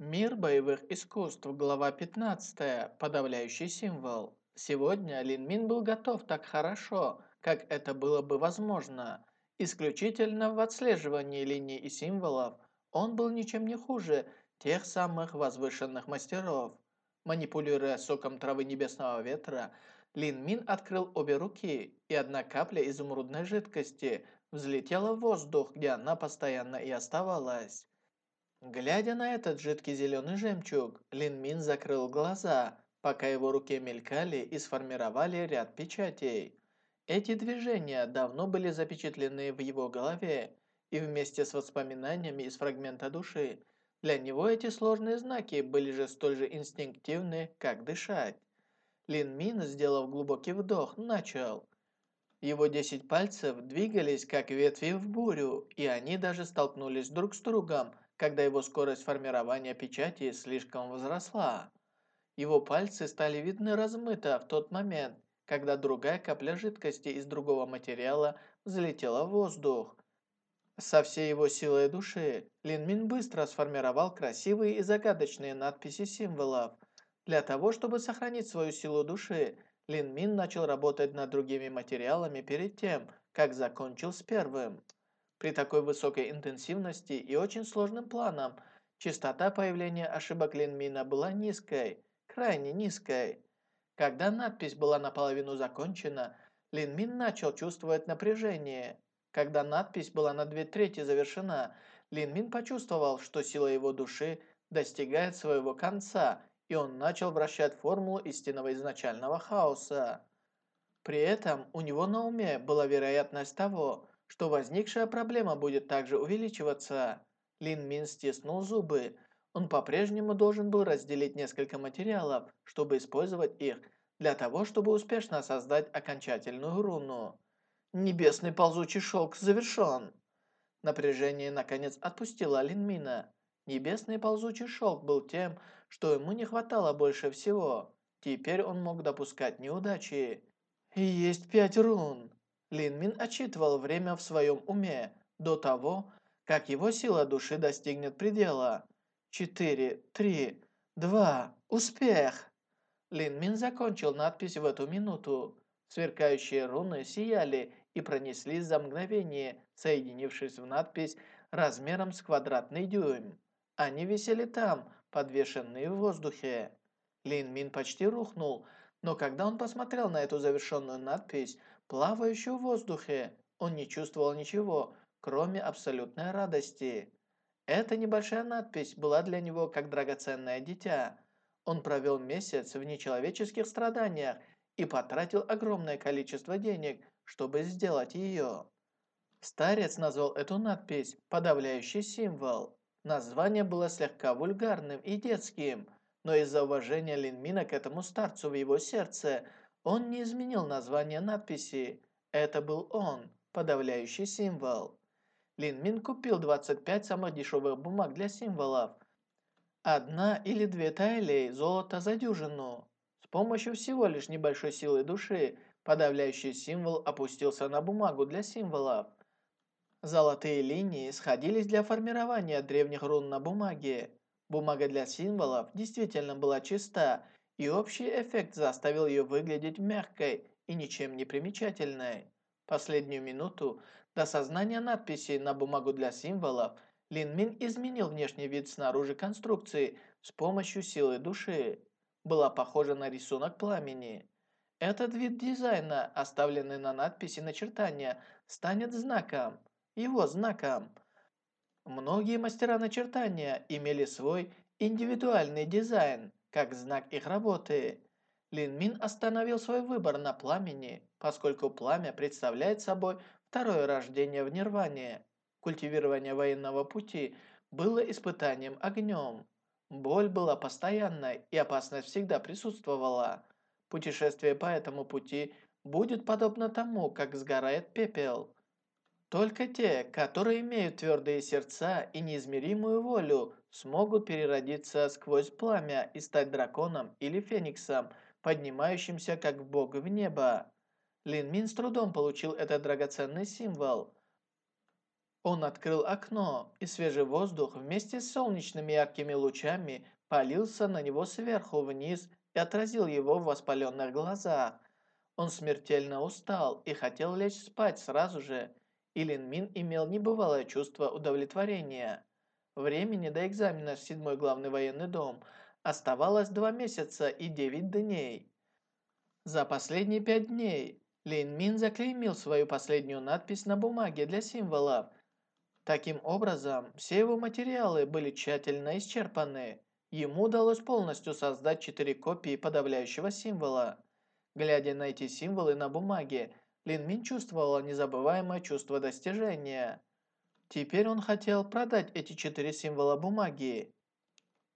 Мир боевых искусств, глава 15, подавляющий символ. Сегодня Лин Мин был готов так хорошо, как это было бы возможно. Исключительно в отслеживании линий и символов он был ничем не хуже тех самых возвышенных мастеров. Манипулируя соком травы небесного ветра, Лин Мин открыл обе руки, и одна капля изумрудной жидкости взлетела в воздух, где она постоянно и оставалась. Глядя на этот жидкий зеленый жемчуг, Лин Мин закрыл глаза, пока его руки мелькали и сформировали ряд печатей. Эти движения давно были запечатлены в его голове, и вместе с воспоминаниями из фрагмента души, для него эти сложные знаки были же столь же инстинктивны, как дышать. Лин Мин, сделав глубокий вдох, начал. Его десять пальцев двигались, как ветви в бурю, и они даже столкнулись друг с другом, когда его скорость формирования печати слишком возросла. Его пальцы стали видны размыто в тот момент, когда другая капля жидкости из другого материала взлетела в воздух. Со всей его силой души Лин Мин быстро сформировал красивые и загадочные надписи символов. Для того, чтобы сохранить свою силу души, Лин Мин начал работать над другими материалами перед тем, как закончил с первым. При такой высокой интенсивности и очень сложным планом, частота появления ошибок Линмина была низкой, крайне низкой. Когда надпись была наполовину закончена, Линмин начал чувствовать напряжение. Когда надпись была на две трети завершена, Линмин почувствовал, что сила его души достигает своего конца, и он начал вращать формулу истинного изначального хаоса. При этом у него на уме была вероятность того, что возникшая проблема будет также увеличиваться. Лин Мин стиснул зубы. Он по-прежнему должен был разделить несколько материалов, чтобы использовать их для того, чтобы успешно создать окончательную руну. Небесный ползучий шелк завершен. Напряжение наконец отпустило Лин Мина. Небесный ползучий шелк был тем, что ему не хватало больше всего. Теперь он мог допускать неудачи. Есть пять рун. Лин Мин отчитывал время в своем уме до того, как его сила души достигнет предела. Четыре, три, два, успех! Лин Мин закончил надпись в эту минуту. Сверкающие руны сияли и пронеслись за мгновение, соединившись в надпись размером с квадратный дюйм. Они висели там, подвешенные в воздухе. Лин Мин почти рухнул, но когда он посмотрел на эту завершенную надпись, плавающую в воздухе. Он не чувствовал ничего, кроме абсолютной радости. Эта небольшая надпись была для него как драгоценное дитя. Он провел месяц в нечеловеческих страданиях и потратил огромное количество денег, чтобы сделать ее. Старец назвал эту надпись «подавляющий символ». Название было слегка вульгарным и детским, но из-за уважения Линмина к этому старцу в его сердце – он не изменил название надписи. Это был он, подавляющий символ. Лин Мин купил 25 самых дешевых бумаг для символов. Одна или две тайли золота за дюжину. С помощью всего лишь небольшой силы души, подавляющий символ опустился на бумагу для символов. Золотые линии сходились для формирования древних рун на бумаге. Бумага для символов действительно была чиста и общий эффект заставил ее выглядеть мягкой и ничем не примечательной. Последнюю минуту до сознания надписи на бумагу для символов Лин Мин изменил внешний вид снаружи конструкции с помощью силы души. Была похожа на рисунок пламени. Этот вид дизайна, оставленный на надписи начертания, станет знаком, его знаком. Многие мастера начертания имели свой индивидуальный дизайн – как знак их работы. Лин Мин остановил свой выбор на пламени, поскольку пламя представляет собой второе рождение в нирване. Культивирование военного пути было испытанием огнем. Боль была постоянной, и опасность всегда присутствовала. Путешествие по этому пути будет подобно тому, как сгорает пепел. Только те, которые имеют твердые сердца и неизмеримую волю, смогут переродиться сквозь пламя и стать драконом или фениксом, поднимающимся как бог в небо. Лин Мин с трудом получил этот драгоценный символ. Он открыл окно, и свежий воздух вместе с солнечными яркими лучами полился на него сверху вниз и отразил его в воспаленных глазах. Он смертельно устал и хотел лечь спать сразу же, Лин Мин имел небывалое чувство удовлетворения. Времени до экзамена в седьмой главный военный дом оставалось два месяца и девять дней. За последние пять дней Лин Мин заклеймил свою последнюю надпись на бумаге для символов. Таким образом, все его материалы были тщательно исчерпаны. Ему удалось полностью создать четыре копии подавляющего символа. Глядя на эти символы на бумаге, Лин Мин чувствовала незабываемое чувство достижения. Теперь он хотел продать эти четыре символа бумаги.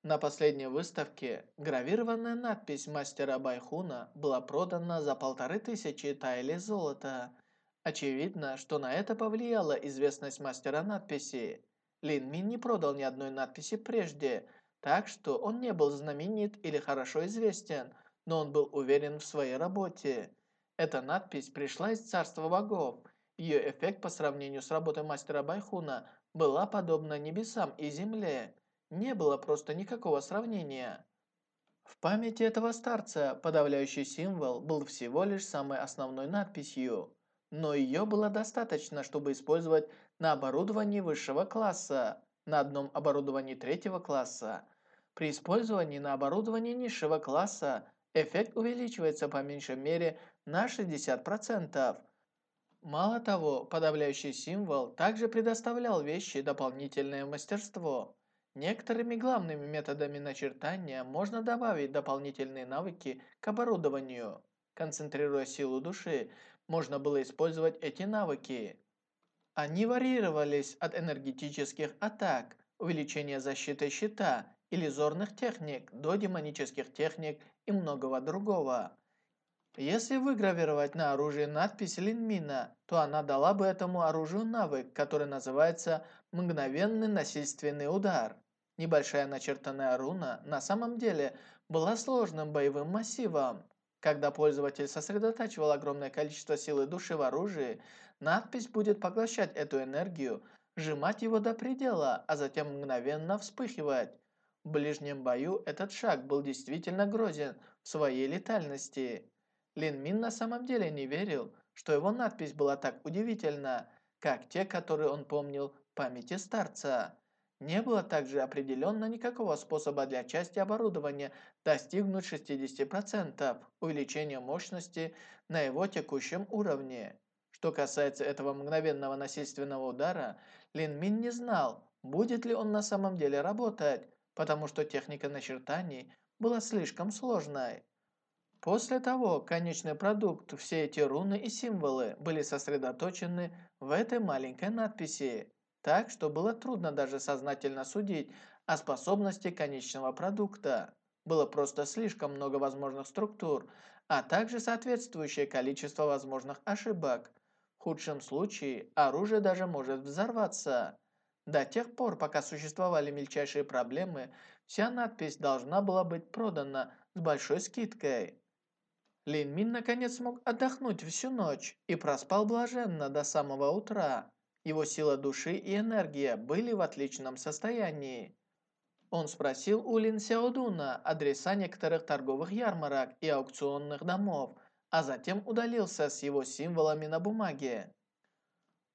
На последней выставке гравированная надпись мастера Байхуна была продана за полторы тысячи тайли золота. Очевидно, что на это повлияла известность мастера надписи. Лин Мин не продал ни одной надписи прежде, так что он не был знаменит или хорошо известен, но он был уверен в своей работе. Эта надпись пришла из царства богов. Ее эффект по сравнению с работой мастера Байхуна была подобна небесам и земле. Не было просто никакого сравнения. В памяти этого старца подавляющий символ был всего лишь самой основной надписью, но ее было достаточно, чтобы использовать на оборудовании высшего класса, на одном оборудовании третьего класса, при использовании на оборудовании низшего класса эффект увеличивается по меньшей мере на 60%. Мало того, подавляющий символ также предоставлял вещи дополнительное мастерство. Некоторыми главными методами начертания можно добавить дополнительные навыки к оборудованию. Концентрируя силу души, можно было использовать эти навыки. Они варьировались от энергетических атак, увеличения защиты щита иллюзорных техник до демонических техник и многого другого. Если выгравировать на оружие надпись Линмина, то она дала бы этому оружию навык, который называется «мгновенный насильственный удар». Небольшая начертанная руна на самом деле была сложным боевым массивом. Когда пользователь сосредотачивал огромное количество силы души в оружии, надпись будет поглощать эту энергию, сжимать его до предела, а затем мгновенно вспыхивать. В ближнем бою этот шаг был действительно грозен в своей летальности. Лин Мин на самом деле не верил, что его надпись была так удивительна, как те, которые он помнил в памяти старца. Не было также определенно никакого способа для части оборудования достигнуть 60% увеличения мощности на его текущем уровне. Что касается этого мгновенного насильственного удара, Лин Мин не знал, будет ли он на самом деле работать, потому что техника начертаний была слишком сложной. После того, конечный продукт, все эти руны и символы были сосредоточены в этой маленькой надписи, так что было трудно даже сознательно судить о способности конечного продукта. Было просто слишком много возможных структур, а также соответствующее количество возможных ошибок. В худшем случае оружие даже может взорваться. До тех пор, пока существовали мельчайшие проблемы, вся надпись должна была быть продана с большой скидкой. Лин Мин наконец смог отдохнуть всю ночь и проспал блаженно до самого утра. Его сила души и энергия были в отличном состоянии. Он спросил у Лин Сяодуна адреса некоторых торговых ярмарок и аукционных домов, а затем удалился с его символами на бумаге.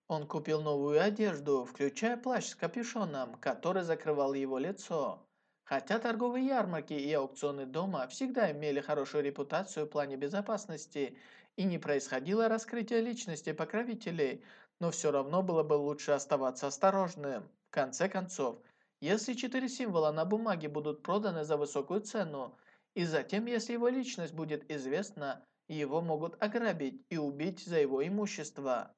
Он купил новую одежду, включая плащ с капюшоном, который закрывал его лицо. Хотя торговые ярмарки и аукционы дома всегда имели хорошую репутацию в плане безопасности и не происходило раскрытие личности покровителей, но все равно было бы лучше оставаться осторожным. В конце концов, если четыре символа на бумаге будут проданы за высокую цену, и затем, если его личность будет известна, его могут ограбить и убить за его имущество.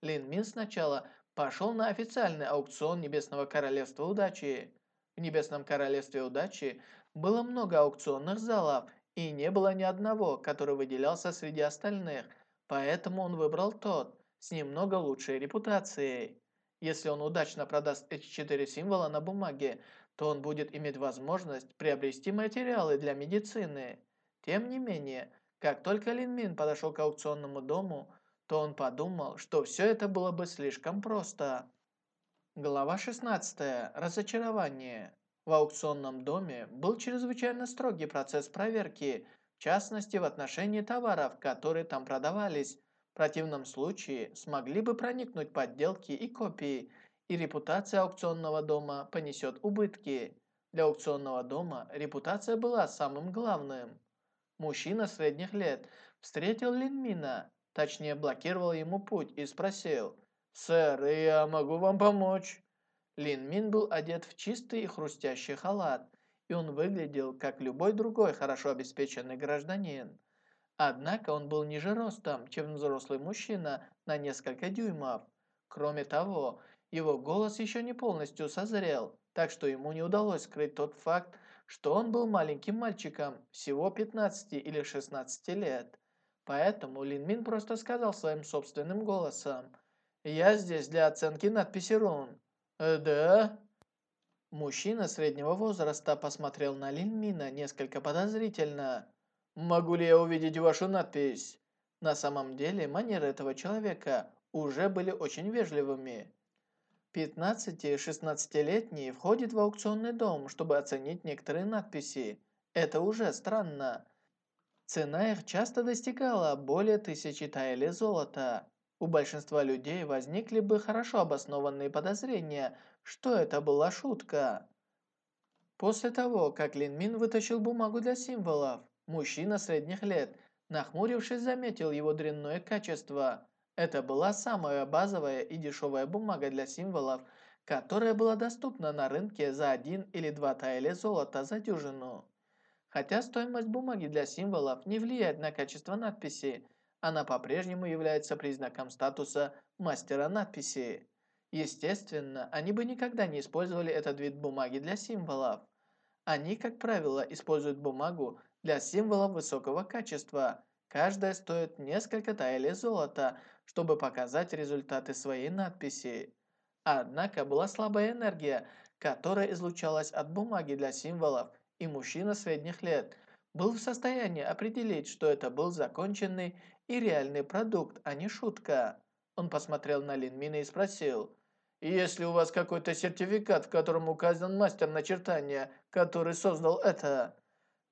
Лин Мин сначала пошел на официальный аукцион Небесного Королевства Удачи. В Небесном Королевстве Удачи было много аукционных залов, и не было ни одного, который выделялся среди остальных, поэтому он выбрал тот, с немного лучшей репутацией. Если он удачно продаст эти четыре символа на бумаге, то он будет иметь возможность приобрести материалы для медицины. Тем не менее, как только Лин Мин подошел к аукционному дому, то он подумал, что все это было бы слишком просто. Глава 16. Разочарование. В аукционном доме был чрезвычайно строгий процесс проверки, в частности в отношении товаров, которые там продавались. В противном случае смогли бы проникнуть подделки и копии, и репутация аукционного дома понесет убытки. Для аукционного дома репутация была самым главным. Мужчина средних лет встретил Линмина, точнее блокировал ему путь и спросил – «Сэр, я могу вам помочь». Лин Мин был одет в чистый и хрустящий халат, и он выглядел, как любой другой хорошо обеспеченный гражданин. Однако он был ниже ростом, чем взрослый мужчина на несколько дюймов. Кроме того, его голос еще не полностью созрел, так что ему не удалось скрыть тот факт, что он был маленьким мальчиком, всего 15 или 16 лет. Поэтому Лин Мин просто сказал своим собственным голосом – я здесь для оценки надписи рун. Э, да? Мужчина среднего возраста посмотрел на Линмина несколько подозрительно. Могу ли я увидеть вашу надпись? На самом деле, манеры этого человека уже были очень вежливыми. 15-16-летний входит в аукционный дом, чтобы оценить некоторые надписи. Это уже странно. Цена их часто достигала более тысячи тайли золота. У большинства людей возникли бы хорошо обоснованные подозрения, что это была шутка. После того, как Лин Мин вытащил бумагу для символов, мужчина средних лет, нахмурившись, заметил его дрянное качество. Это была самая базовая и дешевая бумага для символов, которая была доступна на рынке за один или два тайли золота за дюжину. Хотя стоимость бумаги для символов не влияет на качество надписи, она по-прежнему является признаком статуса мастера надписи. Естественно, они бы никогда не использовали этот вид бумаги для символов. Они, как правило, используют бумагу для символов высокого качества. Каждая стоит несколько таэлей золота, чтобы показать результаты своей надписи. Однако была слабая энергия, которая излучалась от бумаги для символов, и мужчина средних лет был в состоянии определить, что это был законченный и реальный продукт, а не шутка. Он посмотрел на Лин Мина и спросил, «Есть ли у вас какой-то сертификат, в котором указан мастер начертания, который создал это?»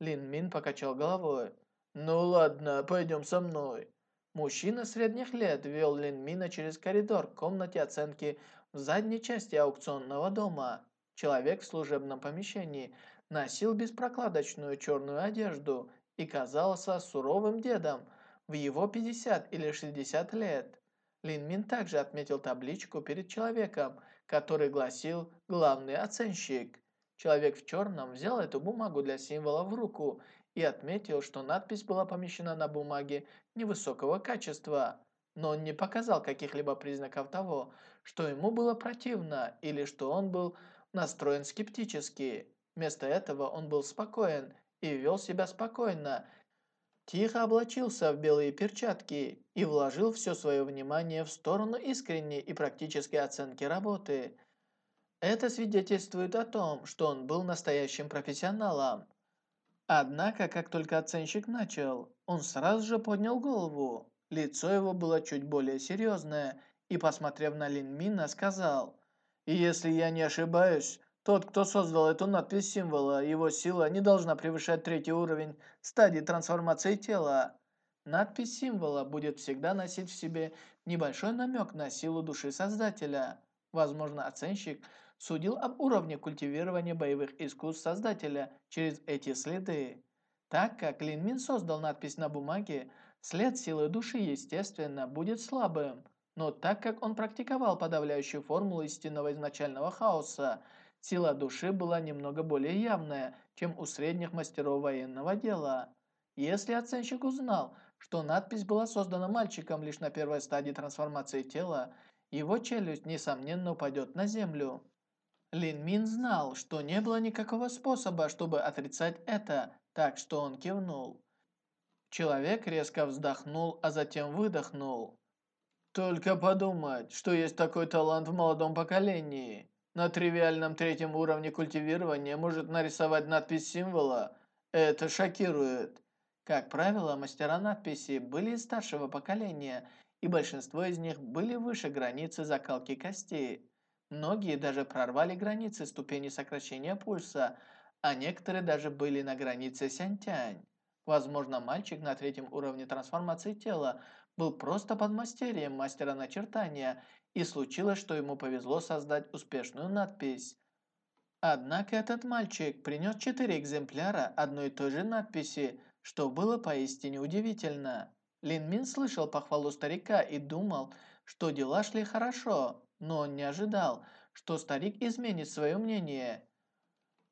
Лин Мин покачал головой. «Ну ладно, пойдем со мной». Мужчина средних лет вел Лин Мина через коридор к комнате оценки в задней части аукционного дома. Человек в служебном помещении носил беспрокладочную черную одежду и казался суровым дедом – в его 50 или 60 лет. Лин Мин также отметил табличку перед человеком, который гласил «Главный оценщик». Человек в черном взял эту бумагу для символа в руку и отметил, что надпись была помещена на бумаге невысокого качества. Но он не показал каких-либо признаков того, что ему было противно или что он был настроен скептически. Вместо этого он был спокоен и вел себя спокойно, тихо облачился в белые перчатки и вложил все свое внимание в сторону искренней и практической оценки работы. Это свидетельствует о том, что он был настоящим профессионалом. Однако, как только оценщик начал, он сразу же поднял голову. Лицо его было чуть более серьезное, и, посмотрев на Лин Мина, сказал, «Если я не ошибаюсь, тот, кто создал эту надпись символа, его сила не должна превышать третий уровень стадии трансформации тела. Надпись символа будет всегда носить в себе небольшой намек на силу души Создателя. Возможно, оценщик судил об уровне культивирования боевых искусств Создателя через эти следы. Так как Лин Мин создал надпись на бумаге, след силы души, естественно, будет слабым. Но так как он практиковал подавляющую формулу истинного изначального хаоса, Сила души была немного более явная, чем у средних мастеров военного дела. Если оценщик узнал, что надпись была создана мальчиком лишь на первой стадии трансформации тела, его челюсть, несомненно, упадет на землю. Лин Мин знал, что не было никакого способа, чтобы отрицать это, так что он кивнул. Человек резко вздохнул, а затем выдохнул. «Только подумать, что есть такой талант в молодом поколении. На тривиальном третьем уровне культивирования может нарисовать надпись символа. Это шокирует. Как правило, мастера надписи были из старшего поколения, и большинство из них были выше границы закалки костей. Многие даже прорвали границы ступени сокращения пульса, а некоторые даже были на границе сянтянь. Возможно, мальчик на третьем уровне трансформации тела был просто подмастерьем мастера начертания, и случилось, что ему повезло создать успешную надпись. Однако этот мальчик принес четыре экземпляра одной и той же надписи, что было поистине удивительно. Лин Мин слышал похвалу старика и думал, что дела шли хорошо, но он не ожидал, что старик изменит свое мнение.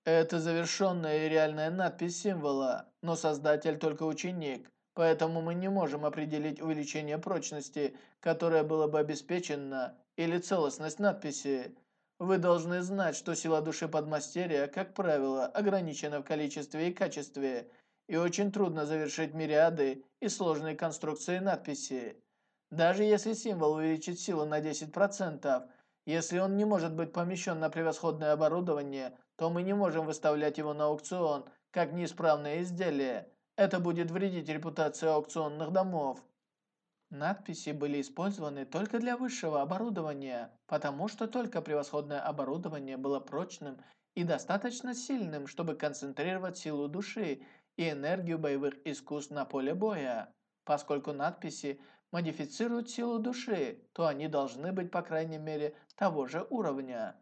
Это завершенная и реальная надпись символа, но создатель только ученик, поэтому мы не можем определить увеличение прочности, которое было бы обеспечено, или целостность надписи. Вы должны знать, что сила души подмастерья, как правило, ограничена в количестве и качестве – и очень трудно завершить мириады и сложные конструкции надписи. Даже если символ увеличит силу на 10%, если он не может быть помещен на превосходное оборудование, то мы не можем выставлять его на аукцион, как неисправное изделие. Это будет вредить репутации аукционных домов. Надписи были использованы только для высшего оборудования, потому что только превосходное оборудование было прочным и достаточно сильным, чтобы концентрировать силу души и энергию боевых искусств на поле боя. Поскольку надписи модифицируют силу души, то они должны быть, по крайней мере, того же уровня.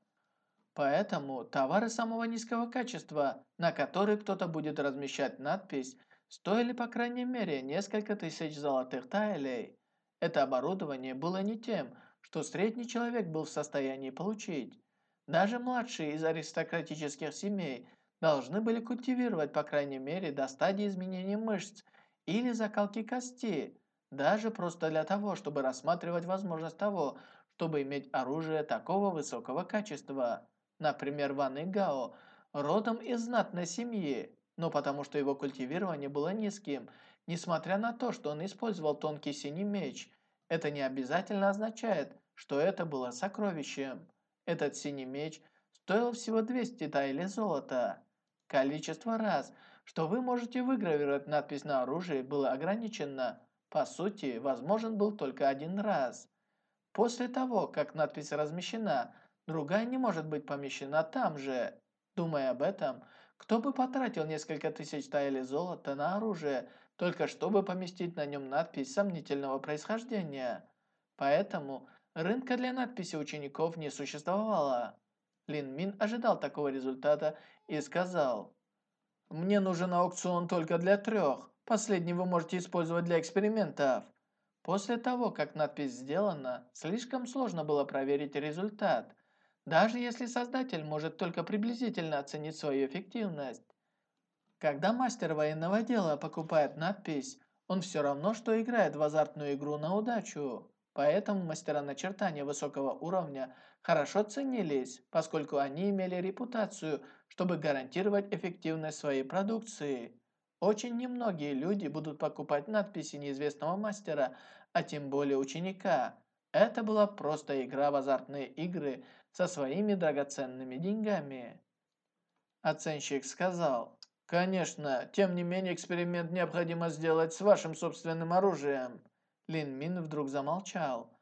Поэтому товары самого низкого качества, на которые кто-то будет размещать надпись, стоили, по крайней мере, несколько тысяч золотых тайлей. Это оборудование было не тем, что средний человек был в состоянии получить. Даже младшие из аристократических семей должны были культивировать, по крайней мере, до стадии изменения мышц или закалки кости, даже просто для того, чтобы рассматривать возможность того, чтобы иметь оружие такого высокого качества. Например, Ван Игао, родом из знатной семьи, но потому что его культивирование было низким, несмотря на то, что он использовал тонкий синий меч, это не обязательно означает, что это было сокровищем. Этот синий меч стоил всего 200 тайли золота. Количество раз, что вы можете выгравировать надпись на оружии, было ограничено. По сути, возможен был только один раз. После того, как надпись размещена, другая не может быть помещена там же. Думая об этом, кто бы потратил несколько тысяч тайли золота на оружие, только чтобы поместить на нем надпись сомнительного происхождения. Поэтому рынка для надписи учеников не существовало. Лин Мин ожидал такого результата и сказал, «Мне нужен аукцион только для трех. Последний вы можете использовать для экспериментов». После того, как надпись сделана, слишком сложно было проверить результат, даже если создатель может только приблизительно оценить свою эффективность. Когда мастер военного дела покупает надпись, он все равно, что играет в азартную игру на удачу. Поэтому мастера начертания высокого уровня хорошо ценились, поскольку они имели репутацию, чтобы гарантировать эффективность своей продукции. Очень немногие люди будут покупать надписи неизвестного мастера, а тем более ученика. Это была просто игра в азартные игры со своими драгоценными деньгами. Оценщик сказал, «Конечно, тем не менее эксперимент необходимо сделать с вашим собственным оружием». Лин Мин вдруг замолчал.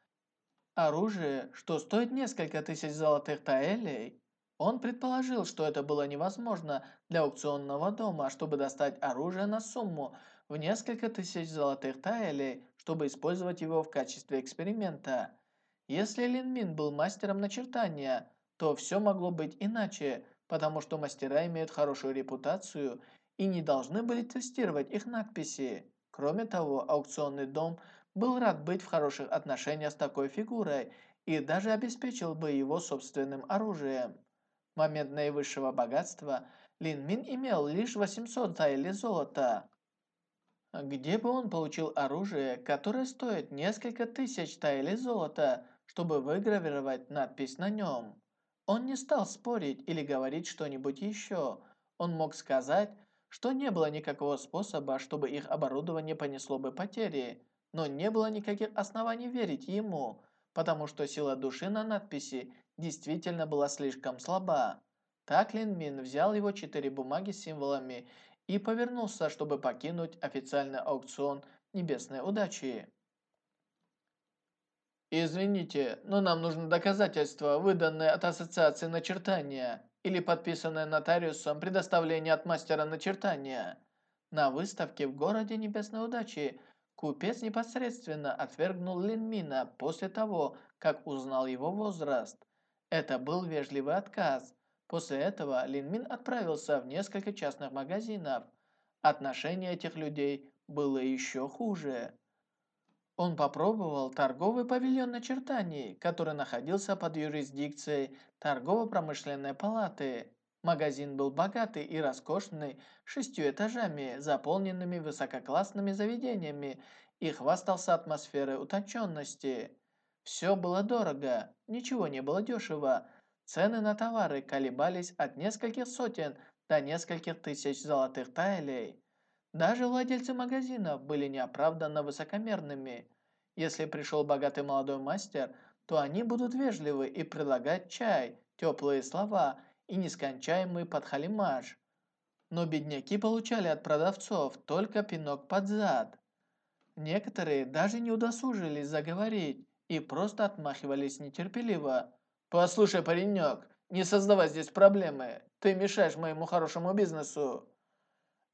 Оружие, что стоит несколько тысяч золотых таэлей? Он предположил, что это было невозможно для аукционного дома, чтобы достать оружие на сумму в несколько тысяч золотых таэлей, чтобы использовать его в качестве эксперимента. Если Лин Мин был мастером начертания, то все могло быть иначе, потому что мастера имеют хорошую репутацию и не должны были тестировать их надписи. Кроме того, аукционный дом – был рад быть в хороших отношениях с такой фигурой и даже обеспечил бы его собственным оружием. В момент наивысшего богатства Лин Мин имел лишь 800 тайли золота. Где бы он получил оружие, которое стоит несколько тысяч тайли золота, чтобы выгравировать надпись на нем? Он не стал спорить или говорить что-нибудь еще. Он мог сказать, что не было никакого способа, чтобы их оборудование понесло бы потери, но не было никаких оснований верить ему, потому что сила души на надписи действительно была слишком слаба. Так Лин Мин взял его четыре бумаги с символами и повернулся, чтобы покинуть официальный аукцион небесной удачи. Извините, но нам нужно доказательство, выданное от Ассоциации начертания или подписанное нотариусом предоставление от мастера начертания. На выставке в городе Небесной Удачи купец непосредственно отвергнул Линмина после того, как узнал его возраст. Это был вежливый отказ. После этого Линмин отправился в несколько частных магазинов. Отношение этих людей было еще хуже. Он попробовал торговый павильон начертаний, который находился под юрисдикцией торгово-промышленной палаты. Магазин был богатый и роскошный, шестью этажами, заполненными высококлассными заведениями и хвастался атмосферой утонченности. Все было дорого, ничего не было дешево. Цены на товары колебались от нескольких сотен до нескольких тысяч золотых тайлей. Даже владельцы магазинов были неоправданно высокомерными. Если пришел богатый молодой мастер, то они будут вежливы и предлагать чай, теплые слова и нескончаемый подхалимаш. Но бедняки получали от продавцов только пинок под зад. Некоторые даже не удосужились заговорить и просто отмахивались нетерпеливо. «Послушай, паренек, не создавай здесь проблемы. Ты мешаешь моему хорошему бизнесу».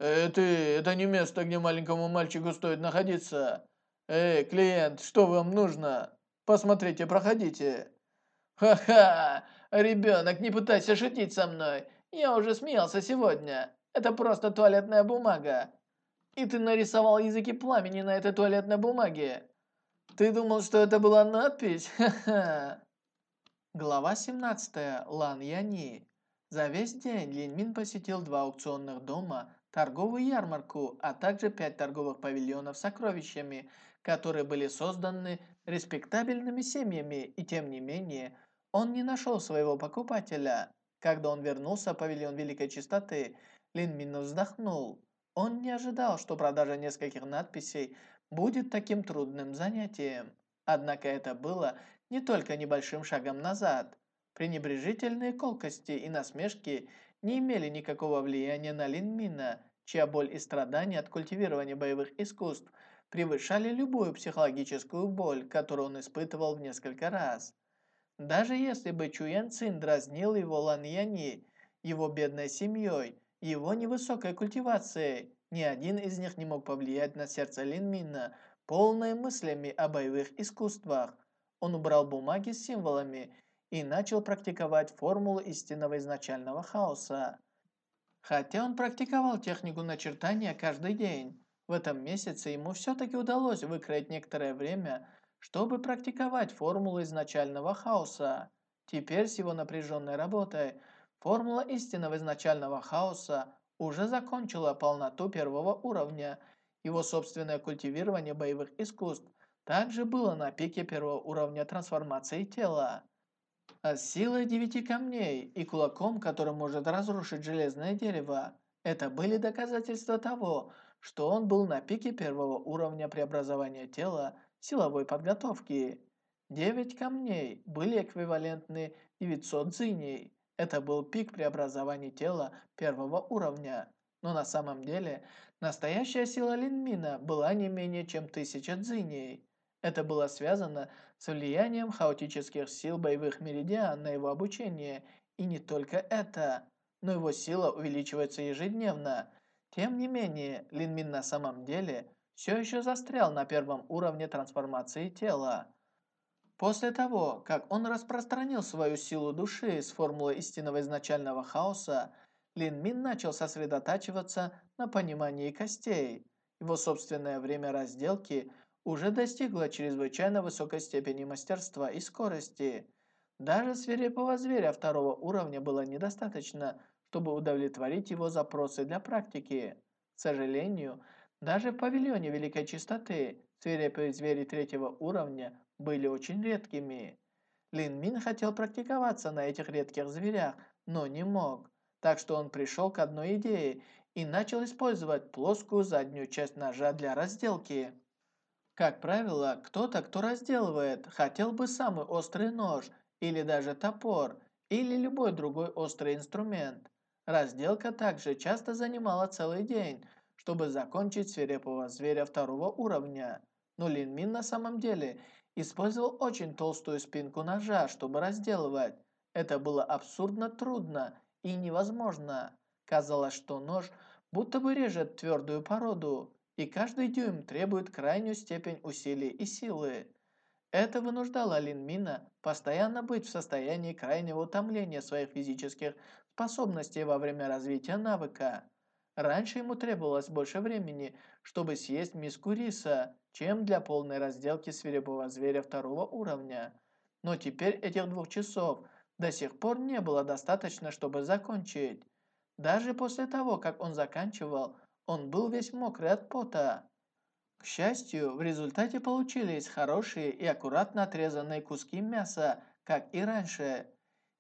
«Эй, ты, это не место, где маленькому мальчику стоит находиться. Эй, клиент, что вам нужно? Посмотрите, проходите». «Ха-ха! Ребенок, не пытайся шутить со мной. Я уже смеялся сегодня. Это просто туалетная бумага. И ты нарисовал языки пламени на этой туалетной бумаге. Ты думал, что это была надпись? Ха-ха!» Глава 17. Лан Яни. За весь день Лин Мин посетил два аукционных дома торговую ярмарку, а также пять торговых павильонов с сокровищами, которые были созданы респектабельными семьями, и тем не менее, он не нашел своего покупателя. Когда он вернулся в павильон Великой Чистоты, Лин Мин вздохнул. Он не ожидал, что продажа нескольких надписей будет таким трудным занятием. Однако это было не только небольшим шагом назад. Пренебрежительные колкости и насмешки – не имели никакого влияния на Лин Мина, чья боль и страдания от культивирования боевых искусств превышали любую психологическую боль, которую он испытывал в несколько раз. Даже если бы Чуян Цин дразнил его Лан Яни, его бедной семьей, его невысокой культивацией, ни один из них не мог повлиять на сердце Лин Мина, полное мыслями о боевых искусствах. Он убрал бумаги с символами и начал практиковать формулу истинного изначального хаоса. Хотя он практиковал технику начертания каждый день, в этом месяце ему все-таки удалось выкроить некоторое время, чтобы практиковать формулу изначального хаоса. Теперь с его напряженной работой формула истинного изначального хаоса уже закончила полноту первого уровня. Его собственное культивирование боевых искусств также было на пике первого уровня трансформации тела а силой девяти камней и кулаком, который может разрушить железное дерево. Это были доказательства того, что он был на пике первого уровня преобразования тела силовой подготовки. Девять камней были эквивалентны 900 дзиней. Это был пик преобразования тела первого уровня. Но на самом деле, настоящая сила Линмина была не менее чем 1000 дзиней. Это было связано с влиянием хаотических сил боевых меридиан на его обучение, и не только это, но его сила увеличивается ежедневно. Тем не менее, Линмин на самом деле все еще застрял на первом уровне трансформации тела. После того, как он распространил свою силу души с формулой истинного изначального хаоса, Лин Мин начал сосредотачиваться на понимании костей. Его собственное время разделки уже достигла чрезвычайно высокой степени мастерства и скорости. Даже свирепого зверя второго уровня было недостаточно, чтобы удовлетворить его запросы для практики. К сожалению, даже в павильоне Великой Чистоты свирепые звери третьего уровня были очень редкими. Лин Мин хотел практиковаться на этих редких зверях, но не мог. Так что он пришел к одной идее и начал использовать плоскую заднюю часть ножа для разделки. Как правило, кто-то, кто разделывает, хотел бы самый острый нож, или даже топор, или любой другой острый инструмент. Разделка также часто занимала целый день, чтобы закончить свирепого зверя второго уровня. Но Лин Мин на самом деле использовал очень толстую спинку ножа, чтобы разделывать. Это было абсурдно трудно и невозможно. Казалось, что нож будто бы режет твердую породу, и каждый дюйм требует крайнюю степень усилий и силы. Это вынуждало Лин Мина постоянно быть в состоянии крайнего утомления своих физических способностей во время развития навыка. Раньше ему требовалось больше времени, чтобы съесть миску риса, чем для полной разделки свирепого зверя второго уровня. Но теперь этих двух часов до сих пор не было достаточно, чтобы закончить. Даже после того, как он заканчивал, он был весь мокрый от пота. К счастью, в результате получились хорошие и аккуратно отрезанные куски мяса, как и раньше.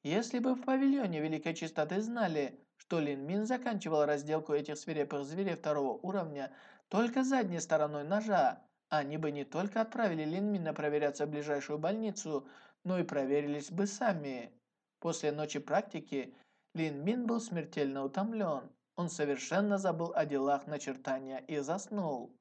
Если бы в павильоне Великой Чистоты знали, что Лин Мин заканчивал разделку этих свирепых зверей второго уровня только задней стороной ножа, они бы не только отправили Лин Мина проверяться в ближайшую больницу, но и проверились бы сами. После ночи практики Лин Мин был смертельно утомлен. Он совершенно забыл о делах начертания и заснул.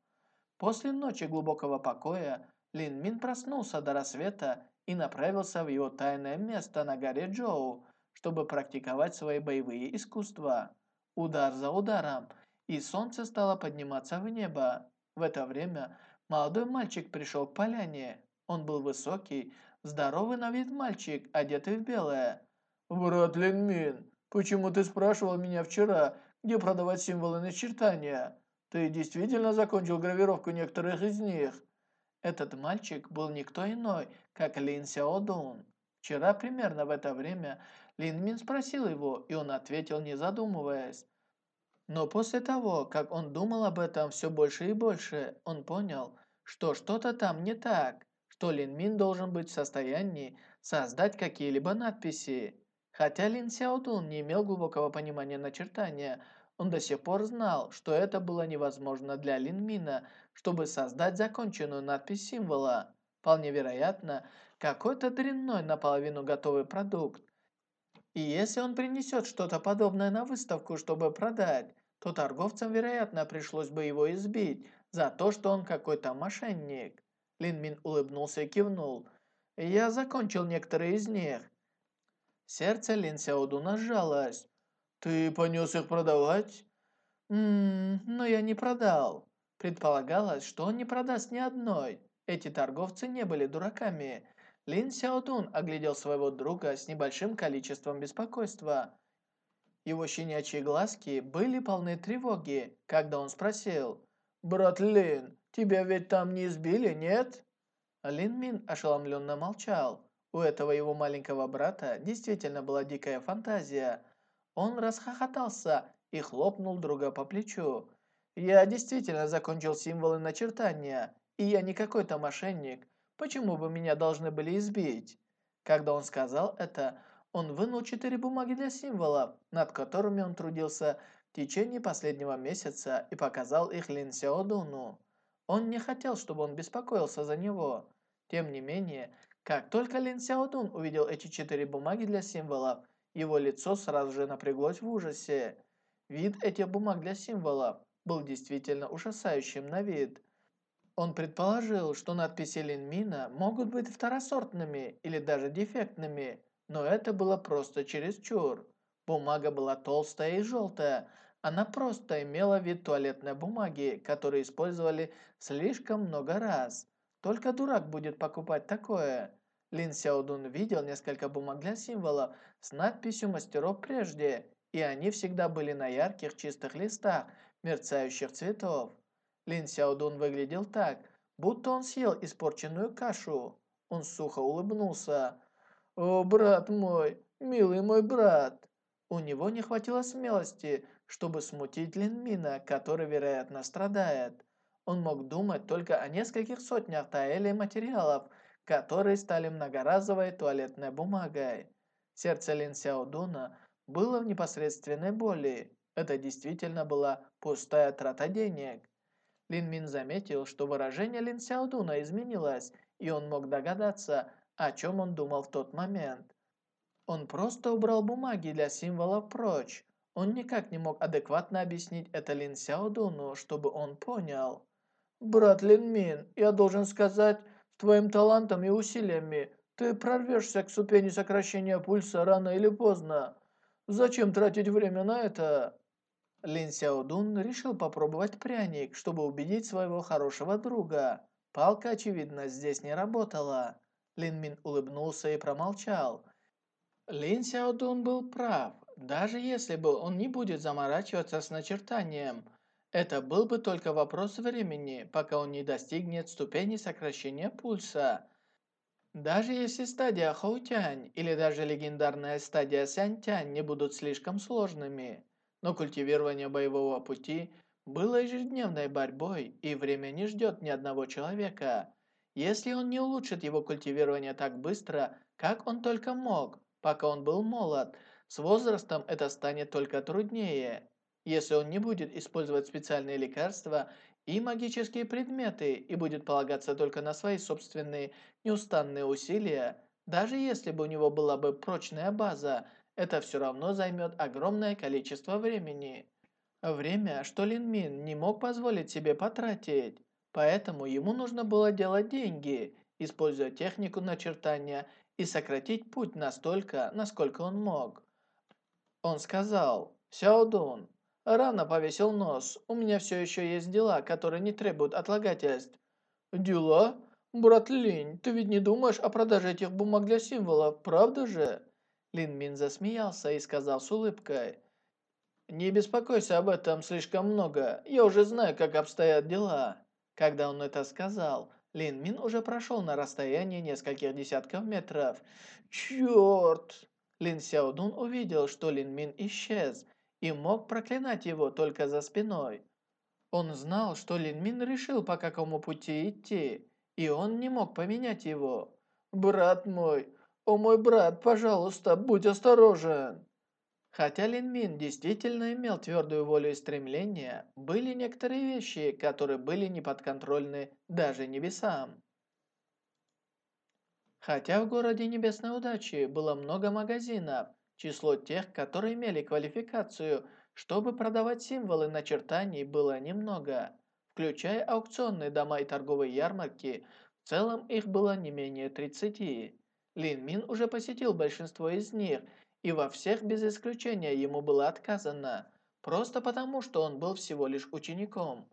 После ночи глубокого покоя Лин Мин проснулся до рассвета и направился в его тайное место на горе Джоу, чтобы практиковать свои боевые искусства. Удар за ударом, и солнце стало подниматься в небо. В это время молодой мальчик пришел к поляне. Он был высокий, здоровый на вид мальчик, одетый в белое. «Брат Лин Мин, почему ты спрашивал меня вчера, где продавать символы начертания? Ты действительно закончил гравировку некоторых из них?» Этот мальчик был никто иной, как Лин Сяодун. Вчера примерно в это время Лин Мин спросил его, и он ответил, не задумываясь. Но после того, как он думал об этом все больше и больше, он понял, что что-то там не так, что Лин Мин должен быть в состоянии создать какие-либо надписи. Хотя Лин Сяодун не имел глубокого понимания начертания, он до сих пор знал, что это было невозможно для Лин Мина, чтобы создать законченную надпись символа. Вполне вероятно, какой-то дрянной наполовину готовый продукт. И если он принесет что-то подобное на выставку, чтобы продать, то торговцам, вероятно, пришлось бы его избить за то, что он какой-то мошенник. Лин Мин улыбнулся и кивнул. «Я закончил некоторые из них. Сердце Лин Сяодуна сжалось. «Ты понес их продавать?» «Ммм, но я не продал». Предполагалось, что он не продаст ни одной. Эти торговцы не были дураками. Лин Сяодун оглядел своего друга с небольшим количеством беспокойства. Его щенячьи глазки были полны тревоги, когда он спросил, «Брат Лин, тебя ведь там не избили, нет?» Лин Мин ошеломленно молчал. У этого его маленького брата действительно была дикая фантазия. Он расхохотался и хлопнул друга по плечу. «Я действительно закончил символы начертания, и я не какой-то мошенник. Почему бы меня должны были избить?» Когда он сказал это, он вынул четыре бумаги для символов, над которыми он трудился в течение последнего месяца и показал их Лин Сяодуну. Он не хотел, чтобы он беспокоился за него. Тем не менее, как только Лин Сяодун увидел эти четыре бумаги для символов, его лицо сразу же напряглось в ужасе. Вид этих бумаг для символов был действительно ужасающим на вид. Он предположил, что надписи Лин Мина могут быть второсортными или даже дефектными, но это было просто чересчур. Бумага была толстая и желтая, она просто имела вид туалетной бумаги, которую использовали слишком много раз. Только дурак будет покупать такое. Лин Сяодун видел несколько бумаг для символов с надписью мастеров прежде, и они всегда были на ярких чистых листах, мерцающих цветов. Лин Сяодун выглядел так, будто он съел испорченную кашу. Он сухо улыбнулся. «О, брат мой, милый мой брат!» У него не хватило смелости, чтобы смутить Лин Мина, который, вероятно, страдает. Он мог думать только о нескольких сотнях таэлей материалов, которые стали многоразовой туалетной бумагой. Сердце Лин Сяодуна было в непосредственной боли. Это действительно была пустая трата денег. Лин Мин заметил, что выражение Лин Сяодуна изменилось, и он мог догадаться, о чем он думал в тот момент. Он просто убрал бумаги для символов прочь. Он никак не мог адекватно объяснить это Лин Сяодуну, чтобы он понял. Брат Лин Мин, я должен сказать, твоим талантом и усилиями ты прорвешься к ступени сокращения пульса рано или поздно. Зачем тратить время на это? Лин Сяодун решил попробовать пряник, чтобы убедить своего хорошего друга. Палка, очевидно, здесь не работала. Лин Мин улыбнулся и промолчал. Лин Сяодун был прав. Даже если бы он не будет заморачиваться с начертанием, это был бы только вопрос времени, пока он не достигнет ступени сокращения пульса. Даже если стадия Хоутянь или даже легендарная стадия Сянтянь не будут слишком сложными, но культивирование боевого пути было ежедневной борьбой, и время не ждет ни одного человека. Если он не улучшит его культивирование так быстро, как он только мог, пока он был молод, с возрастом это станет только труднее. Если он не будет использовать специальные лекарства и магические предметы и будет полагаться только на свои собственные неустанные усилия, даже если бы у него была бы прочная база, это все равно займет огромное количество времени. Время, что Лин Мин не мог позволить себе потратить, поэтому ему нужно было делать деньги, используя технику начертания и сократить путь настолько, насколько он мог. Он сказал, «Сяодун, Рано повесил нос. У меня все еще есть дела, которые не требуют отлагательств. Дела? Брат Линь, ты ведь не думаешь о продаже этих бумаг для символов, правда же? Лин Мин засмеялся и сказал с улыбкой. «Не беспокойся об этом слишком много, я уже знаю, как обстоят дела». Когда он это сказал, Лин Мин уже прошел на расстоянии нескольких десятков метров. «Черт!» Лин Сяодун увидел, что Лин Мин исчез, и мог проклинать его только за спиной. Он знал, что Лин Мин решил, по какому пути идти, и он не мог поменять его. «Брат мой, о мой брат, пожалуйста, будь осторожен!» Хотя Лин Мин действительно имел твердую волю и стремление, были некоторые вещи, которые были неподконтрольны даже небесам. Хотя в городе Небесной Удачи было много магазинов, Число тех, которые имели квалификацию, чтобы продавать символы начертаний, было немного. Включая аукционные дома и торговые ярмарки, в целом их было не менее 30. Лин Мин уже посетил большинство из них, и во всех без исключения ему было отказано, просто потому, что он был всего лишь учеником.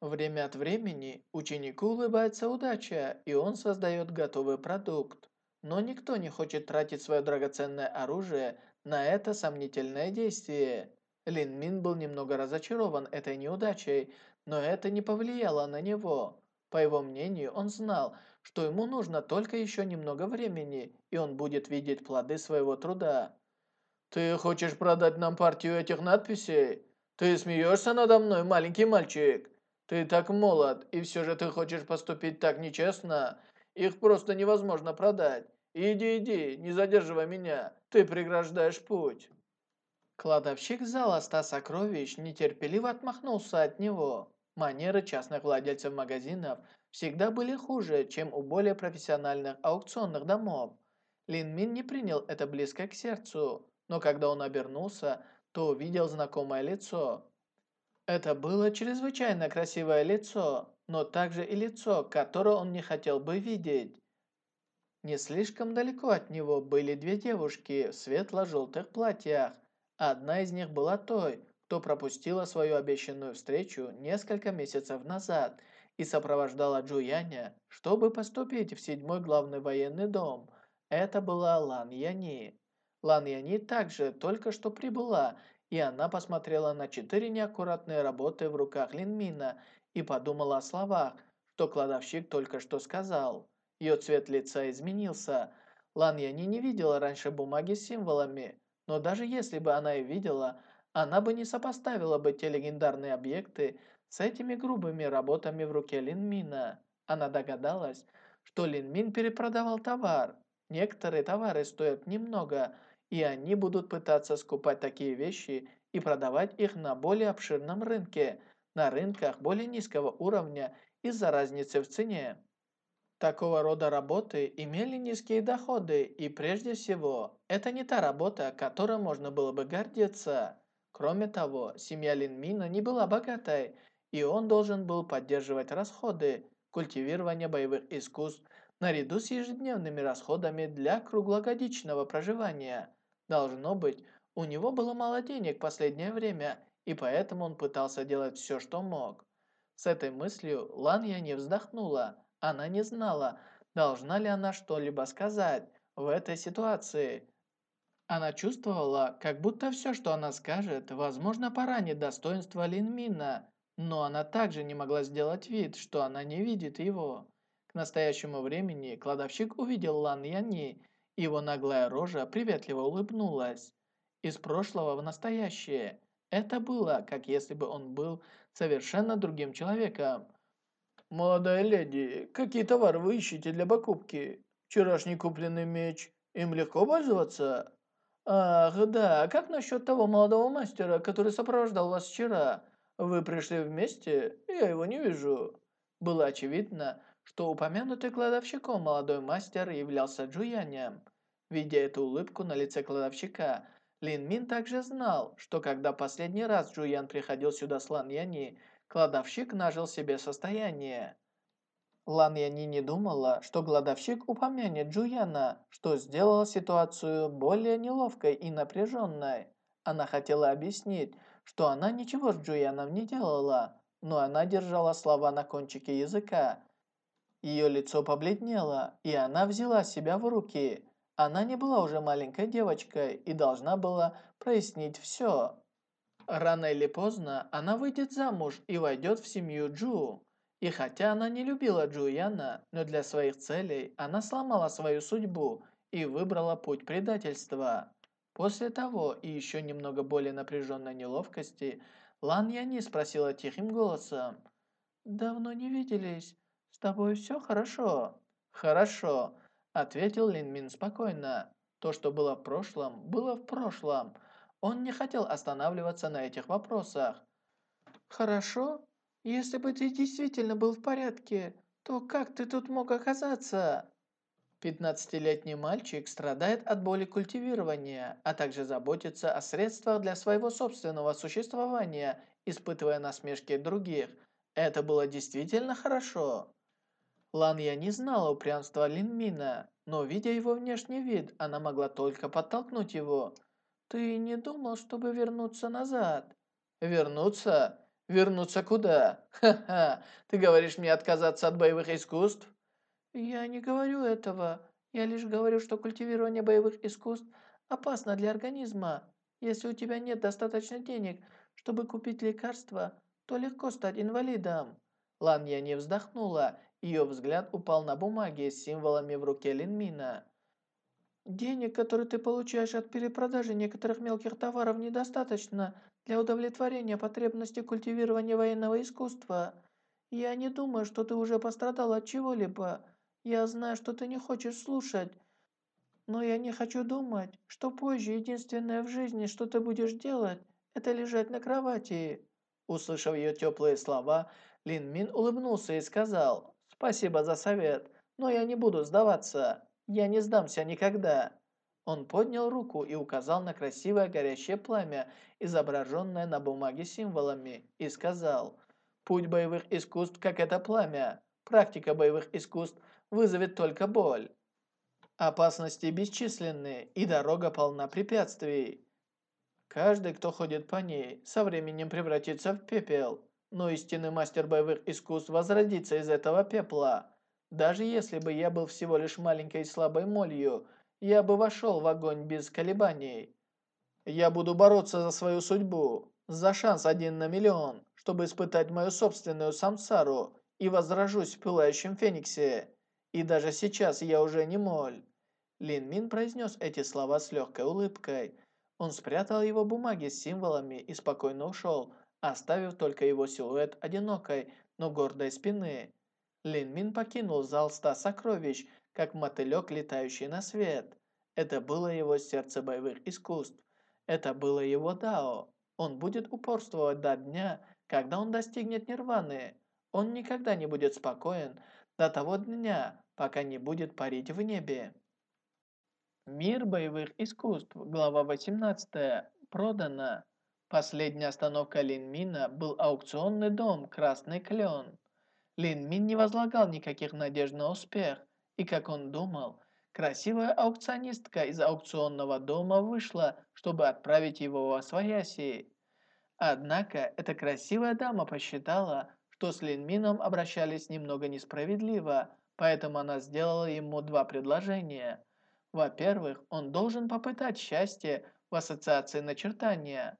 Время от времени ученику улыбается удача, и он создает готовый продукт. Но никто не хочет тратить свое драгоценное оружие на это сомнительное действие. Лин Мин был немного разочарован этой неудачей, но это не повлияло на него. По его мнению, он знал, что ему нужно только еще немного времени, и он будет видеть плоды своего труда. «Ты хочешь продать нам партию этих надписей? Ты смеешься надо мной, маленький мальчик? Ты так молод, и все же ты хочешь поступить так нечестно? Их просто невозможно продать. «Иди, иди, не задерживай меня, ты преграждаешь путь». Кладовщик зала ста сокровищ нетерпеливо отмахнулся от него. Манеры частных владельцев магазинов всегда были хуже, чем у более профессиональных аукционных домов. Лин Мин не принял это близко к сердцу, но когда он обернулся, то увидел знакомое лицо. Это было чрезвычайно красивое лицо, но также и лицо, которое он не хотел бы видеть. Не слишком далеко от него были две девушки в светло-желтых платьях. Одна из них была той, кто пропустила свою обещанную встречу несколько месяцев назад и сопровождала Джуяня, чтобы поступить в седьмой главный военный дом. Это была Лан Яни. Лан Яни также только что прибыла, и она посмотрела на четыре неаккуратные работы в руках Линмина и подумала о словах, что кладовщик только что сказал. Ее цвет лица изменился. Лан Яни не видела раньше бумаги с символами, но даже если бы она и видела, она бы не сопоставила бы те легендарные объекты с этими грубыми работами в руке Лин Мина. Она догадалась, что Лин Мин перепродавал товар. Некоторые товары стоят немного, и они будут пытаться скупать такие вещи и продавать их на более обширном рынке, на рынках более низкого уровня из-за разницы в цене. Такого рода работы имели низкие доходы, и прежде всего, это не та работа, которой можно было бы гордиться. Кроме того, семья Линмина не была богатой, и он должен был поддерживать расходы культивирования боевых искусств наряду с ежедневными расходами для круглогодичного проживания. Должно быть, у него было мало денег в последнее время, и поэтому он пытался делать все, что мог. С этой мыслью Ланья не вздохнула. Она не знала, должна ли она что-либо сказать в этой ситуации. Она чувствовала, как будто все, что она скажет, возможно, поранит достоинство Лин Мина, но она также не могла сделать вид, что она не видит его. К настоящему времени кладовщик увидел Лан Яни, его наглая рожа приветливо улыбнулась. Из прошлого в настоящее. Это было, как если бы он был совершенно другим человеком. «Молодая леди, какие товары вы ищете для покупки? Вчерашний купленный меч. Им легко пользоваться?» «Ах, да, как насчет того молодого мастера, который сопровождал вас вчера? Вы пришли вместе? Я его не вижу». Было очевидно, что упомянутый кладовщиком молодой мастер являлся Джуянем. Видя эту улыбку на лице кладовщика, Лин Мин также знал, что когда последний раз Джуян приходил сюда с Лан Яни, кладовщик нажил себе состояние. Лан Яни не думала, что гладовщик упомянет Джуяна, что сделало ситуацию более неловкой и напряженной. Она хотела объяснить, что она ничего с Джуяном не делала, но она держала слова на кончике языка. Ее лицо побледнело, и она взяла себя в руки. Она не была уже маленькой девочкой и должна была прояснить все. Рано или поздно она выйдет замуж и войдет в семью Джу. И хотя она не любила Джуяна, но для своих целей она сломала свою судьбу и выбрала путь предательства. После того и еще немного более напряженной неловкости, Лан Яни спросила тихим голосом. «Давно не виделись. С тобой все хорошо?» «Хорошо», — ответил Лин Мин спокойно. То, что было в прошлом, было в прошлом. Он не хотел останавливаться на этих вопросах. «Хорошо? Если бы ты действительно был в порядке, то как ты тут мог оказаться?» Пятнадцатилетний мальчик страдает от боли культивирования, а также заботится о средствах для своего собственного существования, испытывая насмешки других. Это было действительно хорошо. Лан Я не знала упрямства Лин Мина, но, видя его внешний вид, она могла только подтолкнуть его. «Ты не думал, чтобы вернуться назад?» «Вернуться? «Вернуться куда? Ха-ха! Ты говоришь мне отказаться от боевых искусств?» «Я не говорю этого. Я лишь говорю, что культивирование боевых искусств опасно для организма. Если у тебя нет достаточно денег, чтобы купить лекарства, то легко стать инвалидом». Ланья не вздохнула. Ее взгляд упал на бумаги с символами в руке Линмина. «Денег, которые ты получаешь от перепродажи некоторых мелких товаров, недостаточно для удовлетворения потребности культивирования военного искусства. Я не думаю, что ты уже пострадал от чего-либо. Я знаю, что ты не хочешь слушать. Но я не хочу думать, что позже единственное в жизни, что ты будешь делать, это лежать на кровати». Услышав ее теплые слова, Лин Мин улыбнулся и сказал, «Спасибо за совет, но я не буду сдаваться. Я не сдамся никогда». Он поднял руку и указал на красивое горящее пламя, изображенное на бумаге символами, и сказал, «Путь боевых искусств, как это пламя. Практика боевых искусств вызовет только боль. Опасности бесчисленны, и дорога полна препятствий. Каждый, кто ходит по ней, со временем превратится в пепел, но истинный мастер боевых искусств возродится из этого пепла. Даже если бы я был всего лишь маленькой и слабой молью, я бы вошел в огонь без колебаний. Я буду бороться за свою судьбу, за шанс один на миллион, чтобы испытать мою собственную самсару, и возражусь в пылающем фениксе. И даже сейчас я уже не моль». Лин Мин произнес эти слова с легкой улыбкой. Он спрятал его бумаги с символами и спокойно ушел, оставив только его силуэт одинокой, но гордой спины. Лин Мин покинул зал ста сокровищ, как мотылек, летающий на свет. Это было его сердце боевых искусств. Это было его дао. Он будет упорствовать до дня, когда он достигнет нирваны. Он никогда не будет спокоен до того дня, пока не будет парить в небе. Мир боевых искусств, глава 18, продано. Последняя остановка Лин Мина был аукционный дом «Красный клен». Лин Мин не возлагал никаких надежд на успех, и, как он думал, красивая аукционистка из аукционного дома вышла, чтобы отправить его во свояси. Однако эта красивая дама посчитала, что с Лин Мином обращались немного несправедливо, поэтому она сделала ему два предложения. Во-первых, он должен попытать счастье в ассоциации начертания.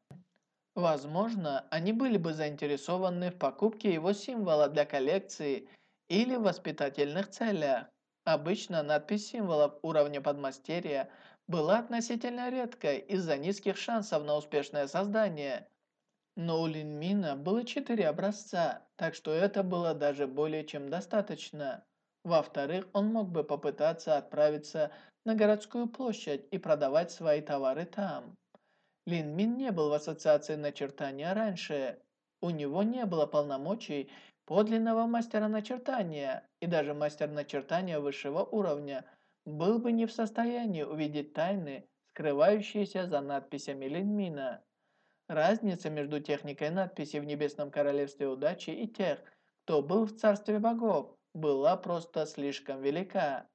Возможно, они были бы заинтересованы в покупке его символа для коллекции или в воспитательных целях. Обычно надпись символов уровня подмастерья была относительно редкой из-за низких шансов на успешное создание. Но у Линмина было четыре образца, так что это было даже более чем достаточно. Во-вторых, он мог бы попытаться отправиться на городскую площадь и продавать свои товары там. Лин Мин не был в ассоциации начертания раньше. У него не было полномочий подлинного мастера начертания, и даже мастер начертания высшего уровня был бы не в состоянии увидеть тайны, скрывающиеся за надписями Линмина. Разница между техникой надписи в Небесном Королевстве Удачи и тех, кто был в Царстве Богов, была просто слишком велика.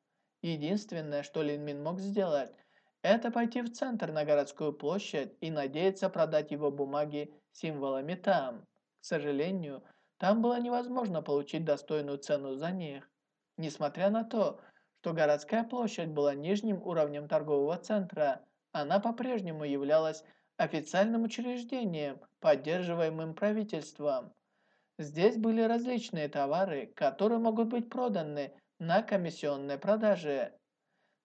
Единственное, что Линмин мог сделать – это пойти в центр на городскую площадь и надеяться продать его бумаги символами там. К сожалению, там было невозможно получить достойную цену за них. Несмотря на то, что городская площадь была нижним уровнем торгового центра, она по-прежнему являлась официальным учреждением, поддерживаемым правительством. Здесь были различные товары, которые могут быть проданы на комиссионной продаже.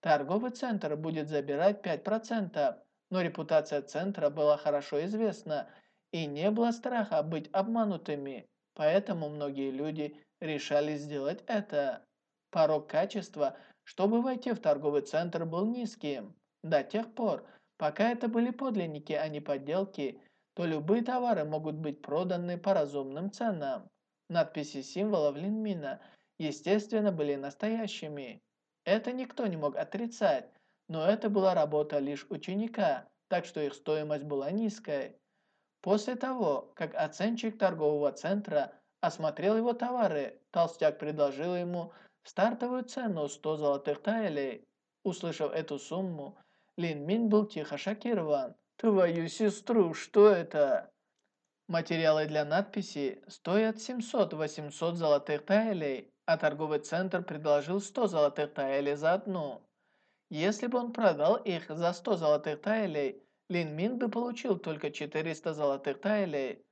Торговый центр будет забирать 5%, но репутация центра была хорошо известна, и не было страха быть обманутыми, поэтому многие люди решали сделать это. Порог качества, чтобы войти в торговый центр, был низким. До тех пор, пока это были подлинники, а не подделки, то любые товары могут быть проданы по разумным ценам. Надписи символов Линмина, естественно, были настоящими. Это никто не мог отрицать, но это была работа лишь ученика, так что их стоимость была низкой. После того, как оценщик торгового центра осмотрел его товары, толстяк предложил ему стартовую цену 100 золотых таэлей. Услышав эту сумму, Лин Мин был тихо шокирован. «Твою сестру, что это?» Материалы для надписи стоят 700-800 золотых таэлей, а торговый центр предложил 100 золотых таэлей за одну. Если бы он продал их за 100 золотых таэлей, Лин Мин бы получил только 400 золотых таэлей.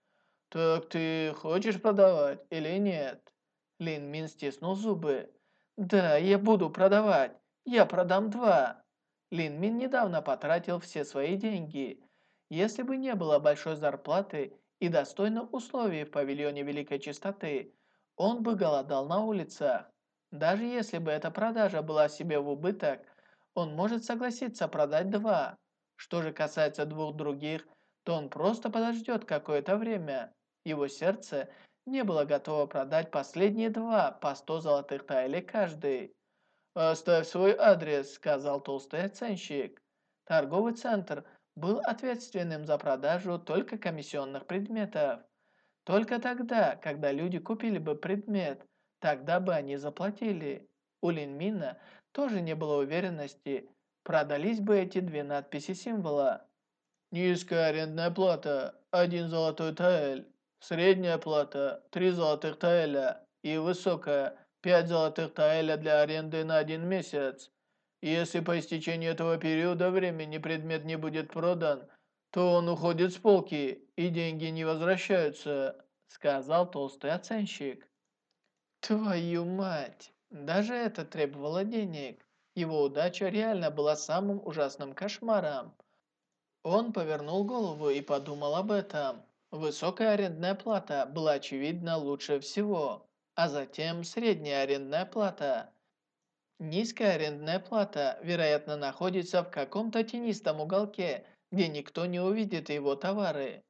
«Так ты хочешь продавать или нет?» Лин Мин стиснул зубы. «Да, я буду продавать. Я продам два». Лин Мин недавно потратил все свои деньги. Если бы не было большой зарплаты и достойных условий в павильоне Великой Чистоты, он бы голодал на улицах. Даже если бы эта продажа была себе в убыток, он может согласиться продать два. Что же касается двух других, то он просто подождет какое-то время. Его сердце не было готово продать последние два по 100 золотых тайлей каждый. «Оставь свой адрес», — сказал толстый оценщик. Торговый центр был ответственным за продажу только комиссионных предметов. Только тогда, когда люди купили бы предмет, тогда бы они заплатили. У Линмина тоже не было уверенности, продались бы эти две надписи символа. Низкая арендная плата – один золотой таэль, средняя плата – три золотых таэля и высокая – пять золотых таэля для аренды на один месяц. Если по истечении этого периода времени предмет не будет продан – то он уходит с полки, и деньги не возвращаются», — сказал толстый оценщик. «Твою мать! Даже это требовало денег. Его удача реально была самым ужасным кошмаром». Он повернул голову и подумал об этом. Высокая арендная плата была очевидно лучше всего, а затем средняя арендная плата. Низкая арендная плата, вероятно, находится в каком-то тенистом уголке, где никто не увидит его товары.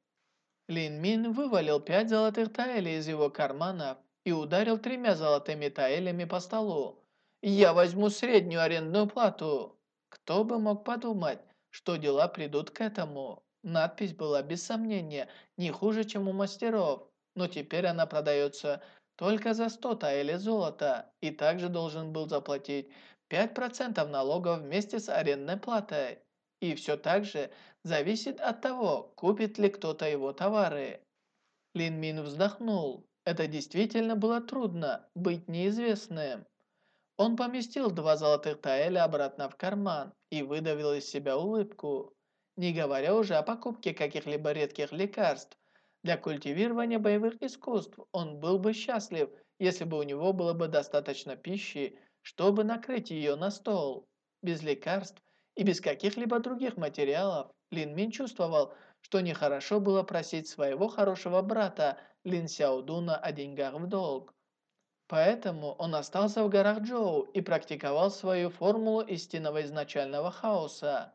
Лин Мин вывалил пять золотых таэлей из его карманов и ударил тремя золотыми таэлями по столу. «Я возьму среднюю арендную плату!» Кто бы мог подумать, что дела придут к этому? Надпись была без сомнения не хуже, чем у мастеров, но теперь она продается только за 100 таэли золота и также должен был заплатить 5% налогов вместе с арендной платой. И все так же зависит от того, купит ли кто-то его товары. Лин Мин вздохнул. Это действительно было трудно, быть неизвестным. Он поместил два золотых таэля обратно в карман и выдавил из себя улыбку. Не говоря уже о покупке каких-либо редких лекарств. Для культивирования боевых искусств он был бы счастлив, если бы у него было бы достаточно пищи, чтобы накрыть ее на стол. Без лекарств и без каких-либо других материалов Лин Мин чувствовал, что нехорошо было просить своего хорошего брата Лин Сяодуна о деньгах в долг. Поэтому он остался в горах Джоу и практиковал свою формулу истинного изначального хаоса.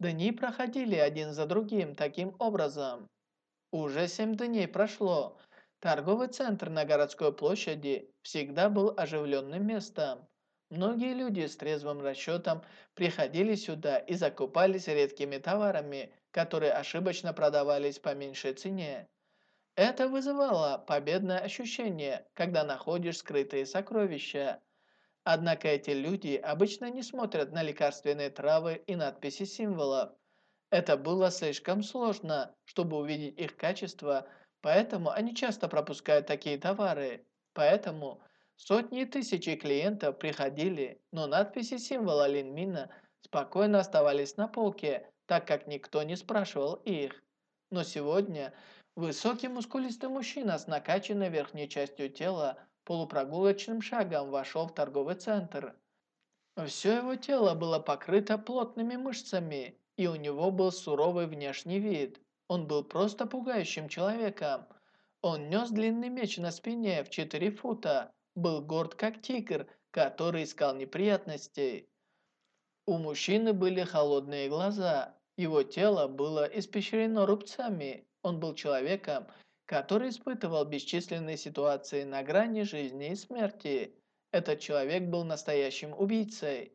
Дни проходили один за другим таким образом. Уже семь дней прошло. Торговый центр на городской площади всегда был оживленным местом. Многие люди с трезвым расчетом приходили сюда и закупались редкими товарами, которые ошибочно продавались по меньшей цене. Это вызывало победное ощущение, когда находишь скрытые сокровища. Однако эти люди обычно не смотрят на лекарственные травы и надписи символов. Это было слишком сложно, чтобы увидеть их качество, поэтому они часто пропускают такие товары. Поэтому Сотни и тысячи клиентов приходили, но надписи символа Линмина спокойно оставались на полке, так как никто не спрашивал их. Но сегодня высокий мускулистый мужчина с накачанной верхней частью тела полупрогулочным шагом вошел в торговый центр. Все его тело было покрыто плотными мышцами, и у него был суровый внешний вид. Он был просто пугающим человеком. Он нес длинный меч на спине в 4 фута, был горд как тигр, который искал неприятностей. У мужчины были холодные глаза, его тело было испещрено рубцами. Он был человеком, который испытывал бесчисленные ситуации на грани жизни и смерти. Этот человек был настоящим убийцей.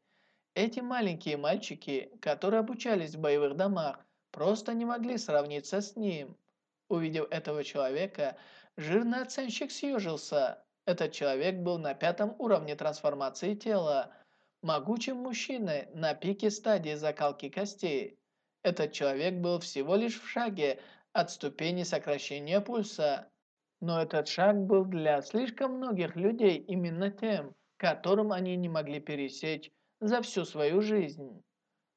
Эти маленькие мальчики, которые обучались в боевых домах, просто не могли сравниться с ним. Увидев этого человека, жирный оценщик съежился. Этот человек был на пятом уровне трансформации тела, могучим мужчиной на пике стадии закалки костей. Этот человек был всего лишь в шаге от ступени сокращения пульса. Но этот шаг был для слишком многих людей именно тем, которым они не могли пересечь за всю свою жизнь.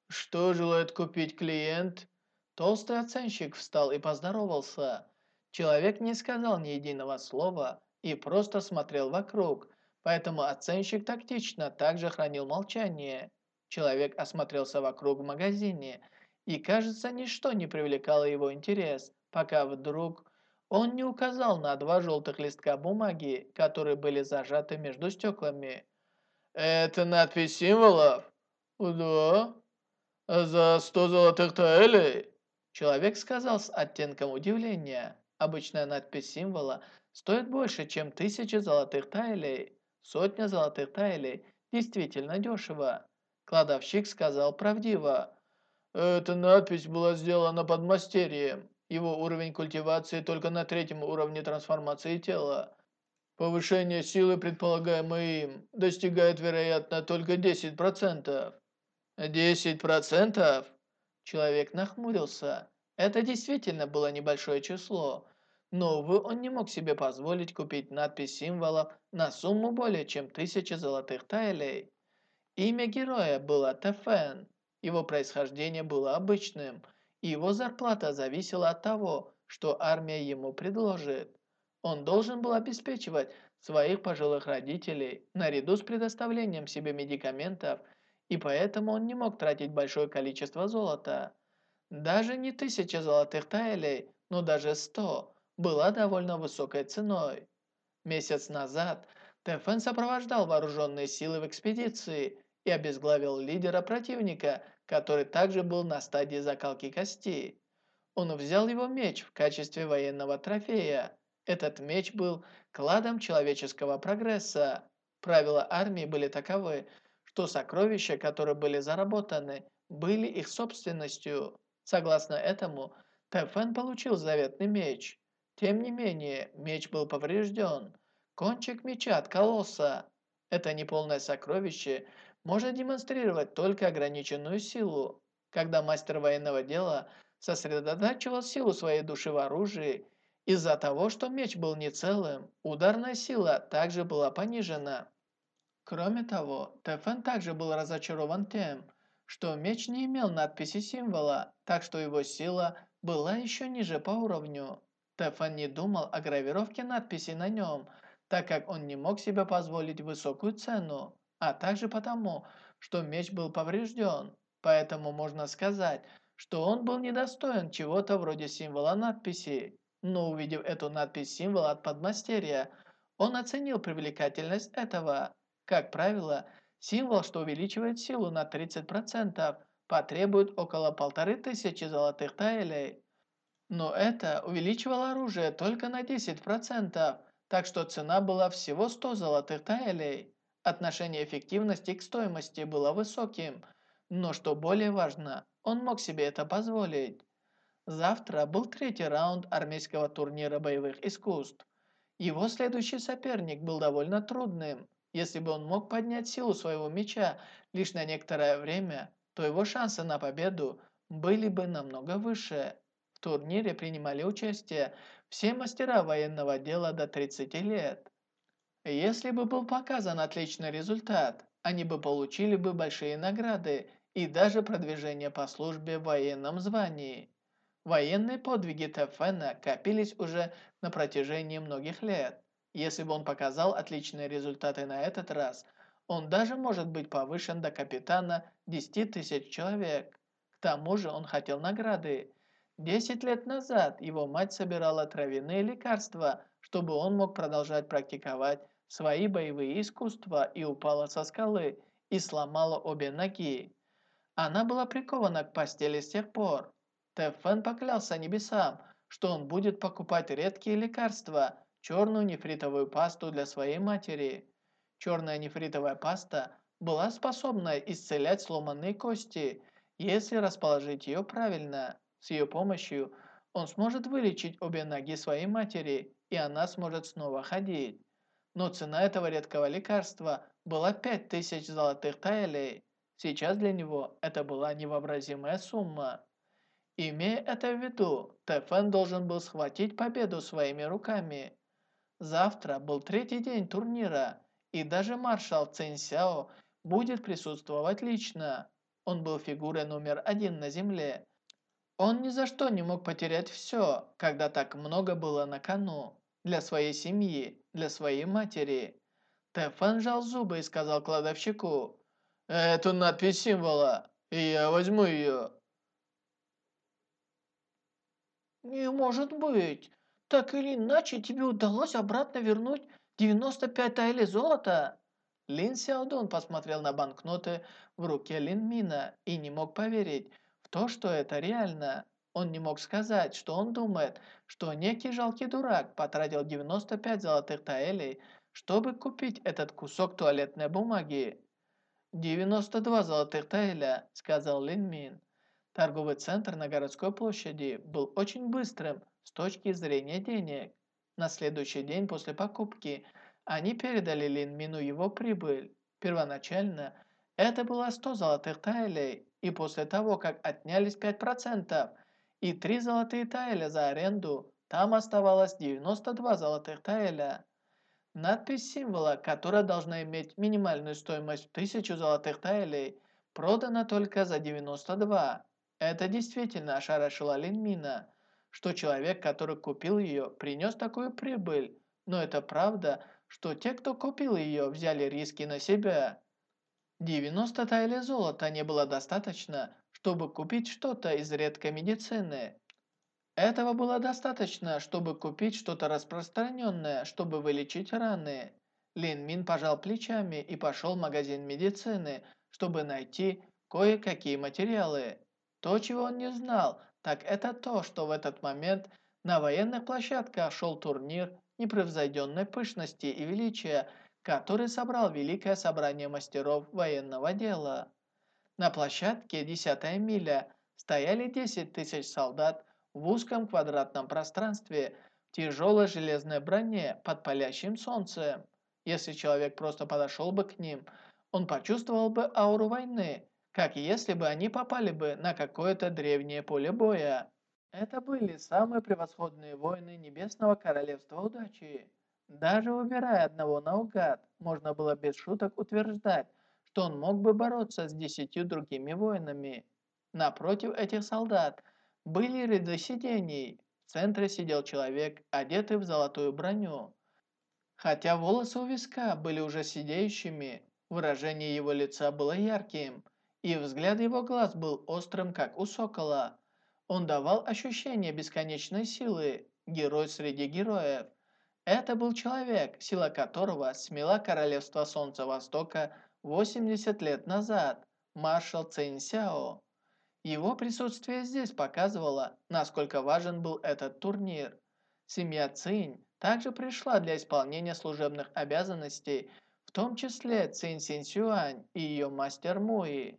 «Что желает купить клиент?» Толстый оценщик встал и поздоровался. Человек не сказал ни единого слова, и просто смотрел вокруг, поэтому оценщик тактично также хранил молчание. Человек осмотрелся вокруг в магазине, и, кажется, ничто не привлекало его интерес, пока вдруг он не указал на два желтых листка бумаги, которые были зажаты между стеклами. «Это надпись символов?» «Да». «За сто золотых таэлей?» Человек сказал с оттенком удивления. Обычная надпись символа стоит больше, чем тысяча золотых тайлей. Сотня золотых тайлей действительно дешево. Кладовщик сказал правдиво. Эта надпись была сделана под мастерием. Его уровень культивации только на третьем уровне трансформации тела. Повышение силы, предполагаемое им, достигает, вероятно, только 10%. 10%? Человек нахмурился. Это действительно было небольшое число, но, увы, он не мог себе позволить купить надпись символов на сумму более чем тысячи золотых тайлей. Имя героя было Тефен. Его происхождение было обычным, и его зарплата зависела от того, что армия ему предложит. Он должен был обеспечивать своих пожилых родителей наряду с предоставлением себе медикаментов, и поэтому он не мог тратить большое количество золота. Даже не тысяча золотых тайлей, но даже сто – была довольно высокой ценой. Месяц назад Тэфэн сопровождал вооруженные силы в экспедиции и обезглавил лидера противника, который также был на стадии закалки костей. Он взял его меч в качестве военного трофея. Этот меч был кладом человеческого прогресса. Правила армии были таковы, что сокровища, которые были заработаны, были их собственностью. Согласно этому, Тэфэн получил заветный меч. Тем не менее, меч был поврежден. Кончик меча откололся. Это неполное сокровище может демонстрировать только ограниченную силу. Когда мастер военного дела сосредотачивал силу своей души в оружии, из-за того, что меч был нецелым, ударная сила также была понижена. Кроме того, Тэфэн также был разочарован тем, что меч не имел надписи символа, так что его сила была еще ниже по уровню. Тэфэн не думал о гравировке надписи на нем, так как он не мог себе позволить высокую цену, а также потому, что меч был поврежден. Поэтому можно сказать, что он был недостоин чего-то вроде символа надписи. Но увидев эту надпись символа от подмастерья, он оценил привлекательность этого. Как правило, символ, что увеличивает силу на 30%, потребует около полторы тысячи золотых таэлей. Но это увеличивало оружие только на 10%, так что цена была всего 100 золотых таэлей. Отношение эффективности к стоимости было высоким, но что более важно, он мог себе это позволить. Завтра был третий раунд армейского турнира боевых искусств. Его следующий соперник был довольно трудным. Если бы он мог поднять силу своего меча лишь на некоторое время, то его шансы на победу были бы намного выше. В турнире принимали участие все мастера военного дела до 30 лет. Если бы был показан отличный результат, они бы получили бы большие награды и даже продвижение по службе в военном звании. Военные подвиги Тэфэна копились уже на протяжении многих лет. Если бы он показал отличные результаты на этот раз, он даже может быть повышен до капитана 10 тысяч человек. К тому же он хотел награды. Десять лет назад его мать собирала травяные лекарства, чтобы он мог продолжать практиковать свои боевые искусства и упала со скалы и сломала обе ноги. Она была прикована к постели с тех пор. Тэфэн поклялся небесам, что он будет покупать редкие лекарства, черную нефритовую пасту для своей матери. Черная нефритовая паста была способна исцелять сломанные кости, если расположить ее правильно. С ее помощью он сможет вылечить обе ноги своей матери, и она сможет снова ходить. Но цена этого редкого лекарства была 5000 золотых таэлей. Сейчас для него это была невообразимая сумма. Имея это в виду, Тэфэн должен был схватить победу своими руками. Завтра был третий день турнира, и даже маршал Цинсяо будет присутствовать лично. Он был фигурой номер один на земле. Он ни за что не мог потерять все, когда так много было на кону. Для своей семьи, для своей матери. Тэфэн жал зубы и сказал кладовщику, «Эту надпись символа, и я возьму ее». «Не может быть! Так или иначе, тебе удалось обратно вернуть 95 тайли золота?» Лин Сяодун посмотрел на банкноты в руке Лин Мина и не мог поверить то, что это реально. Он не мог сказать, что он думает, что некий жалкий дурак потратил 95 золотых таэлей, чтобы купить этот кусок туалетной бумаги. «92 золотых таэля», — сказал Лин Мин. Торговый центр на городской площади был очень быстрым с точки зрения денег. На следующий день после покупки они передали Лин Мину его прибыль. Первоначально это было 100 золотых тайлей, и после того, как отнялись 5% и 3 золотые тайля за аренду, там оставалось 92 золотых тайля. Надпись символа, которая должна иметь минимальную стоимость в 1000 золотых тайлей, продана только за 92. Это действительно ошарашило Линмина, что человек, который купил ее, принес такую прибыль. Но это правда, что те, кто купил ее, взяли риски на себя. 90 тайли золота не было достаточно, чтобы купить что-то из редкой медицины. Этого было достаточно, чтобы купить что-то распространенное, чтобы вылечить раны. Лин Мин пожал плечами и пошел в магазин медицины, чтобы найти кое-какие материалы. То, чего он не знал, так это то, что в этот момент на военных площадках шел турнир непревзойденной пышности и величия, который собрал Великое Собрание Мастеров Военного Дела. На площадке «Десятая миля» стояли 10 тысяч солдат в узком квадратном пространстве, в тяжелой железной броне под палящим солнцем. Если человек просто подошел бы к ним, он почувствовал бы ауру войны, как если бы они попали бы на какое-то древнее поле боя. Это были самые превосходные воины Небесного Королевства Удачи. Даже выбирая одного наугад, можно было без шуток утверждать, что он мог бы бороться с десятью другими воинами. Напротив этих солдат были ряды сидений. В центре сидел человек, одетый в золотую броню. Хотя волосы у виска были уже сидеющими, выражение его лица было ярким, и взгляд его глаз был острым, как у сокола. Он давал ощущение бесконечной силы, герой среди героев. Это был человек, сила которого смела королевство Солнца Востока 80 лет назад, маршал Цинь Сяо. Его присутствие здесь показывало, насколько важен был этот турнир. Семья Цинь также пришла для исполнения служебных обязанностей, в том числе Цинь Синь Сюань и ее мастер Муи.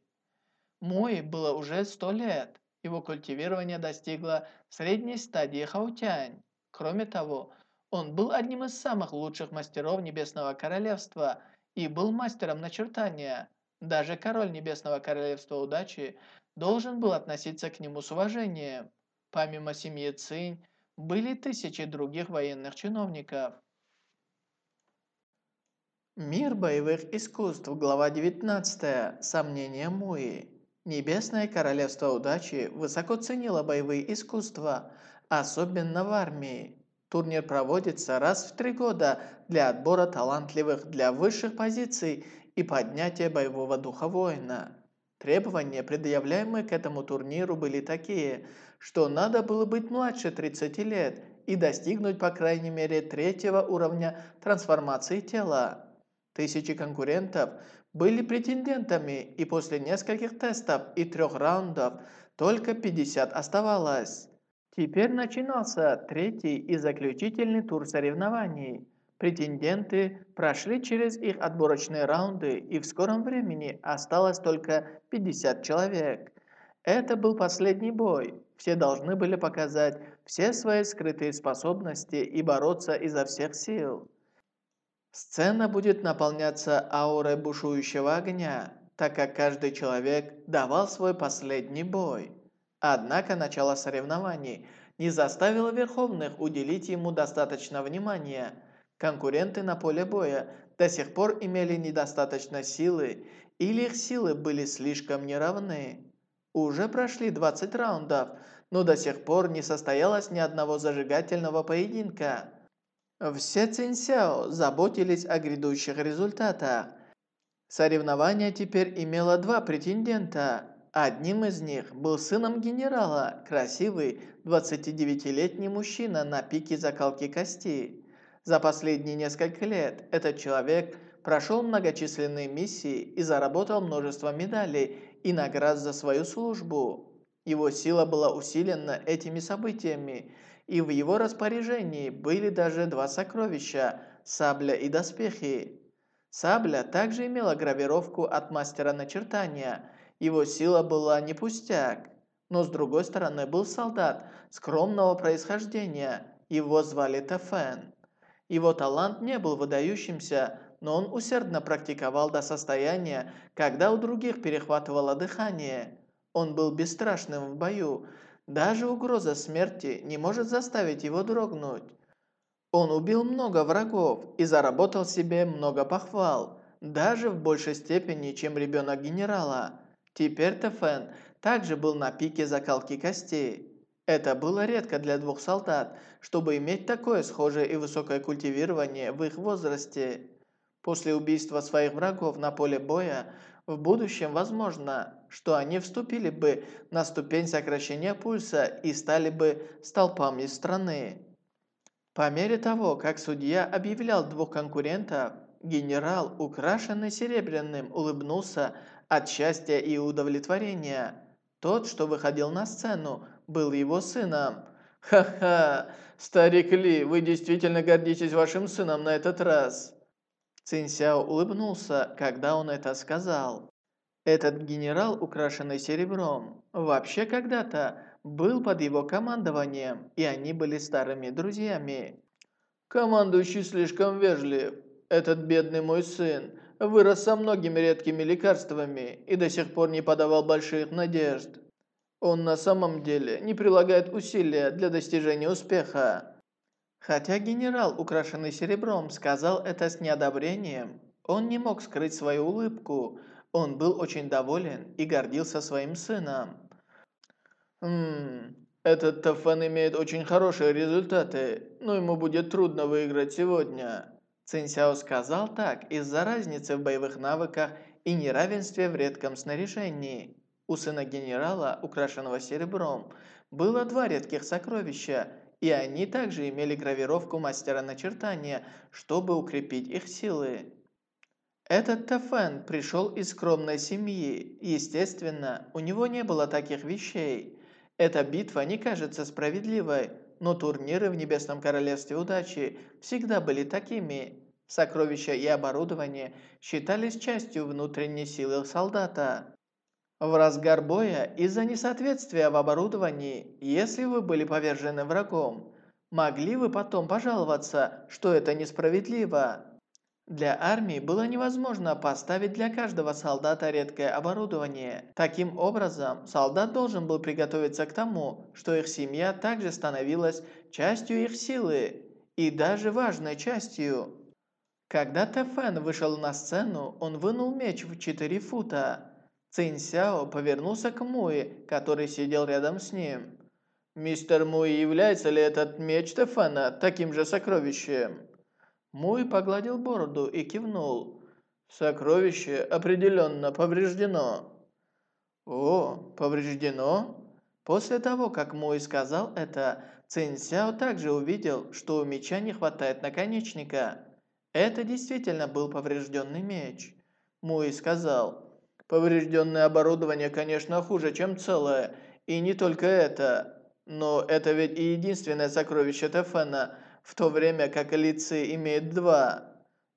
Муи было уже 100 лет, его культивирование достигло средней стадии Хаутянь. Кроме того, он был одним из самых лучших мастеров Небесного Королевства и был мастером начертания. Даже король Небесного Королевства Удачи должен был относиться к нему с уважением. Помимо семьи Цинь, были тысячи других военных чиновников. Мир боевых искусств, глава 19. Сомнения Муи. Небесное Королевство Удачи высоко ценило боевые искусства, особенно в армии. Турнир проводится раз в три года для отбора талантливых для высших позиций и поднятия боевого духа воина. Требования, предъявляемые к этому турниру, были такие, что надо было быть младше 30 лет и достигнуть по крайней мере третьего уровня трансформации тела. Тысячи конкурентов были претендентами, и после нескольких тестов и трех раундов только 50 оставалось. Теперь начинался третий и заключительный тур соревнований. Претенденты прошли через их отборочные раунды, и в скором времени осталось только 50 человек. Это был последний бой. Все должны были показать все свои скрытые способности и бороться изо всех сил. Сцена будет наполняться аурой бушующего огня, так как каждый человек давал свой последний бой. Однако начало соревнований не заставило Верховных уделить ему достаточно внимания. Конкуренты на поле боя до сих пор имели недостаточно силы, или их силы были слишком неравны. Уже прошли 20 раундов, но до сих пор не состоялось ни одного зажигательного поединка. Все Цинсяо заботились о грядущих результатах. Соревнование теперь имело два претендента. Одним из них был сыном генерала, красивый 29-летний мужчина на пике закалки костей. За последние несколько лет этот человек прошел многочисленные миссии и заработал множество медалей и наград за свою службу. Его сила была усилена этими событиями, и в его распоряжении были даже два сокровища – сабля и доспехи. Сабля также имела гравировку от мастера начертания – его сила была не пустяк. Но с другой стороны был солдат скромного происхождения. Его звали Тефен. Его талант не был выдающимся, но он усердно практиковал до состояния, когда у других перехватывало дыхание. Он был бесстрашным в бою. Даже угроза смерти не может заставить его дрогнуть. Он убил много врагов и заработал себе много похвал, даже в большей степени, чем ребенок генерала. Теперь Тефен также был на пике закалки костей. Это было редко для двух солдат, чтобы иметь такое схожее и высокое культивирование в их возрасте. После убийства своих врагов на поле боя, в будущем возможно, что они вступили бы на ступень сокращения пульса и стали бы столпами страны. По мере того, как судья объявлял двух конкурентов, генерал, украшенный серебряным, улыбнулся от счастья и удовлетворения. Тот, что выходил на сцену, был его сыном. «Ха-ха! Старик Ли, вы действительно гордитесь вашим сыном на этот раз!» Цинсяо улыбнулся, когда он это сказал. Этот генерал, украшенный серебром, вообще когда-то был под его командованием, и они были старыми друзьями. «Командующий слишком вежлив. Этот бедный мой сын вырос со многими редкими лекарствами и до сих пор не подавал больших надежд. Он на самом деле не прилагает усилия для достижения успеха». Хотя генерал, украшенный серебром, сказал это с неодобрением, он не мог скрыть свою улыбку. Он был очень доволен и гордился своим сыном. «Ммм, этот Тафан имеет очень хорошие результаты, но ему будет трудно выиграть сегодня». Цинсяо сказал так из-за разницы в боевых навыках и неравенстве в редком снаряжении. У сына генерала, украшенного серебром, было два редких сокровища, и они также имели гравировку мастера начертания, чтобы укрепить их силы. Этот Тафен пришел из скромной семьи. Естественно, у него не было таких вещей. Эта битва не кажется справедливой, но турниры в Небесном Королевстве Удачи всегда были такими. Сокровища и оборудование считались частью внутренней силы солдата. В разгар боя из-за несоответствия в оборудовании, если вы были повержены врагом, могли вы потом пожаловаться, что это несправедливо. Для армии было невозможно поставить для каждого солдата редкое оборудование. Таким образом, солдат должен был приготовиться к тому, что их семья также становилась частью их силы, и даже важной частью. Когда Тэфэн вышел на сцену, он вынул меч в 4 фута. Цинь Сяо повернулся к Муи, который сидел рядом с ним. «Мистер Муи, является ли этот меч Тэфэна таким же сокровищем?» Муй погладил бороду и кивнул. «Сокровище определенно повреждено». «О, повреждено?» После того, как Муй сказал это, Цинь Сяо также увидел, что у меча не хватает наконечника. Это действительно был поврежденный меч. Муй сказал, «Поврежденное оборудование, конечно, хуже, чем целое, и не только это. Но это ведь и единственное сокровище Тефена, в то время как лицей имеет два.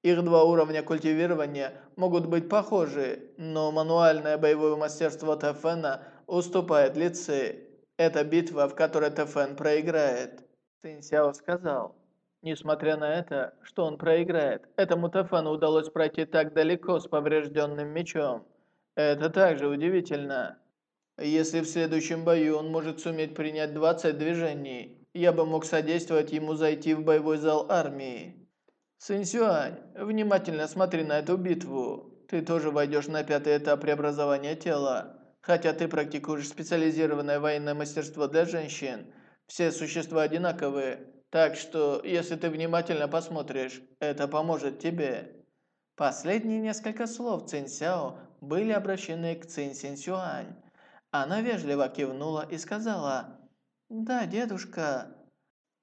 Их два уровня культивирования могут быть похожи, но мануальное боевое мастерство Тэфэна уступает лице. Это битва, в которой Тэфэн проиграет. Цинь Сяо сказал, несмотря на это, что он проиграет, этому Тэфэну удалось пройти так далеко с поврежденным мечом. Это также удивительно. Если в следующем бою он может суметь принять 20 движений, я бы мог содействовать ему зайти в боевой зал армии. Сэнсюань, внимательно смотри на эту битву. Ты тоже войдешь на пятый этап преобразования тела. Хотя ты практикуешь специализированное военное мастерство для женщин, все существа одинаковые, так что, если ты внимательно посмотришь, это поможет тебе». Последние несколько слов Цинь Сяо были обращены к Цинь Синсюань. Она вежливо кивнула и сказала «Да, дедушка».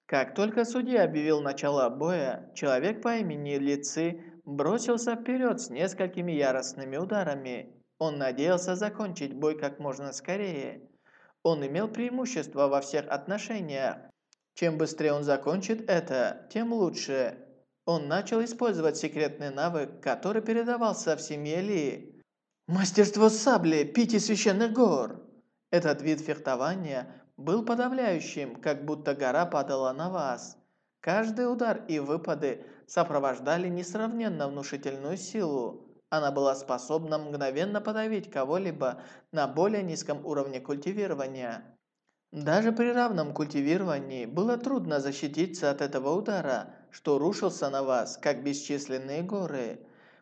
Как только судья объявил начало боя, человек по имени Ли Ци бросился вперед с несколькими яростными ударами. Он надеялся закончить бой как можно скорее. Он имел преимущество во всех отношениях. Чем быстрее он закончит это, тем лучше. Он начал использовать секретный навык, который передавался в семье Ли. Мастерство сабли пяти священных гор. Этот вид фехтования был подавляющим, как будто гора падала на вас. Каждый удар и выпады сопровождали несравненно внушительную силу. Она была способна мгновенно подавить кого-либо на более низком уровне культивирования. Даже при равном культивировании было трудно защититься от этого удара, что рушился на вас, как бесчисленные горы.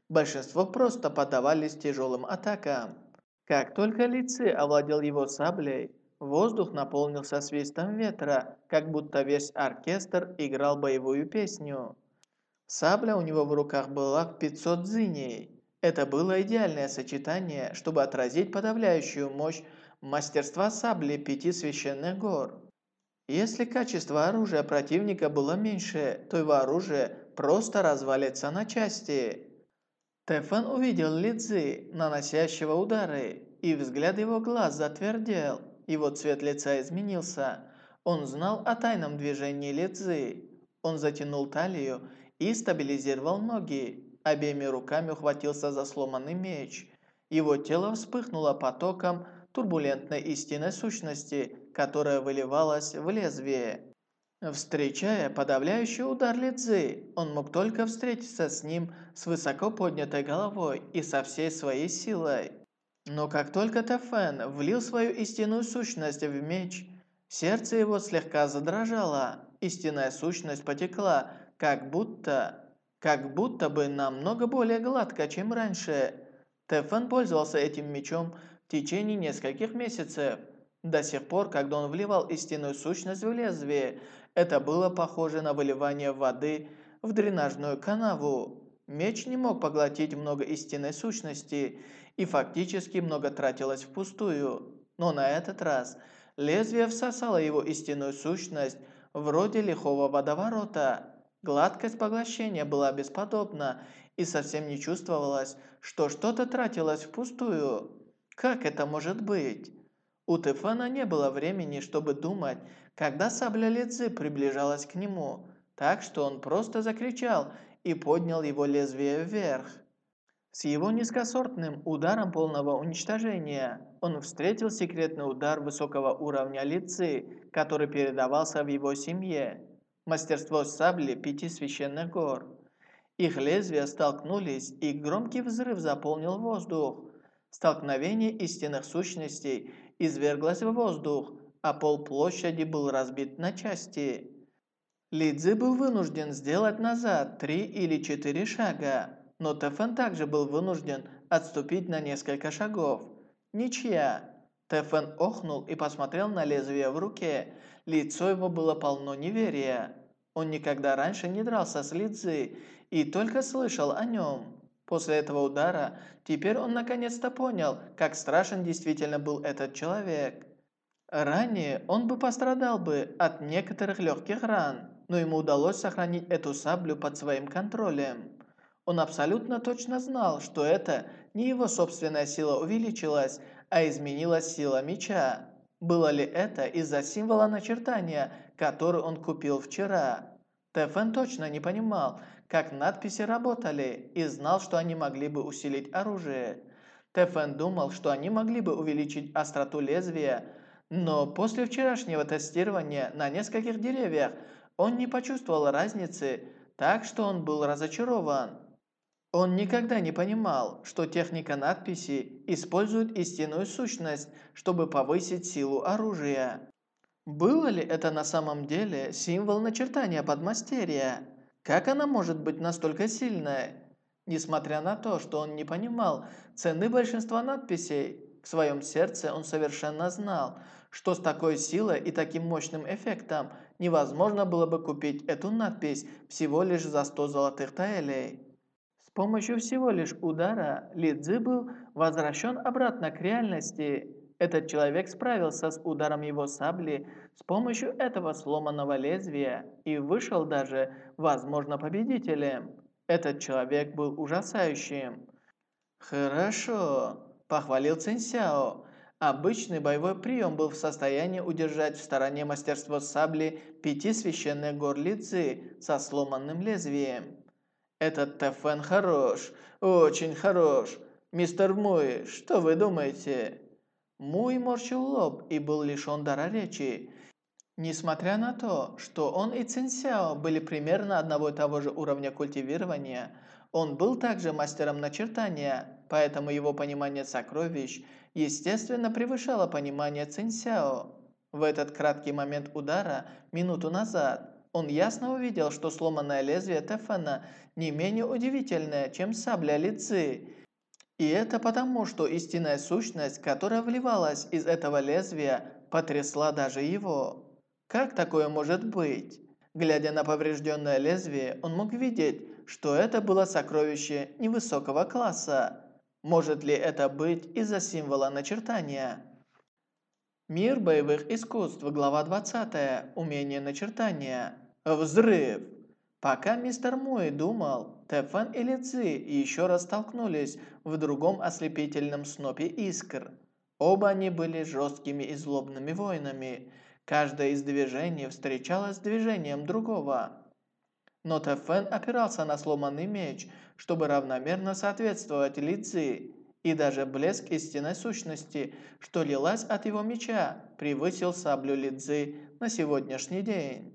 Большинство просто поддавались тяжелым атакам. Как только Лици овладел его саблей, Воздух наполнился свистом ветра, как будто весь оркестр играл боевую песню. Сабля у него в руках была в 500 зыней. Это было идеальное сочетание, чтобы отразить подавляющую мощь мастерства сабли пяти священных гор. Если качество оружия противника было меньше, то его оружие просто развалится на части. Тэфэн увидел Лидзи, наносящего удары, и взгляд его глаз затвердел. Его цвет лица изменился. Он знал о тайном движении Лидзы. Он затянул талию и стабилизировал ноги. Обеими руками ухватился за сломанный меч. Его тело вспыхнуло потоком турбулентной истинной сущности, которая выливалась в лезвие. Встречая подавляющий удар Лидзы, он мог только встретиться с ним с высоко поднятой головой и со всей своей силой. Но как только Тэфэн влил свою истинную сущность в меч, сердце его слегка задрожало, истинная сущность потекла, как будто, как будто бы намного более гладко, чем раньше. Тэфэн пользовался этим мечом в течение нескольких месяцев. До сих пор, когда он вливал истинную сущность в лезвие, это было похоже на выливание воды в дренажную канаву. Меч не мог поглотить много истинной сущности, и фактически много тратилось впустую. Но на этот раз лезвие всосало его истинную сущность вроде лихого водоворота. Гладкость поглощения была бесподобна, и совсем не чувствовалось, что что-то тратилось впустую. Как это может быть? У Тефана не было времени, чтобы думать, когда сабля Лидзы приближалась к нему, так что он просто закричал и поднял его лезвие вверх. С его низкосортным ударом полного уничтожения он встретил секретный удар высокого уровня лицы, который передавался в его семье. Мастерство сабли пяти священных гор. Их лезвия столкнулись, и громкий взрыв заполнил воздух. Столкновение истинных сущностей изверглось в воздух, а пол площади был разбит на части. Лидзи был вынужден сделать назад три или четыре шага, но Тэфэн также был вынужден отступить на несколько шагов. Ничья. Тэфэн охнул и посмотрел на лезвие в руке. Лицо его было полно неверия. Он никогда раньше не дрался с Лидзи и только слышал о нем. После этого удара, теперь он наконец-то понял, как страшен действительно был этот человек. Ранее он бы пострадал бы от некоторых легких ран, но ему удалось сохранить эту саблю под своим контролем. Он абсолютно точно знал, что это не его собственная сила увеличилась, а изменилась сила меча. Было ли это из-за символа начертания, который он купил вчера? Тэфэн точно не понимал, как надписи работали, и знал, что они могли бы усилить оружие. Тэфэн думал, что они могли бы увеличить остроту лезвия, но после вчерашнего тестирования на нескольких деревьях он не почувствовал разницы, так что он был разочарован. Он никогда не понимал, что техника надписи использует истинную сущность, чтобы повысить силу оружия. Было ли это на самом деле символ начертания подмастерья? Как она может быть настолько сильная? Несмотря на то, что он не понимал цены большинства надписей, в своем сердце он совершенно знал, что с такой силой и таким мощным эффектом невозможно было бы купить эту надпись всего лишь за 100 золотых таэлей. Помощью всего лишь удара Ли Цзи был возвращен обратно к реальности. Этот человек справился с ударом его сабли с помощью этого сломанного лезвия и вышел даже, возможно, победителем. Этот человек был ужасающим. «Хорошо», – похвалил Цинсяо. Обычный боевой прием был в состоянии удержать в стороне мастерство сабли пяти священных гор лицы со сломанным лезвием. «Этот Тэфэн хорош, очень хорош. Мистер Муи, что вы думаете?» Муй морщил лоб и был лишен дара речи. Несмотря на то, что он и Цинсяо были примерно одного и того же уровня культивирования, он был также мастером начертания, поэтому его понимание сокровищ, естественно, превышало понимание Цинсяо. В этот краткий момент удара, минуту назад, он ясно увидел, что сломанное лезвие Тефана не менее удивительное, чем сабля Лицы, и это потому, что истинная сущность, которая вливалась из этого лезвия, потрясла даже его. Как такое может быть? Глядя на поврежденное лезвие, он мог видеть, что это было сокровище невысокого класса. Может ли это быть из-за символа начертания? Мир боевых искусств, глава 20, умение начертания. Взрыв! Пока мистер Муи думал, Тэфэн и Ли Цзи еще раз столкнулись в другом ослепительном снопе искр. Оба они были жесткими и злобными воинами. Каждое из движений встречалось с движением другого. Но Тэфэн опирался на сломанный меч, чтобы равномерно соответствовать Ли Цзи. и даже блеск истинной сущности, что лилась от его меча, превысил саблю Лидзы на сегодняшний день.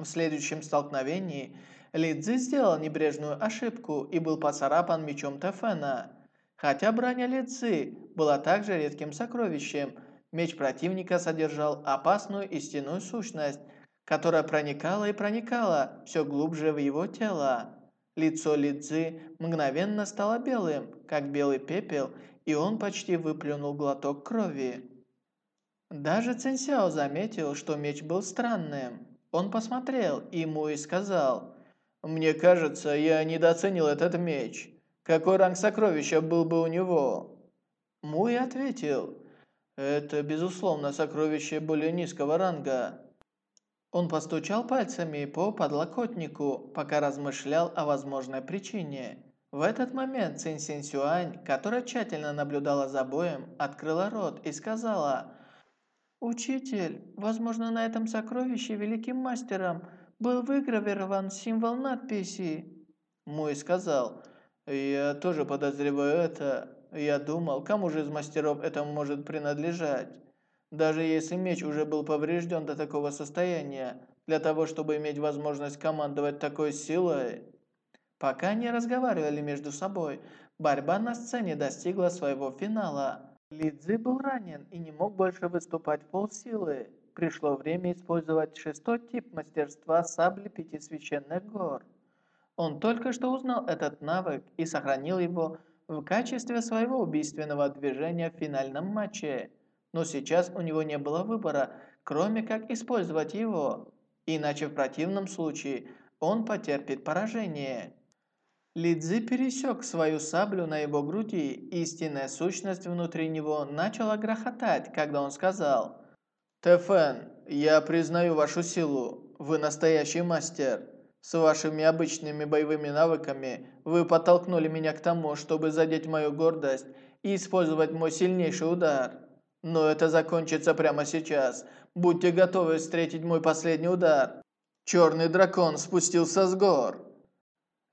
В следующем столкновении Лидзи сделал небрежную ошибку и был поцарапан мечом Тефена. Хотя броня Лидзи была также редким сокровищем, меч противника содержал опасную истинную сущность, которая проникала и проникала все глубже в его тело. Лицо Лидзи мгновенно стало белым, как белый пепел, и он почти выплюнул глоток крови. Даже Цинсяо заметил, что меч был странным. Он посмотрел ему и сказал, «Мне кажется, я недооценил этот меч. Какой ранг сокровища был бы у него?» Муи ответил, «Это, безусловно, сокровище более низкого ранга. Он постучал пальцами по подлокотнику, пока размышлял о возможной причине. В этот момент Цин Син Сюань, которая тщательно наблюдала за боем, открыла рот и сказала «Учитель, возможно, на этом сокровище великим мастером был выгравирован символ надписи». Мой сказал «Я тоже подозреваю это. Я думал, кому же из мастеров это может принадлежать?» Даже если меч уже был поврежден до такого состояния, для того, чтобы иметь возможность командовать такой силой... Пока они разговаривали между собой, борьба на сцене достигла своего финала. Лидзи был ранен и не мог больше выступать полсилы. Пришло время использовать шестой тип мастерства сабли пяти священных гор. Он только что узнал этот навык и сохранил его в качестве своего убийственного движения в финальном матче но сейчас у него не было выбора, кроме как использовать его, иначе в противном случае он потерпит поражение. Лидзи пересек свою саблю на его груди, истинная сущность внутри него начала грохотать, когда он сказал «Тэфэн, я признаю вашу силу, вы настоящий мастер. С вашими обычными боевыми навыками вы подтолкнули меня к тому, чтобы задеть мою гордость и использовать мой сильнейший удар. Но это закончится прямо сейчас. Будьте готовы встретить мой последний удар. Черный дракон спустился с гор.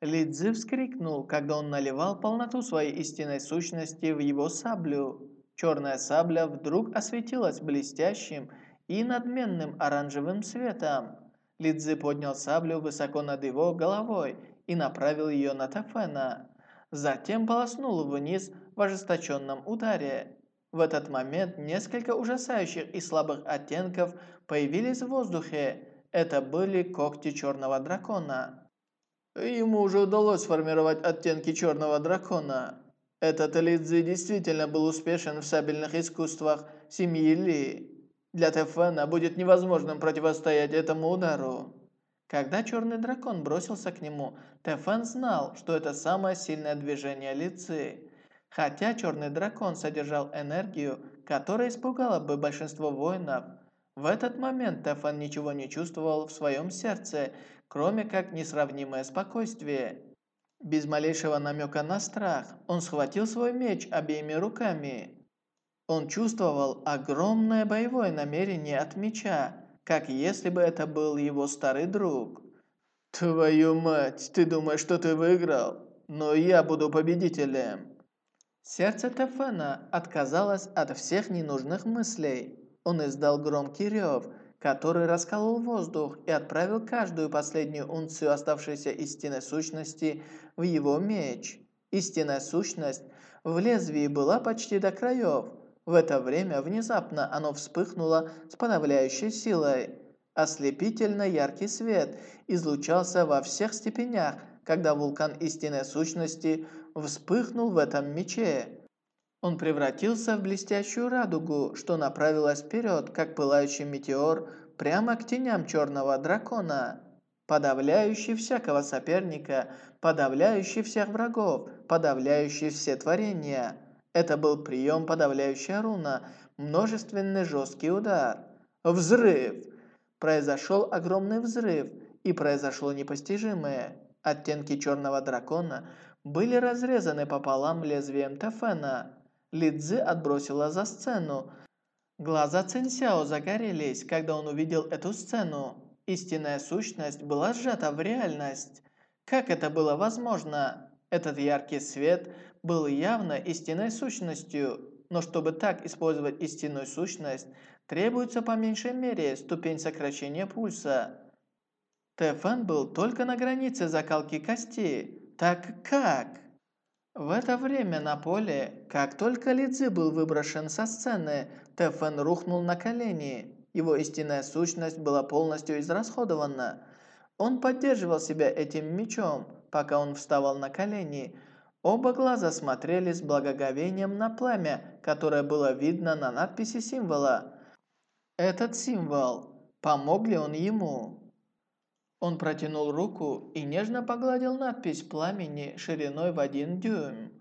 Лидзи вскрикнул, когда он наливал полноту своей истинной сущности в его саблю. Черная сабля вдруг осветилась блестящим и надменным оранжевым светом. Лидзи поднял саблю высоко над его головой и направил ее на Тафена. Затем полоснул вниз в ожесточенном ударе. В этот момент несколько ужасающих и слабых оттенков появились в воздухе. Это были когти черного дракона. Ему уже удалось сформировать оттенки черного дракона. Этот Лидзи действительно был успешен в сабельных искусствах семьи Ли. Для Тефена будет невозможным противостоять этому удару. Когда черный дракон бросился к нему, Тефен знал, что это самое сильное движение лицы. Хотя черный дракон содержал энергию, которая испугала бы большинство воинов, в этот момент Тефан ничего не чувствовал в своем сердце, кроме как несравнимое спокойствие. Без малейшего намека на страх, он схватил свой меч обеими руками. Он чувствовал огромное боевое намерение от меча, как если бы это был его старый друг. «Твою мать, ты думаешь, что ты выиграл? Но я буду победителем!» Сердце Тефена отказалось от всех ненужных мыслей. Он издал громкий рев, который расколол воздух и отправил каждую последнюю унцию оставшейся истинной сущности в его меч. Истинная сущность в лезвии была почти до краев. В это время внезапно оно вспыхнуло с подавляющей силой. Ослепительно яркий свет излучался во всех степенях, когда вулкан истинной сущности вспыхнул в этом мече. Он превратился в блестящую радугу, что направилась вперед, как пылающий метеор, прямо к теням черного дракона. Подавляющий всякого соперника, подавляющий всех врагов, подавляющий все творения. Это был прием подавляющая руна, множественный жесткий удар. Взрыв! Произошел огромный взрыв, и произошло непостижимое. Оттенки черного дракона были разрезаны пополам лезвием Тафена. Лидзи отбросила за сцену. Глаза Цинсяо загорелись, когда он увидел эту сцену. Истинная сущность была сжата в реальность. Как это было возможно? Этот яркий свет был явно истинной сущностью, но чтобы так использовать истинную сущность, требуется по меньшей мере ступень сокращения пульса. Тэфэн был только на границе закалки кости. Так как? В это время на поле, как только Лидзи был выброшен со сцены, Тэфэн рухнул на колени. Его истинная сущность была полностью израсходована. Он поддерживал себя этим мечом, пока он вставал на колени. Оба глаза смотрели с благоговением на пламя, которое было видно на надписи символа. Этот символ, помог ли он ему? Он протянул руку и нежно погладил надпись пламени шириной в один дюйм.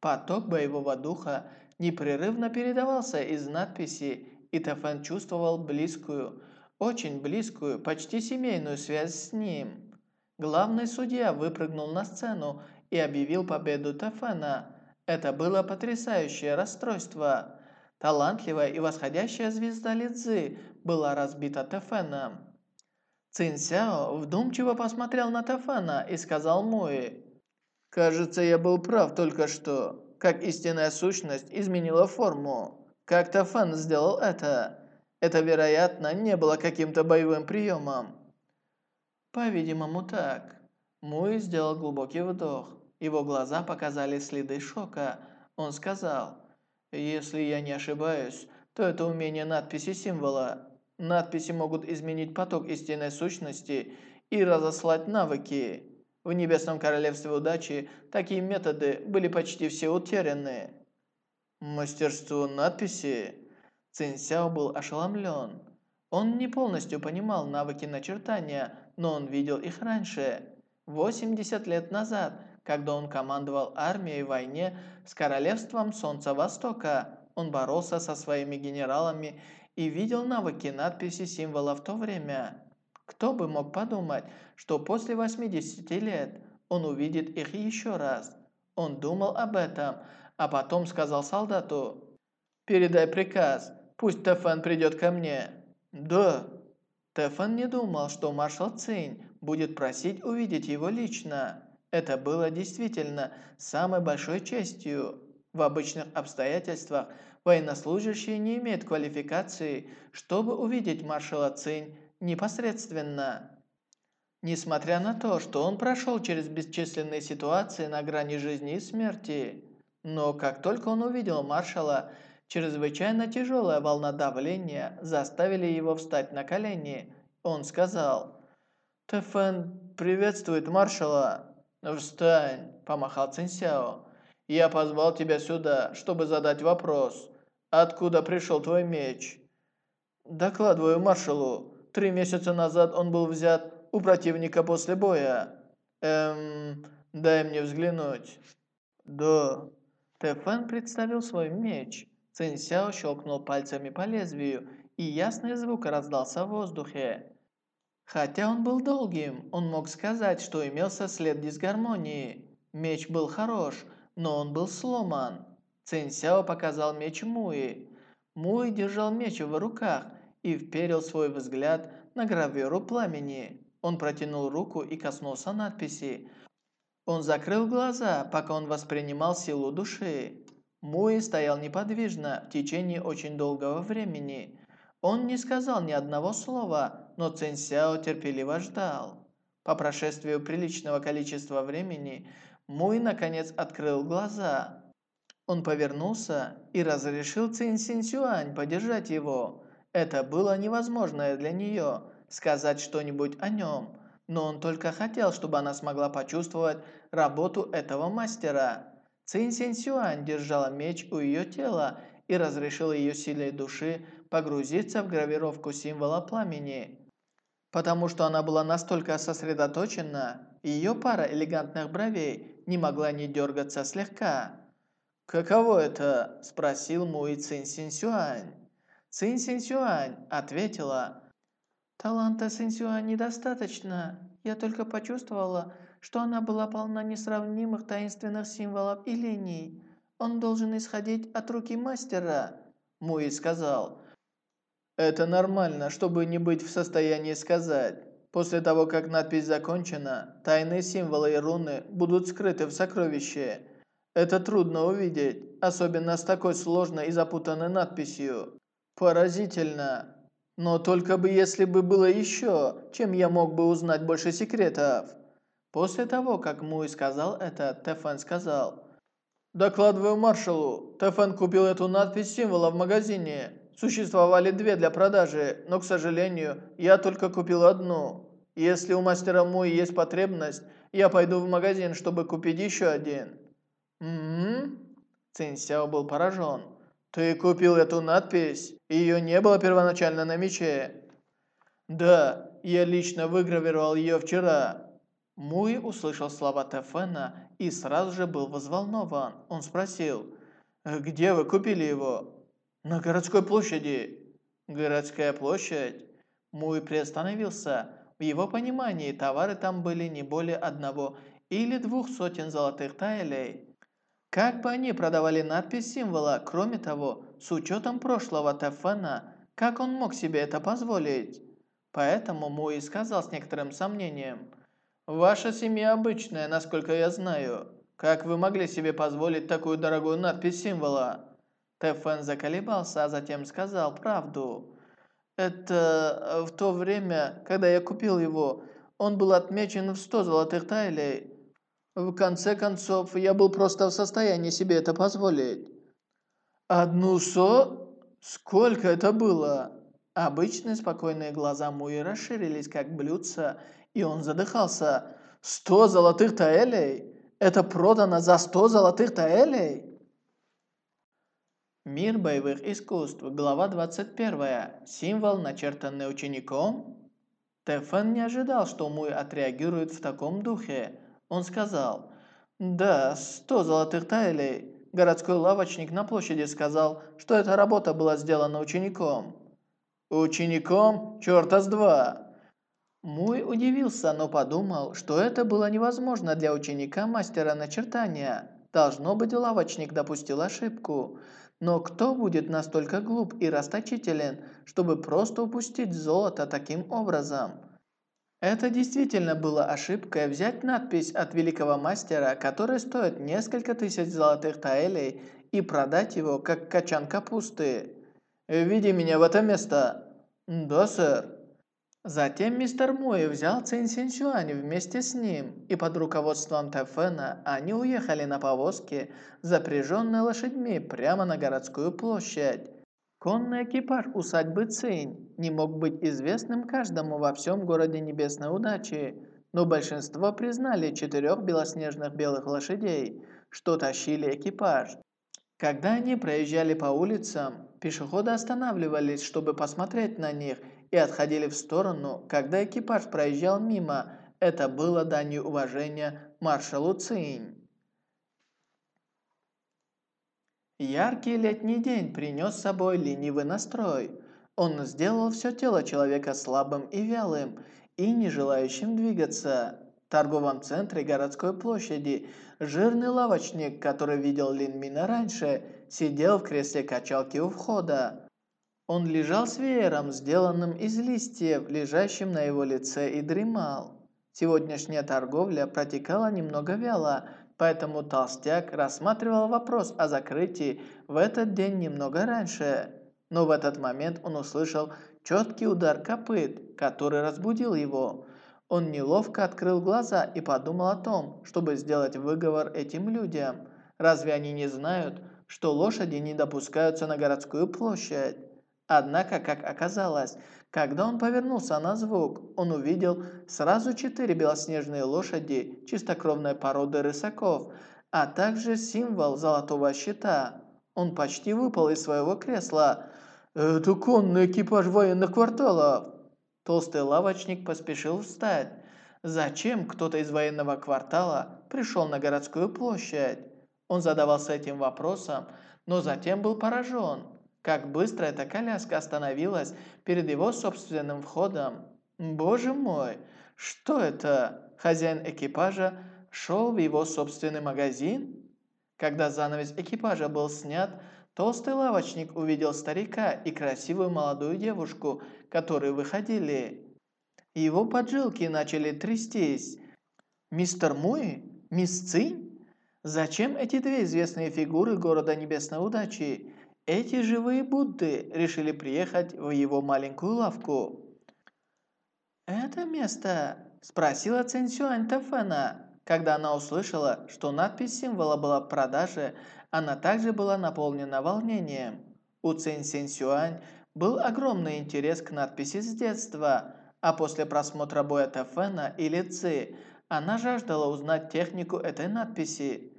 Поток боевого духа непрерывно передавался из надписи, и Тэфэн чувствовал близкую, очень близкую, почти семейную связь с ним. Главный судья выпрыгнул на сцену и объявил победу Тэфэна. Это было потрясающее расстройство. Талантливая и восходящая звезда Лидзы была разбита Тэфэном. Цин Сяо вдумчиво посмотрел на Тафана и сказал Муи. «Кажется, я был прав только что. Как истинная сущность изменила форму. Как Тафан сделал это? Это, вероятно, не было каким-то боевым приемом». «По-видимому, так». Муи сделал глубокий вдох. Его глаза показали следы шока. Он сказал, «Если я не ошибаюсь, то это умение надписи символа. Надписи могут изменить поток истинной сущности и разослать навыки. В Небесном Королевстве Удачи такие методы были почти все утеряны. Мастерство надписи? Цинсяо был ошеломлен. Он не полностью понимал навыки начертания, но он видел их раньше. 80 лет назад, когда он командовал армией в войне с Королевством Солнца Востока, он боролся со своими генералами и видел навыки надписи символа в то время. Кто бы мог подумать, что после 80 лет он увидит их еще раз. Он думал об этом, а потом сказал солдату, «Передай приказ, пусть Тэфэн придет ко мне». «Да». Тэфэн не думал, что маршал Цинь будет просить увидеть его лично. Это было действительно самой большой честью. В обычных обстоятельствах Военнослужащий не имеет квалификации, чтобы увидеть маршала Цинь непосредственно. Несмотря на то, что он прошел через бесчисленные ситуации на грани жизни и смерти, но как только он увидел маршала, чрезвычайно тяжелая волна давления заставили его встать на колени. Он сказал, «Тэфэн приветствует маршала». «Встань», – помахал Цинсяо. «Я позвал тебя сюда, чтобы задать вопрос. Откуда пришел твой меч?» «Докладываю маршалу. Три месяца назад он был взят у противника после боя. Эм, дай мне взглянуть». «Да». Тэфэн представил свой меч. Цинсяо щелкнул пальцами по лезвию, и ясный звук раздался в воздухе. Хотя он был долгим, он мог сказать, что имелся след дисгармонии. Меч был хорош, но он был сломан. Цинь Сяо показал меч Муи. Муи держал меч в руках и вперил свой взгляд на гравюру пламени. Он протянул руку и коснулся надписи. Он закрыл глаза, пока он воспринимал силу души. Муи стоял неподвижно в течение очень долгого времени. Он не сказал ни одного слова, но Цинь Сяо терпеливо ждал. По прошествию приличного количества времени, Муи наконец открыл глаза. Он повернулся и разрешил Цин Син Сюань подержать его. Это было невозможно для нее сказать что-нибудь о нем, но он только хотел, чтобы она смогла почувствовать работу этого мастера. Цин Син Сюань держала меч у ее тела и разрешила ее силой души погрузиться в гравировку символа пламени. Потому что она была настолько сосредоточена, ее пара элегантных бровей не могла не дергаться слегка. «Каково это?» – спросил Муи Цин Синсюань. Цин Синсюань ответила, «Таланта Синсюань недостаточно. Я только почувствовала, что она была полна несравнимых таинственных символов и линий. Он должен исходить от руки мастера», – Муи сказал. «Это нормально, чтобы не быть в состоянии сказать. После того, как надпись закончена, тайные символы и руны будут скрыты в сокровище». Это трудно увидеть, особенно с такой сложной и запутанной надписью. Поразительно. Но только бы если бы было еще, чем я мог бы узнать больше секретов. После того, как Муи сказал это, Тэфэн сказал. «Докладываю маршалу. Тэфэн купил эту надпись символа в магазине. Существовали две для продажи, но, к сожалению, я только купил одну. Если у мастера Муи есть потребность, я пойду в магазин, чтобы купить еще один». «М-м-м?» Цинь Сяо был поражен. «Ты купил эту надпись? Ее не было первоначально на мече?» «Да, я лично выгравировал ее вчера». Муи услышал слова Тэфэна и сразу же был взволнован. Он спросил, «Где вы купили его?» «На городской площади». «Городская площадь?» Муи приостановился. В его понимании товары там были не более одного или двух сотен золотых тайлей. Как бы они продавали надпись символа, кроме того, с учетом прошлого Тэфэна, как он мог себе это позволить? Поэтому Муи сказал с некоторым сомнением, «Ваша семья обычная, насколько я знаю. Как вы могли себе позволить такую дорогую надпись символа?» Тэфэн заколебался, а затем сказал правду. «Это в то время, когда я купил его, он был отмечен в 100 золотых тайлей. В конце концов, я был просто в состоянии себе это позволить. Одну со? Сколько это было? Обычные спокойные глаза Муи расширились, как блюдца, и он задыхался. «Сто золотых таэлей? Это продано за сто золотых таэлей?» Мир боевых искусств, глава 21. Символ, начертанный учеником. Тэфэн не ожидал, что Муи отреагирует в таком духе. Он сказал, «Да, сто золотых тайлей». Городской лавочник на площади сказал, что эта работа была сделана учеником. «Учеником? Чёрта с два!» Муй удивился, но подумал, что это было невозможно для ученика мастера начертания. Должно быть, лавочник допустил ошибку. Но кто будет настолько глуп и расточителен, чтобы просто упустить золото таким образом? Это действительно была ошибкой взять надпись от великого мастера, которая стоит несколько тысяч золотых таэлей, и продать его, как качан капусты. «Веди меня в это место». «Да, сэр». Затем мистер Муи взял Цин Синсюань вместе с ним, и под руководством Тэфэна они уехали на повозке, запряженной лошадьми, прямо на городскую площадь. Конный экипаж усадьбы Цинь не мог быть известным каждому во всем городе Небесной Удачи, но большинство признали четырех белоснежных белых лошадей, что тащили экипаж. Когда они проезжали по улицам, пешеходы останавливались, чтобы посмотреть на них, и отходили в сторону, когда экипаж проезжал мимо. Это было данью уважения маршалу Цинь. Яркий летний день принес с собой ленивый настрой. Он сделал все тело человека слабым и вялым, и не желающим двигаться. В торговом центре городской площади жирный лавочник, который видел Лин Мина раньше, сидел в кресле качалки у входа. Он лежал с веером, сделанным из листьев, лежащим на его лице, и дремал. Сегодняшняя торговля протекала немного вяло, Поэтому толстяк рассматривал вопрос о закрытии в этот день немного раньше. Но в этот момент он услышал четкий удар копыт, который разбудил его. Он неловко открыл глаза и подумал о том, чтобы сделать выговор этим людям. Разве они не знают, что лошади не допускаются на городскую площадь? Однако, как оказалось, когда он повернулся на звук, он увидел сразу четыре белоснежные лошади чистокровной породы рысаков, а также символ золотого щита. Он почти выпал из своего кресла. «Это конный экипаж военных кварталов!» Толстый лавочник поспешил встать. Зачем кто-то из военного квартала пришел на городскую площадь? Он задавался этим вопросом, но затем был поражен. Как быстро эта коляска остановилась перед его собственным входом. Боже мой, что это? Хозяин экипажа шел в его собственный магазин? Когда занавес экипажа был снят, толстый лавочник увидел старика и красивую молодую девушку, которые выходили. Его поджилки начали трястись. «Мистер Муи? Мисс Цинь?» Зачем эти две известные фигуры города Небесной Удачи, эти живые Будды, решили приехать в его маленькую лавку? «Это место?» – спросила Цинь Сюань Тафена. Когда она услышала, что надпись символа была в продаже, она также была наполнена волнением. У Синь Сюань был огромный интерес к надписи с детства, а после просмотра боя Тафена или Ци, она жаждала узнать технику этой надписи.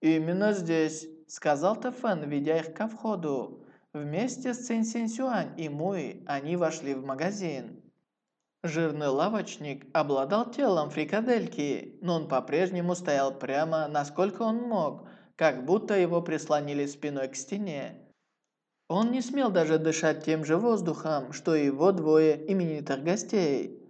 «Именно здесь», — сказал Тэфэн, ведя их ко входу. Вместе с Цинь Синь Сюань и Муи они вошли в магазин. Жирный лавочник обладал телом фрикадельки, но он по-прежнему стоял прямо, насколько он мог, как будто его прислонили спиной к стене. Он не смел даже дышать тем же воздухом, что и его двое именитых гостей.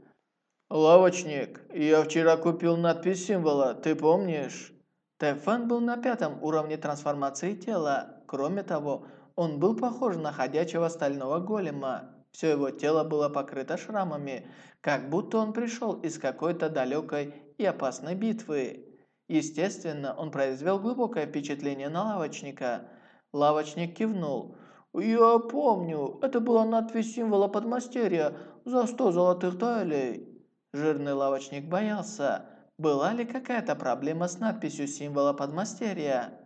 «Лавочник, я вчера купил надпись символа, ты помнишь?» Тэфэн был на пятом уровне трансформации тела. Кроме того, он был похож на ходячего стального голема. Все его тело было покрыто шрамами, как будто он пришел из какой-то далекой и опасной битвы. Естественно, он произвел глубокое впечатление на лавочника. Лавочник кивнул. «Я помню, это была надпись символа подмастерья за сто золотых талей». Жирный лавочник боялся, была ли какая-то проблема с надписью символа подмастерья.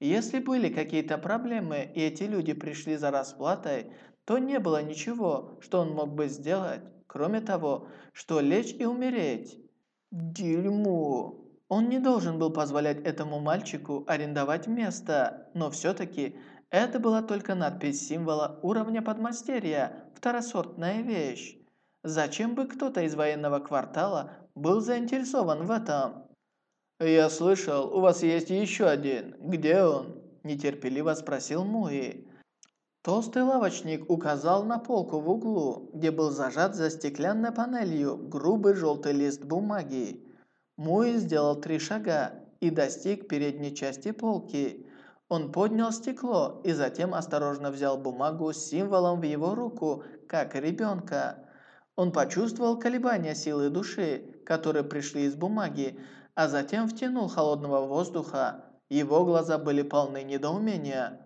Если были какие-то проблемы, и эти люди пришли за расплатой, то не было ничего, что он мог бы сделать, кроме того, что лечь и умереть. Дерьмо. Он не должен был позволять этому мальчику арендовать место, но все-таки это была только надпись символа уровня подмастерья, второсортная вещь. Зачем бы кто-то из военного квартала был заинтересован в этом? «Я слышал, у вас есть еще один. Где он?» Нетерпеливо спросил Муи. Толстый лавочник указал на полку в углу, где был зажат за стеклянной панелью грубый желтый лист бумаги. Муи сделал три шага и достиг передней части полки. Он поднял стекло и затем осторожно взял бумагу с символом в его руку, как ребенка. Он почувствовал колебания силы души, которые пришли из бумаги, а затем втянул холодного воздуха. Его глаза были полны недоумения.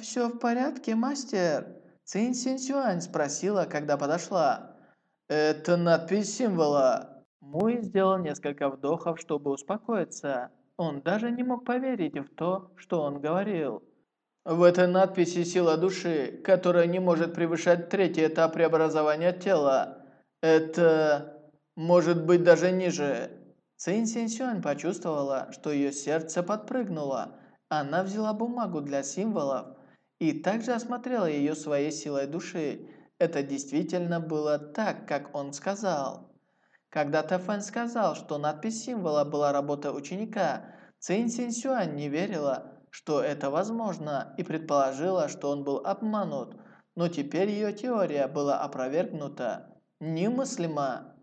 «Все в порядке, мастер?» Цинь Синь Сюань спросила, когда подошла. «Это надпись символа». Муи сделал несколько вдохов, чтобы успокоиться. Он даже не мог поверить в то, что он говорил. В этой надписи сила души, которая не может превышать третий этап преобразования тела. Это может быть даже ниже. Цинь Синьсюань почувствовала, что ее сердце подпрыгнуло. Она взяла бумагу для символов и также осмотрела ее своей силой души. Это действительно было так, как он сказал. Когда Тэфэн сказал, что надпись символа была работой ученика, Цинь Синьсюань не верила, что это возможно, и предположила, что он был обманут, но теперь ее теория была опровергнута. Немыслимо.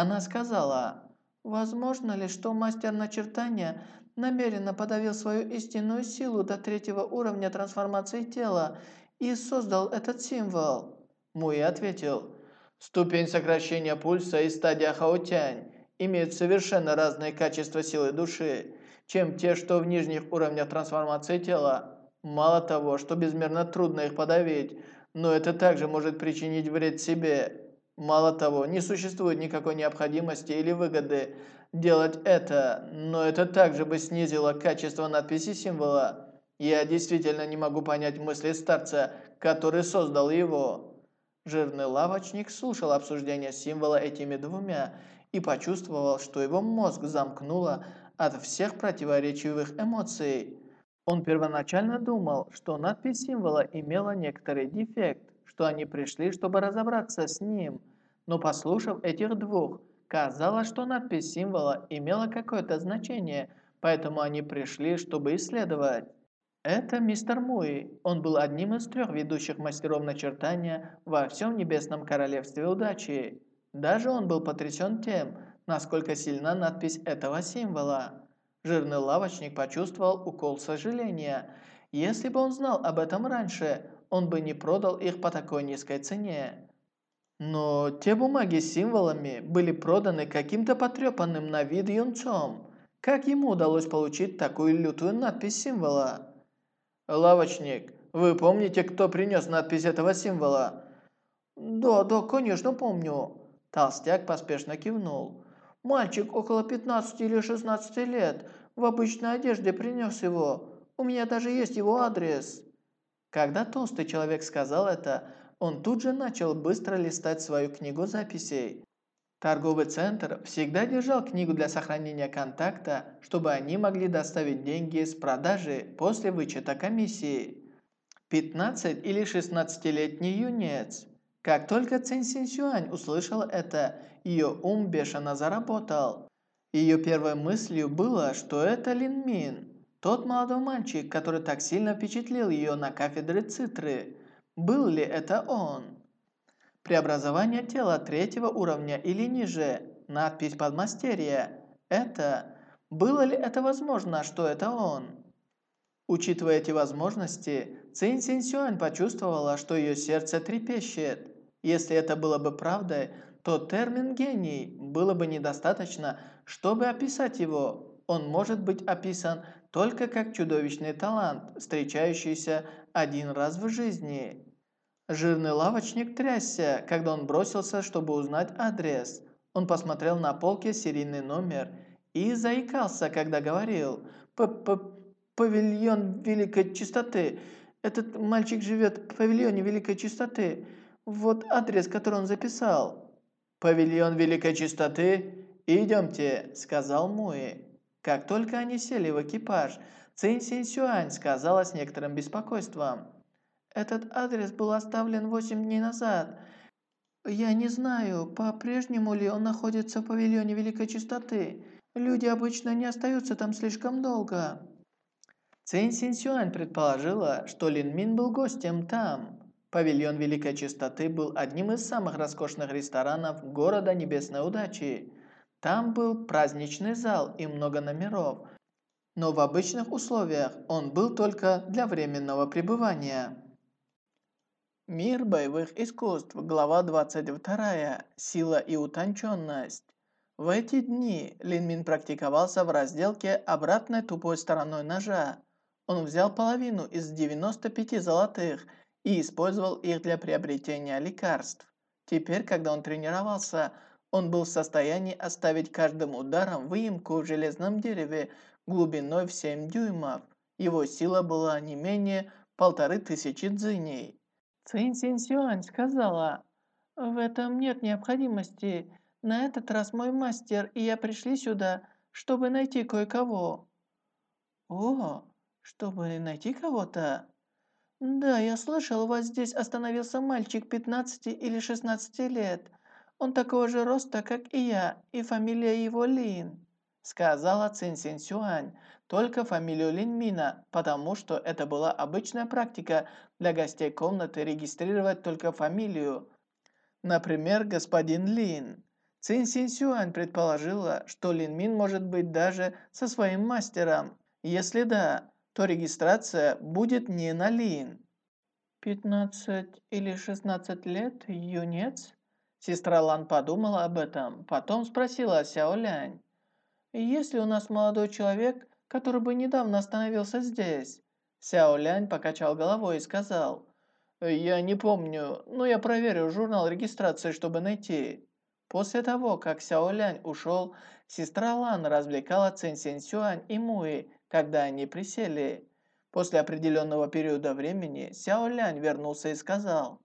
Она сказала, «Возможно ли, что мастер начертания намеренно подавил свою истинную силу до третьего уровня трансформации тела и создал этот символ?» Муи ответил, «Ступень сокращения пульса и стадия хаотянь имеют совершенно разные качества силы души чем те, что в нижних уровнях трансформации тела. Мало того, что безмерно трудно их подавить, но это также может причинить вред себе. Мало того, не существует никакой необходимости или выгоды делать это, но это также бы снизило качество надписи символа. Я действительно не могу понять мысли старца, который создал его. Жирный лавочник слушал обсуждение символа этими двумя и почувствовал, что его мозг замкнуло от всех противоречивых эмоций. Он первоначально думал, что надпись символа имела некоторый дефект, что они пришли, чтобы разобраться с ним. Но послушав этих двух, казалось, что надпись символа имела какое-то значение, поэтому они пришли, чтобы исследовать. Это мистер Муи. Он был одним из трех ведущих мастеров начертания во всем Небесном Королевстве Удачи. Даже он был потрясен тем, насколько сильна надпись этого символа. Жирный лавочник почувствовал укол сожаления. Если бы он знал об этом раньше, он бы не продал их по такой низкой цене. Но те бумаги с символами были проданы каким-то потрепанным на вид юнцом. Как ему удалось получить такую лютую надпись символа? Лавочник, вы помните, кто принес надпись этого символа? Да, да, конечно помню. Толстяк поспешно кивнул. Мальчик около 15 или 16 лет в обычной одежде принес его. У меня даже есть его адрес. Когда толстый человек сказал это, он тут же начал быстро листать свою книгу записей. Торговый центр всегда держал книгу для сохранения контакта, чтобы они могли доставить деньги с продажи после вычета комиссии. 15 или 16-летний юнец. Как только Цинь Синсюань услышала это, ее ум бешено заработал. Ее первой мыслью было, что это Лин Мин, тот молодой мальчик, который так сильно впечатлил ее на кафедре Цитры. Был ли это он? Преобразование тела третьего уровня или ниже, надпись подмастерья. Это... Было ли это возможно, что это он? Учитывая эти возможности, Цинь Синь Сюань почувствовала, что ее сердце трепещет. Если это было бы правдой, то термин «гений» было бы недостаточно, чтобы описать его. Он может быть описан только как чудовищный талант, встречающийся один раз в жизни. Жирный лавочник трясся, когда он бросился, чтобы узнать адрес. Он посмотрел на полке серийный номер и заикался, когда говорил «П -п «Павильон Великой Чистоты. Этот мальчик живет в павильоне Великой Чистоты. Вот адрес, который он записал». «Павильон Великой Чистоты? Идемте», — сказал Муи. Как только они сели в экипаж, Цинь Синь Сюань сказала с некоторым беспокойством. Этот адрес был оставлен восемь дней назад. Я не знаю, по-прежнему ли он находится в павильоне Великой Чистоты. Люди обычно не остаются там слишком долго. Цинь Синсюань предположила, что Лин Мин был гостем там. Павильон Великой Чистоты был одним из самых роскошных ресторанов города Небесной Удачи. Там был праздничный зал и много номеров, но в обычных условиях он был только для временного пребывания. Мир боевых искусств, глава 22. Сила и утонченность. В эти дни Лин Мин практиковался в разделке обратной тупой стороной ножа. Он взял половину из 95 золотых и использовал их для приобретения лекарств. Теперь, когда он тренировался, он был в состоянии оставить каждым ударом выемку в железном дереве глубиной в 7 дюймов. Его сила была не менее полторы тысячи дзыней. Цинь Синь Сюань сказала, «В этом нет необходимости. На этот раз мой мастер и я пришли сюда, чтобы найти кое-кого». «О, чтобы найти кого-то?» «Да, я слышал, у вас здесь остановился мальчик 15 или 16 лет. Он такого же роста, как и я, и фамилия его Лин», сказала Цин Син Сюань, только фамилию Лин Мина, потому что это была обычная практика для гостей комнаты регистрировать только фамилию. Например, господин Лин. Цин Син Сюань предположила, что Лин Мин может быть даже со своим мастером. Если да, то регистрация будет не на Лин. 15 или 16 лет, юнец? Сестра Лан подумала об этом, потом спросила Сяо Лянь. «Есть ли у нас молодой человек, который бы недавно остановился здесь?» Сяо Лянь покачал головой и сказал, «Я не помню, но я проверю журнал регистрации, чтобы найти». После того, как Сяо Лянь ушел, сестра Лан развлекала Цин Син Сюань и Муи, когда они присели. После определенного периода времени Сяо Лянь вернулся и сказал,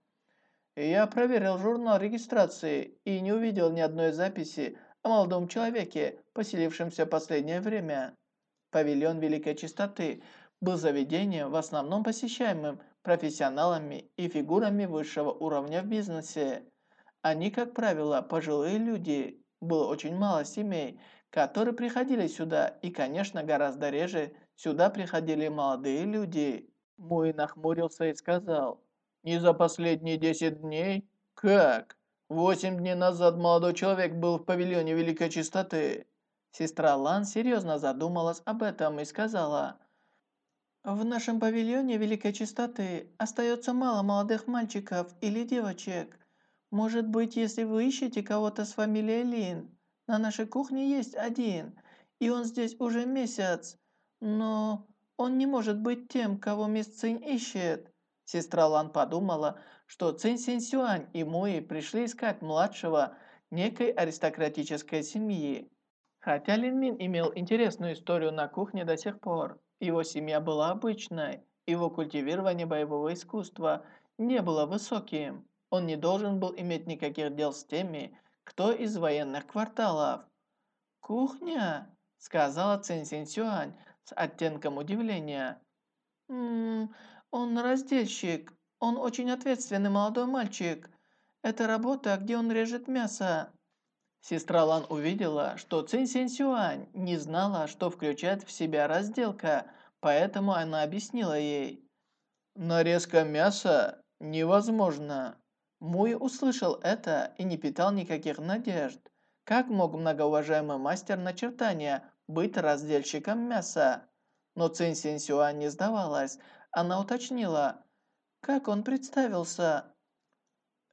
«Я проверил журнал регистрации и не увидел ни одной записи о молодом человеке, поселившемся последнее время. Павильон Великой Чистоты был заведением в основном посещаемым профессионалами и фигурами высшего уровня в бизнесе. Они, как правило, пожилые люди. Было очень мало семей, которые приходили сюда, и, конечно, гораздо реже сюда приходили молодые люди. Муи нахмурился и сказал, «Не за последние десять дней? Как? Восемь дней назад молодой человек был в павильоне Великой Чистоты». Сестра Лан серьезно задумалась об этом и сказала, «В нашем павильоне Великой Чистоты остается мало молодых мальчиков или девочек. Может быть, если вы ищете кого-то с фамилией Лин, на нашей кухне есть один, и он здесь уже месяц. Но он не может быть тем, кого мисс Цинь ищет». Сестра Лан подумала, что Цинь Синь Сюань и Муи пришли искать младшего некой аристократической семьи. Хотя Лин Мин имел интересную историю на кухне до сих пор, его семья была обычной, его культивирование боевого искусства не было высоким. Он не должен был иметь никаких дел с теми, кто из военных кварталов. «Кухня?» – сказала Цин Син Сюань с оттенком удивления. «Ммм, он раздельщик. Он очень ответственный молодой мальчик. Это работа, где он режет мясо». Сестра Лан увидела, что Цин Син Сюань не знала, что включает в себя разделка, поэтому она объяснила ей. «Нарезка мяса невозможно». Муй услышал это и не питал никаких надежд. Как мог многоуважаемый мастер начертания быть разделщиком мяса? Но Цин Син Сюань не сдавалась. Она уточнила, как он представился.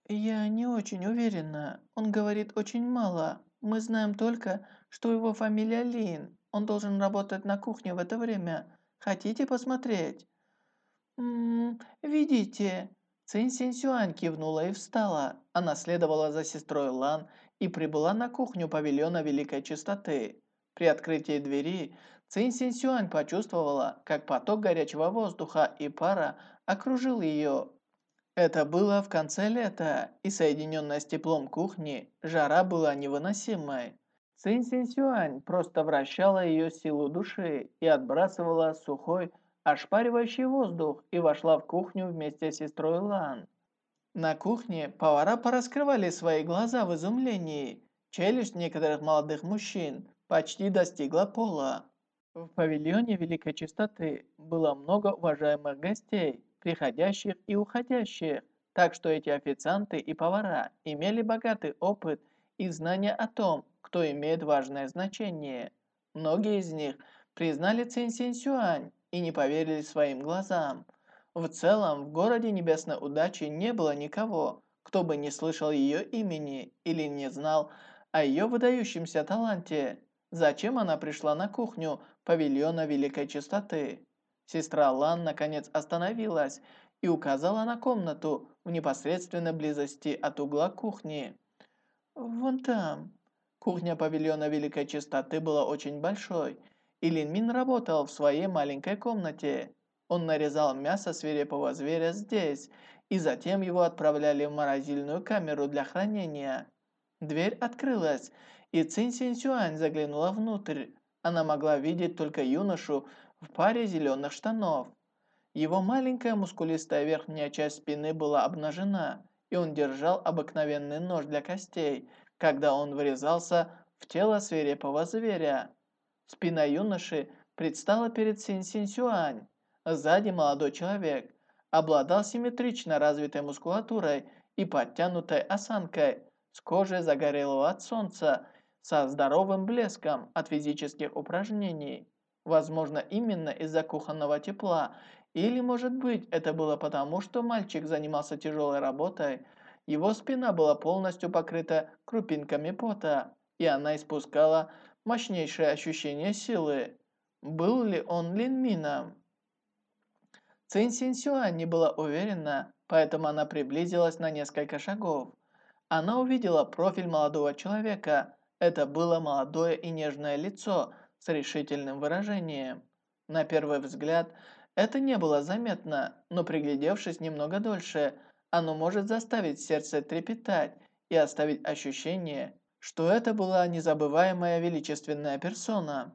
«Я не очень уверена. Он говорит очень мало. Мы знаем только, что его фамилия Лин. Он должен работать на кухне в это время. Хотите посмотреть?» «Ммм, видите?» Цинь Синь Сюань кивнула и встала. Она следовала за сестрой Лан и прибыла на кухню павильона Великой Чистоты. При открытии двери Цинь Синь Сюань почувствовала, как поток горячего воздуха и пара окружил ее. Это было в конце лета, и соединенная с теплом кухни, жара была невыносимой. Цинь Синь Сюань просто вращала ее силу души и отбрасывала сухой, ошпаривающий воздух, и вошла в кухню вместе с сестрой Лан. На кухне повара пораскрывали свои глаза в изумлении. Челюсть некоторых молодых мужчин почти достигла пола. В павильоне Великой Чистоты было много уважаемых гостей, приходящих и уходящих, так что эти официанты и повара имели богатый опыт и знания о том, кто имеет важное значение. Многие из них признали Цин Синь Сюань и не поверили своим глазам. В целом, в городе Небесной Удачи не было никого, кто бы не слышал ее имени или не знал о ее выдающемся таланте. Зачем она пришла на кухню павильона Великой Чистоты? Сестра Лан наконец остановилась и указала на комнату в непосредственной близости от угла кухни. «Вон там». Кухня павильона Великой Чистоты была очень большой, и Лин Мин работал в своей маленькой комнате. Он нарезал мясо свирепого зверя здесь, и затем его отправляли в морозильную камеру для хранения. Дверь открылась, и Цин Син Сюань заглянула внутрь. Она могла видеть только юношу в паре зеленых штанов. Его маленькая мускулистая верхняя часть спины была обнажена, и он держал обыкновенный нож для костей, когда он врезался в тело свирепого зверя. Спина юноши предстала перед Син Син Сюань. Сзади молодой человек обладал симметрично развитой мускулатурой и подтянутой осанкой, с кожей загорелого от солнца, со здоровым блеском от физических упражнений. Возможно, именно из-за кухонного тепла, или, может быть, это было потому, что мальчик занимался тяжелой работой, его спина была полностью покрыта крупинками пота, и она испускала мощнейшее ощущение силы. Был ли он Линмином? Цин Син Сюань не была уверена, поэтому она приблизилась на несколько шагов. Она увидела профиль молодого человека. Это было молодое и нежное лицо с решительным выражением. На первый взгляд, это не было заметно, но приглядевшись немного дольше, оно может заставить сердце трепетать и оставить ощущение, что это была незабываемая величественная персона.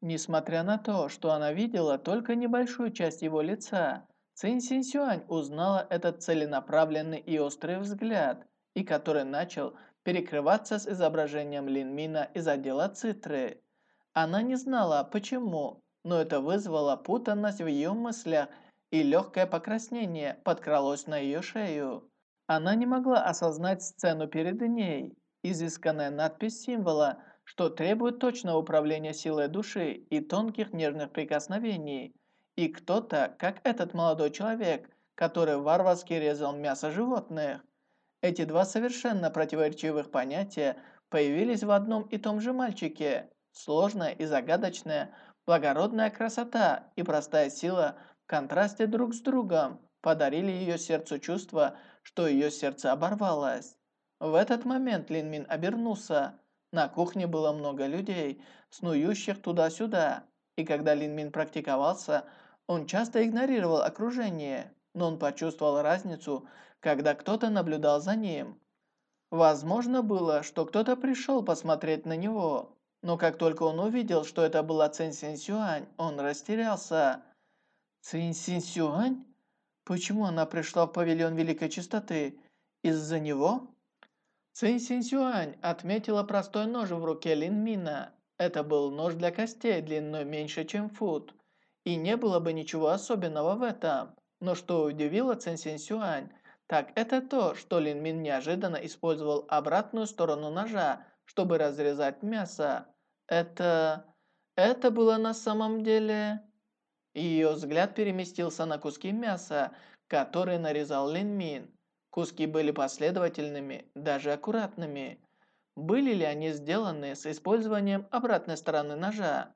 Несмотря на то, что она видела только небольшую часть его лица, Цин Син Сюань узнала этот целенаправленный и острый взгляд, и который начал перекрываться с изображением Лин Мина из отдела Цитры. Она не знала, почему, но это вызвало путанность в ее мыслях, и легкое покраснение подкралось на ее шею. Она не могла осознать сцену перед ней. Изысканная надпись символа, что требует точного управления силой души и тонких нежных прикосновений. И кто-то, как этот молодой человек, который варварски резал мясо животных. Эти два совершенно противоречивых понятия появились в одном и том же мальчике. Сложная и загадочная, благородная красота и простая сила в контрасте друг с другом подарили ее сердцу чувство, что ее сердце оборвалось. В этот момент Лин Мин обернулся. На кухне было много людей, снующих туда-сюда. И когда Лин Мин практиковался, он часто игнорировал окружение, но он почувствовал разницу, когда кто-то наблюдал за ним. Возможно было, что кто-то пришел посмотреть на него, но как только он увидел, что это была Цинь Синь Сюань, он растерялся. Цинь Синь Сюань? Почему она пришла в павильон Великой Чистоты? Из-за него? Цинь Синь Сюань отметила простой нож в руке Лин Мина. Это был нож для костей длиной меньше, чем фут. И не было бы ничего особенного в этом. Но что удивило Цинь Синь Сюань, так это то, что Лин Мин неожиданно использовал обратную сторону ножа, чтобы разрезать мясо. Это... это было на самом деле... Ее взгляд переместился на куски мяса, которые нарезал Лин Мин. Куски были последовательными, даже аккуратными. Были ли они сделаны с использованием обратной стороны ножа?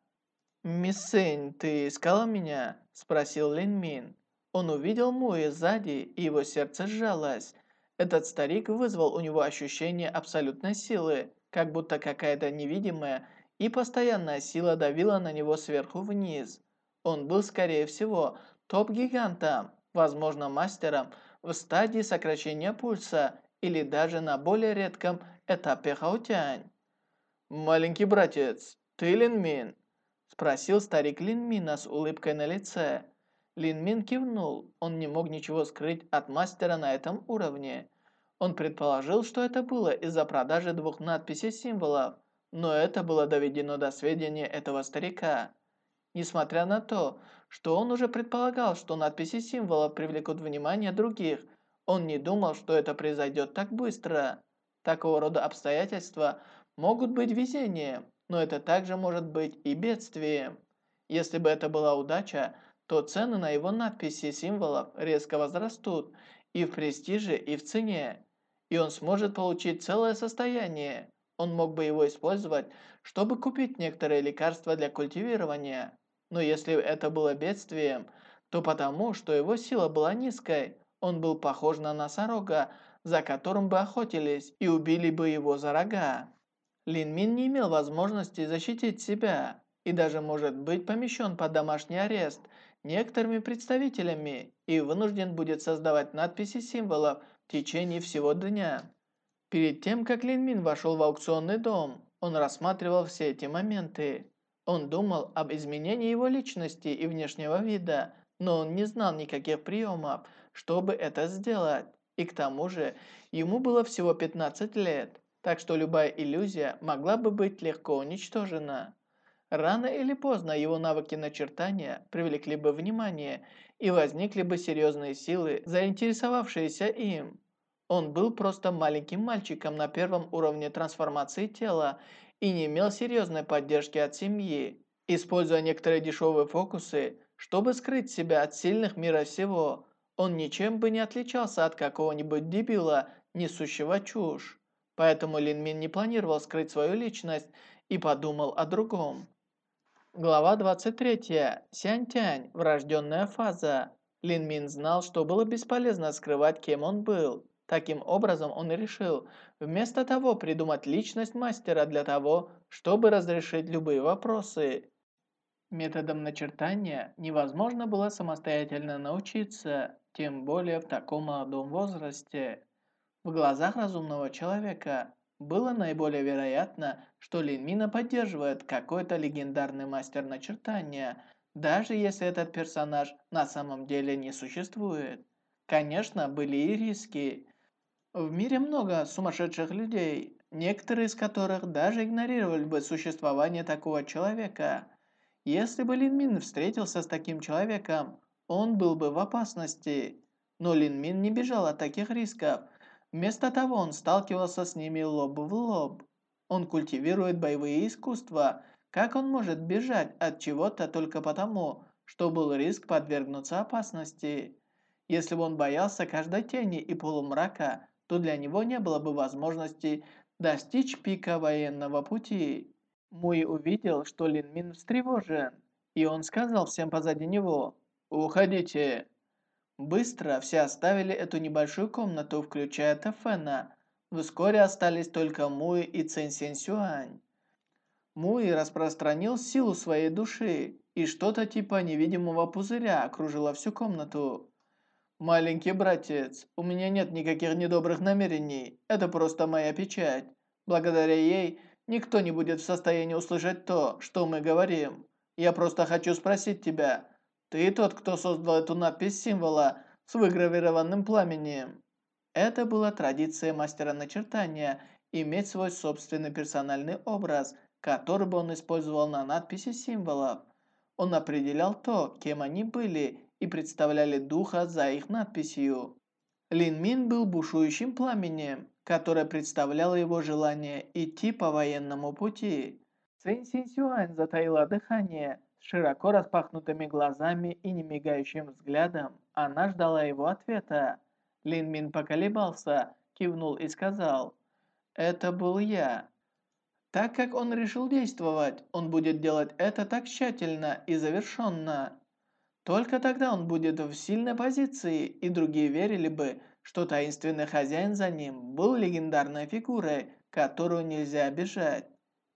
«Мисс Сэнь, ты искала меня?» – спросил Лин Мин. Он увидел Муи сзади, и его сердце сжалось. Этот старик вызвал у него ощущение абсолютной силы, как будто какая-то невидимая и постоянная сила давила на него сверху вниз. Он был, скорее всего, топ-гигантом, возможно, мастером в стадии сокращения пульса или даже на более редком этапе хаутянь. «Маленький братец, ты Лин Мин?» – спросил старик Лин Мина с улыбкой на лице. Лин Мин кивнул, он не мог ничего скрыть от мастера на этом уровне. Он предположил, что это было из-за продажи двух надписей символов, но это было доведено до сведения этого старика. Несмотря на то, что он уже предполагал, что надписи символов привлекут внимание других, он не думал, что это произойдет так быстро. Такого рода обстоятельства могут быть везением, но это также может быть и бедствием. Если бы это была удача, то цены на его надписи символов резко возрастут и в престиже, и в цене. И он сможет получить целое состояние. Он мог бы его использовать, чтобы купить некоторые лекарства для культивирования. Но если это было бедствием, то потому, что его сила была низкой, он был похож на носорога, за которым бы охотились и убили бы его за рога. Лин Мин не имел возможности защитить себя и даже может быть помещен под домашний арест некоторыми представителями и вынужден будет создавать надписи символов в течение всего дня. Перед тем, как Лин Мин вошел в аукционный дом, он рассматривал все эти моменты. Он думал об изменении его личности и внешнего вида, но он не знал никаких приемов, чтобы это сделать. И к тому же, ему было всего 15 лет, так что любая иллюзия могла бы быть легко уничтожена. Рано или поздно его навыки начертания привлекли бы внимание и возникли бы серьезные силы, заинтересовавшиеся им. Он был просто маленьким мальчиком на первом уровне трансформации тела и не имел серьезной поддержки от семьи, используя некоторые дешевые фокусы, чтобы скрыть себя от сильных мира всего. Он ничем бы не отличался от какого-нибудь дебила, несущего чушь. Поэтому Лин Мин не планировал скрыть свою личность и подумал о другом. Глава 23. Сянь-Тянь. Врожденная фаза. Лин Мин знал, что было бесполезно скрывать, кем он был. Таким образом, он решил, вместо того придумать личность мастера для того, чтобы разрешить любые вопросы. Методом начертания невозможно было самостоятельно научиться, тем более в таком молодом возрасте. В глазах разумного человека было наиболее вероятно, что Лин Мина поддерживает какой-то легендарный мастер начертания, даже если этот персонаж на самом деле не существует. Конечно, были и риски. В мире много сумасшедших людей, некоторые из которых даже игнорировали бы существование такого человека. Если бы Лин Мин встретился с таким человеком, он был бы в опасности. Но Лин Мин не бежал от таких рисков. Вместо того он сталкивался с ними лоб в лоб. Он культивирует боевые искусства. Как он может бежать от чего-то только потому, что был риск подвергнуться опасности? Если бы он боялся каждой тени и полумрака, то для него не было бы возможности достичь пика военного пути. Муи увидел, что Лин Мин встревожен, и он сказал всем позади него «Уходите». Быстро все оставили эту небольшую комнату, включая Тэфэна. Вскоре остались только Муи и Цэн Сень Сюань. Муи распространил силу своей души, и что-то типа невидимого пузыря окружило всю комнату. «Маленький братец, у меня нет никаких недобрых намерений, это просто моя печать. Благодаря ей никто не будет в состоянии услышать то, что мы говорим. Я просто хочу спросить тебя, ты тот, кто создал эту надпись символа с выгравированным пламенем?» Это была традиция мастера начертания – иметь свой собственный персональный образ, который бы он использовал на надписи символов. Он определял то, кем они были, и представляли духа за их надписью. Лин Мин был бушующим пламенем, которое представляло его желание идти по военному пути. Цинь Синь Сюань затаила дыхание. Широко распахнутыми глазами и немигающим взглядом она ждала его ответа. Лин Мин поколебался, кивнул и сказал, «Это был я». Так как он решил действовать, он будет делать это так тщательно и завершенно. Только тогда он будет в сильной позиции, и другие верили бы, что таинственный хозяин за ним был легендарной фигурой, которую нельзя обижать.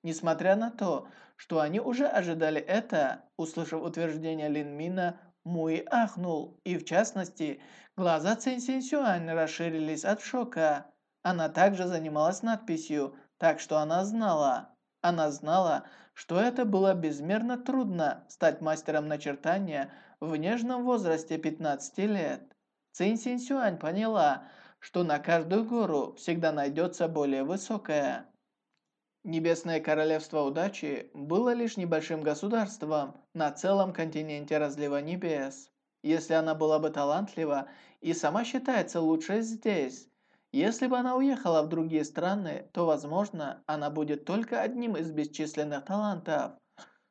Несмотря на то, что они уже ожидали это, услышав утверждение Линмина, Муи ахнул, и в частности, глаза Цинь Синь Сюань расширились от шока. Она также занималась надписью, так что она знала. Она знала, что это было безмерно трудно стать мастером начертания в нежном возрасте 15 лет. Цинь Синь Сюань поняла, что на каждую гору всегда найдется более высокая. Небесное королевство удачи было лишь небольшим государством на целом континенте разлива небес. Если она была бы талантлива и сама считается лучшей здесь, если бы она уехала в другие страны, то, возможно, она будет только одним из бесчисленных талантов.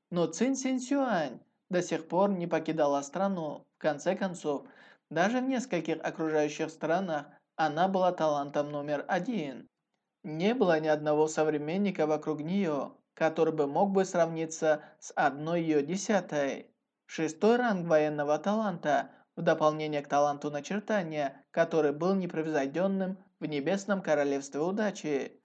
Но Цин Син Сюань до сих пор не покидала страну. В конце концов, даже в нескольких окружающих странах она была талантом номер один. Не было ни одного современника вокруг нее, который бы мог бы сравниться с одной ее десятой. Шестой ранг военного таланта, в дополнение к таланту начертания, который был непревзойденным в Небесном Королевстве Удачи.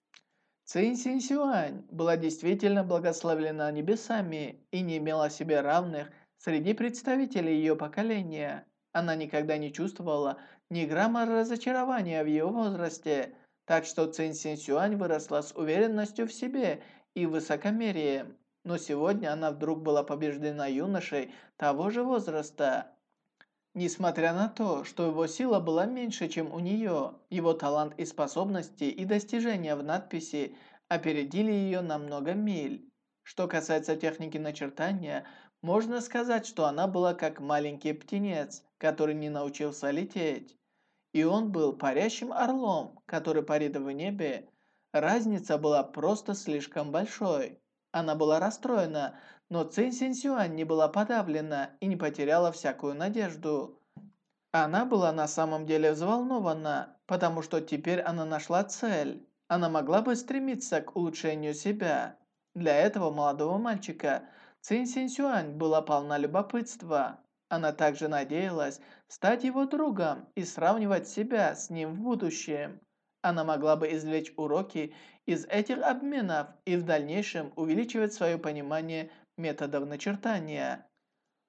Цинь Синь Сюань была действительно благословлена небесами и не имела себе равных среди представителей ее поколения. Она никогда не чувствовала ни грамма разочарования в ее возрасте, так что Цинь Синь Сюань выросла с уверенностью в себе и высокомерием. Но сегодня она вдруг была побеждена юношей того же возраста. Несмотря на то, что его сила была меньше, чем у нее, его талант и способности и достижения в надписи опередили ее на много миль. Что касается техники начертания, можно сказать, что она была как маленький птенец, который не научился лететь. И он был парящим орлом, который парит в небе. Разница была просто слишком большой. Она была расстроена, но Цинь Синь Сюань не была подавлена и не потеряла всякую надежду. Она была на самом деле взволнована, потому что теперь она нашла цель. Она могла бы стремиться к улучшению себя. Для этого молодого мальчика Цинь Синь Сюань была полна любопытства. Она также надеялась стать его другом и сравнивать себя с ним в будущем. Она могла бы извлечь уроки из этих обменов и в дальнейшем увеличивать свое понимание методов начертания.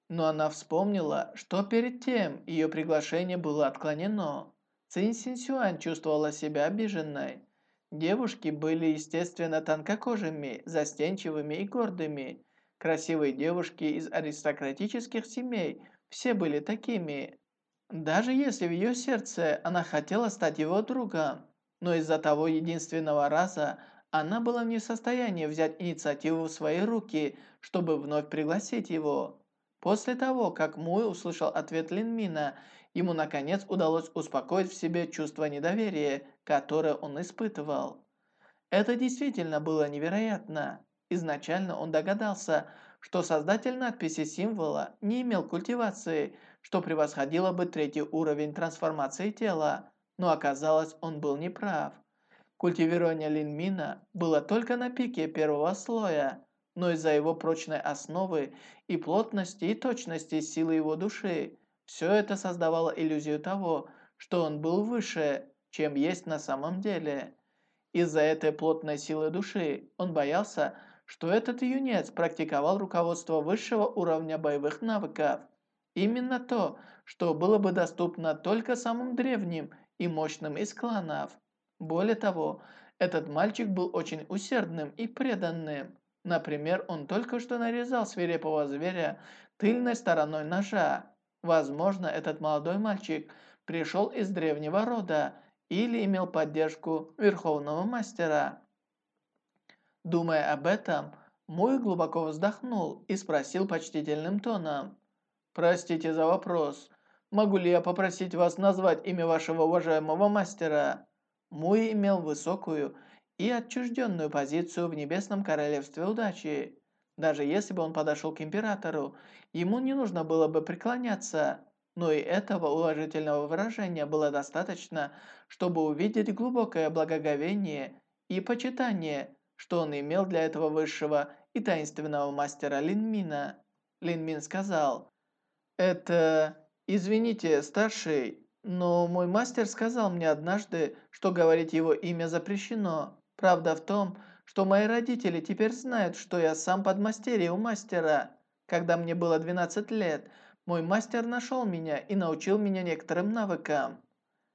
Но она вспомнила, что перед тем ее приглашение было отклонено. Цинь Синсюань чувствовала себя обиженной. Девушки были, естественно, тонкокожими, застенчивыми и гордыми. Красивые девушки из аристократических семей все были такими. Даже если в ее сердце она хотела стать его другом, но из-за того единственного раза она была не в состоянии взять инициативу в свои руки, чтобы вновь пригласить его. После того, как Муй услышал ответ Линмина, ему наконец удалось успокоить в себе чувство недоверия, которое он испытывал. Это действительно было невероятно. Изначально он догадался, что создатель надписи символа не имел культивации, что превосходило бы третий уровень трансформации тела, но оказалось, он был неправ. Культивирование линмина было только на пике первого слоя. но из-за его прочной основы и плотности и точности силы его души. Все это создавало иллюзию того, что он был выше, чем есть на самом деле. Из-за этой плотной силы души он боялся, что этот юнец практиковал руководство высшего уровня боевых навыков. Именно то, что было бы доступно только самым древним и мощным из кланов. Более того, этот мальчик был очень усердным и преданным. Например, он только что нарезал свирепого зверя тыльной стороной ножа. Возможно, этот молодой мальчик пришел из древнего рода или имел поддержку Верховного Мастера. Думая об этом, Мой глубоко вздохнул и спросил почтительным тоном. «Простите за вопрос. Могу ли я попросить вас назвать имя вашего уважаемого мастера?» Муи имел высокую и отчужденную позицию в Небесном Королевстве Удачи. Даже если бы он подошел к Императору, ему не нужно было бы преклоняться, но и этого уважительного выражения было достаточно, чтобы увидеть глубокое благоговение и почитание, что он имел для этого высшего и таинственного мастера Линмина. Линмин сказал, «Это... Извините, старший, но мой мастер сказал мне однажды, что говорить его имя запрещено. Правда в том, что мои родители теперь знают, что я сам подмастерье у мастера. Когда мне было 12 лет, мой мастер нашел меня и научил меня некоторым навыкам.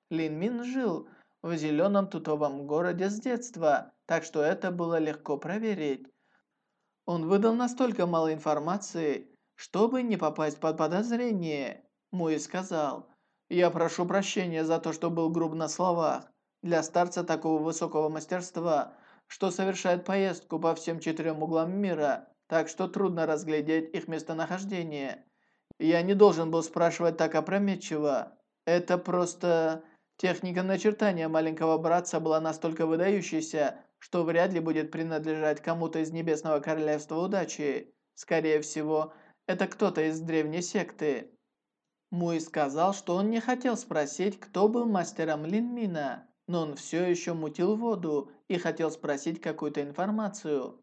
Лин Мин жил в зеленом тутовом городе с детства, так что это было легко проверить. Он выдал настолько мало информации, чтобы не попасть под подозрение. Муи сказал, «Я прошу прощения за то, что был груб на словах. Для старца такого высокого мастерства, что совершает поездку по всем четырем углам мира, так что трудно разглядеть их местонахождение. Я не должен был спрашивать так опрометчиво. Это просто... Техника начертания маленького братца была настолько выдающейся, что вряд ли будет принадлежать кому-то из Небесного Королевства Удачи. Скорее всего, это кто-то из древней секты. Муи сказал, что он не хотел спросить, кто был мастером Линмина, но он все еще мутил воду и хотел спросить какую-то информацию.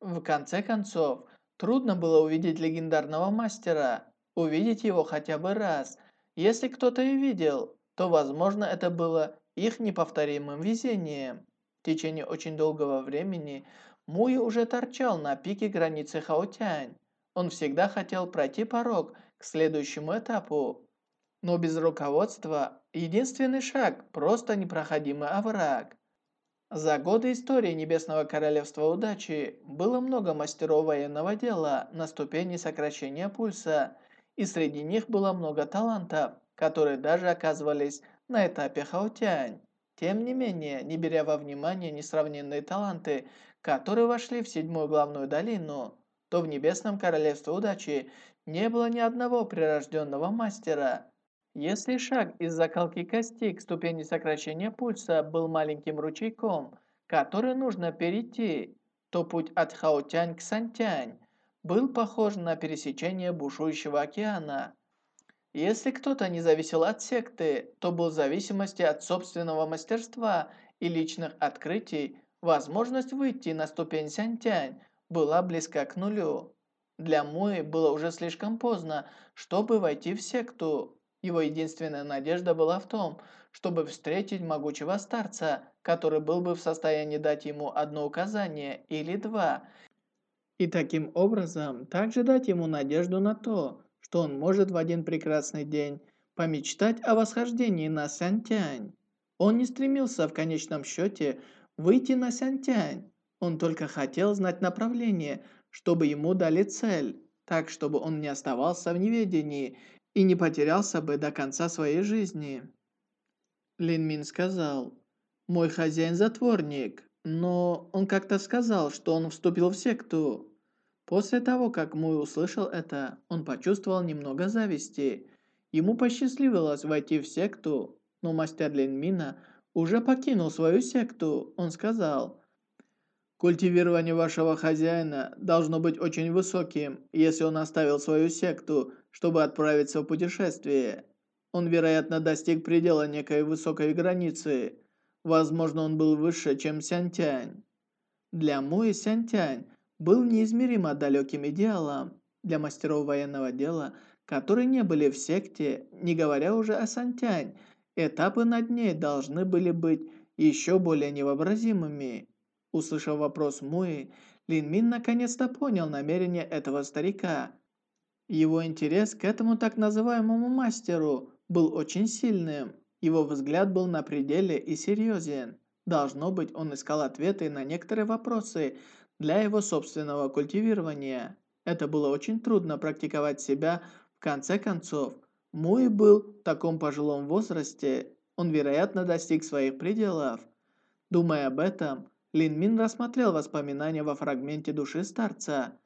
В конце концов, трудно было увидеть легендарного мастера, увидеть его хотя бы раз. Если кто-то и видел, то, возможно, это было их неповторимым везением. В течение очень долгого времени Муи уже торчал на пике границы Хаотянь. Он всегда хотел пройти порог к следующему этапу. Но без руководства единственный шаг – просто непроходимый овраг. За годы истории Небесного Королевства Удачи было много мастеров военного дела на ступени сокращения пульса, и среди них было много талантов, которые даже оказывались на этапе Хаотянь. Тем не менее, не беря во внимание несравненные таланты, которые вошли в седьмую главную долину, то в Небесном Королевстве Удачи не было ни одного прирожденного мастера. Если шаг из закалки костей к ступени сокращения пульса был маленьким ручейком, который нужно перейти, то путь от Хаотянь к Сантянь был похож на пересечение бушующего океана. Если кто-то не зависел от секты, то был в зависимости от собственного мастерства и личных открытий, возможность выйти на ступень Сянтянь была близка к нулю. Для Муи было уже слишком поздно, чтобы войти в секту. Его единственная надежда была в том, чтобы встретить могучего старца, который был бы в состоянии дать ему одно указание или два, и таким образом также дать ему надежду на то, что он может в один прекрасный день помечтать о восхождении на Сянтянь. Он не стремился в конечном счете выйти на Сянтянь, он только хотел знать направление, чтобы ему дали цель, так чтобы он не оставался в неведении и не потерялся бы до конца своей жизни. Лин Мин сказал, «Мой хозяин затворник, но он как-то сказал, что он вступил в секту». После того, как Муй услышал это, он почувствовал немного зависти. Ему посчастливилось войти в секту, но мастер Лин Мина уже покинул свою секту. Он сказал, Культивирование вашего хозяина должно быть очень высоким, если он оставил свою секту, чтобы отправиться в путешествие. Он, вероятно, достиг предела некой высокой границы. Возможно, он был выше, чем Сянтянь. Для Муи Сянтянь был неизмеримо далеким идеалом для мастеров военного дела, которые не были в секте, не говоря уже о Сантянь. Этапы над ней должны были быть еще более невообразимыми. Услышав вопрос Муи, Лин Мин наконец-то понял намерение этого старика. Его интерес к этому так называемому мастеру был очень сильным. Его взгляд был на пределе и серьезен. Должно быть, он искал ответы на некоторые вопросы для его собственного культивирования. Это было очень трудно практиковать себя. В конце концов, Муи был в таком пожилом возрасте, он, вероятно, достиг своих пределов. Думая об этом, Лин Мин рассмотрел воспоминания во фрагменте души старца.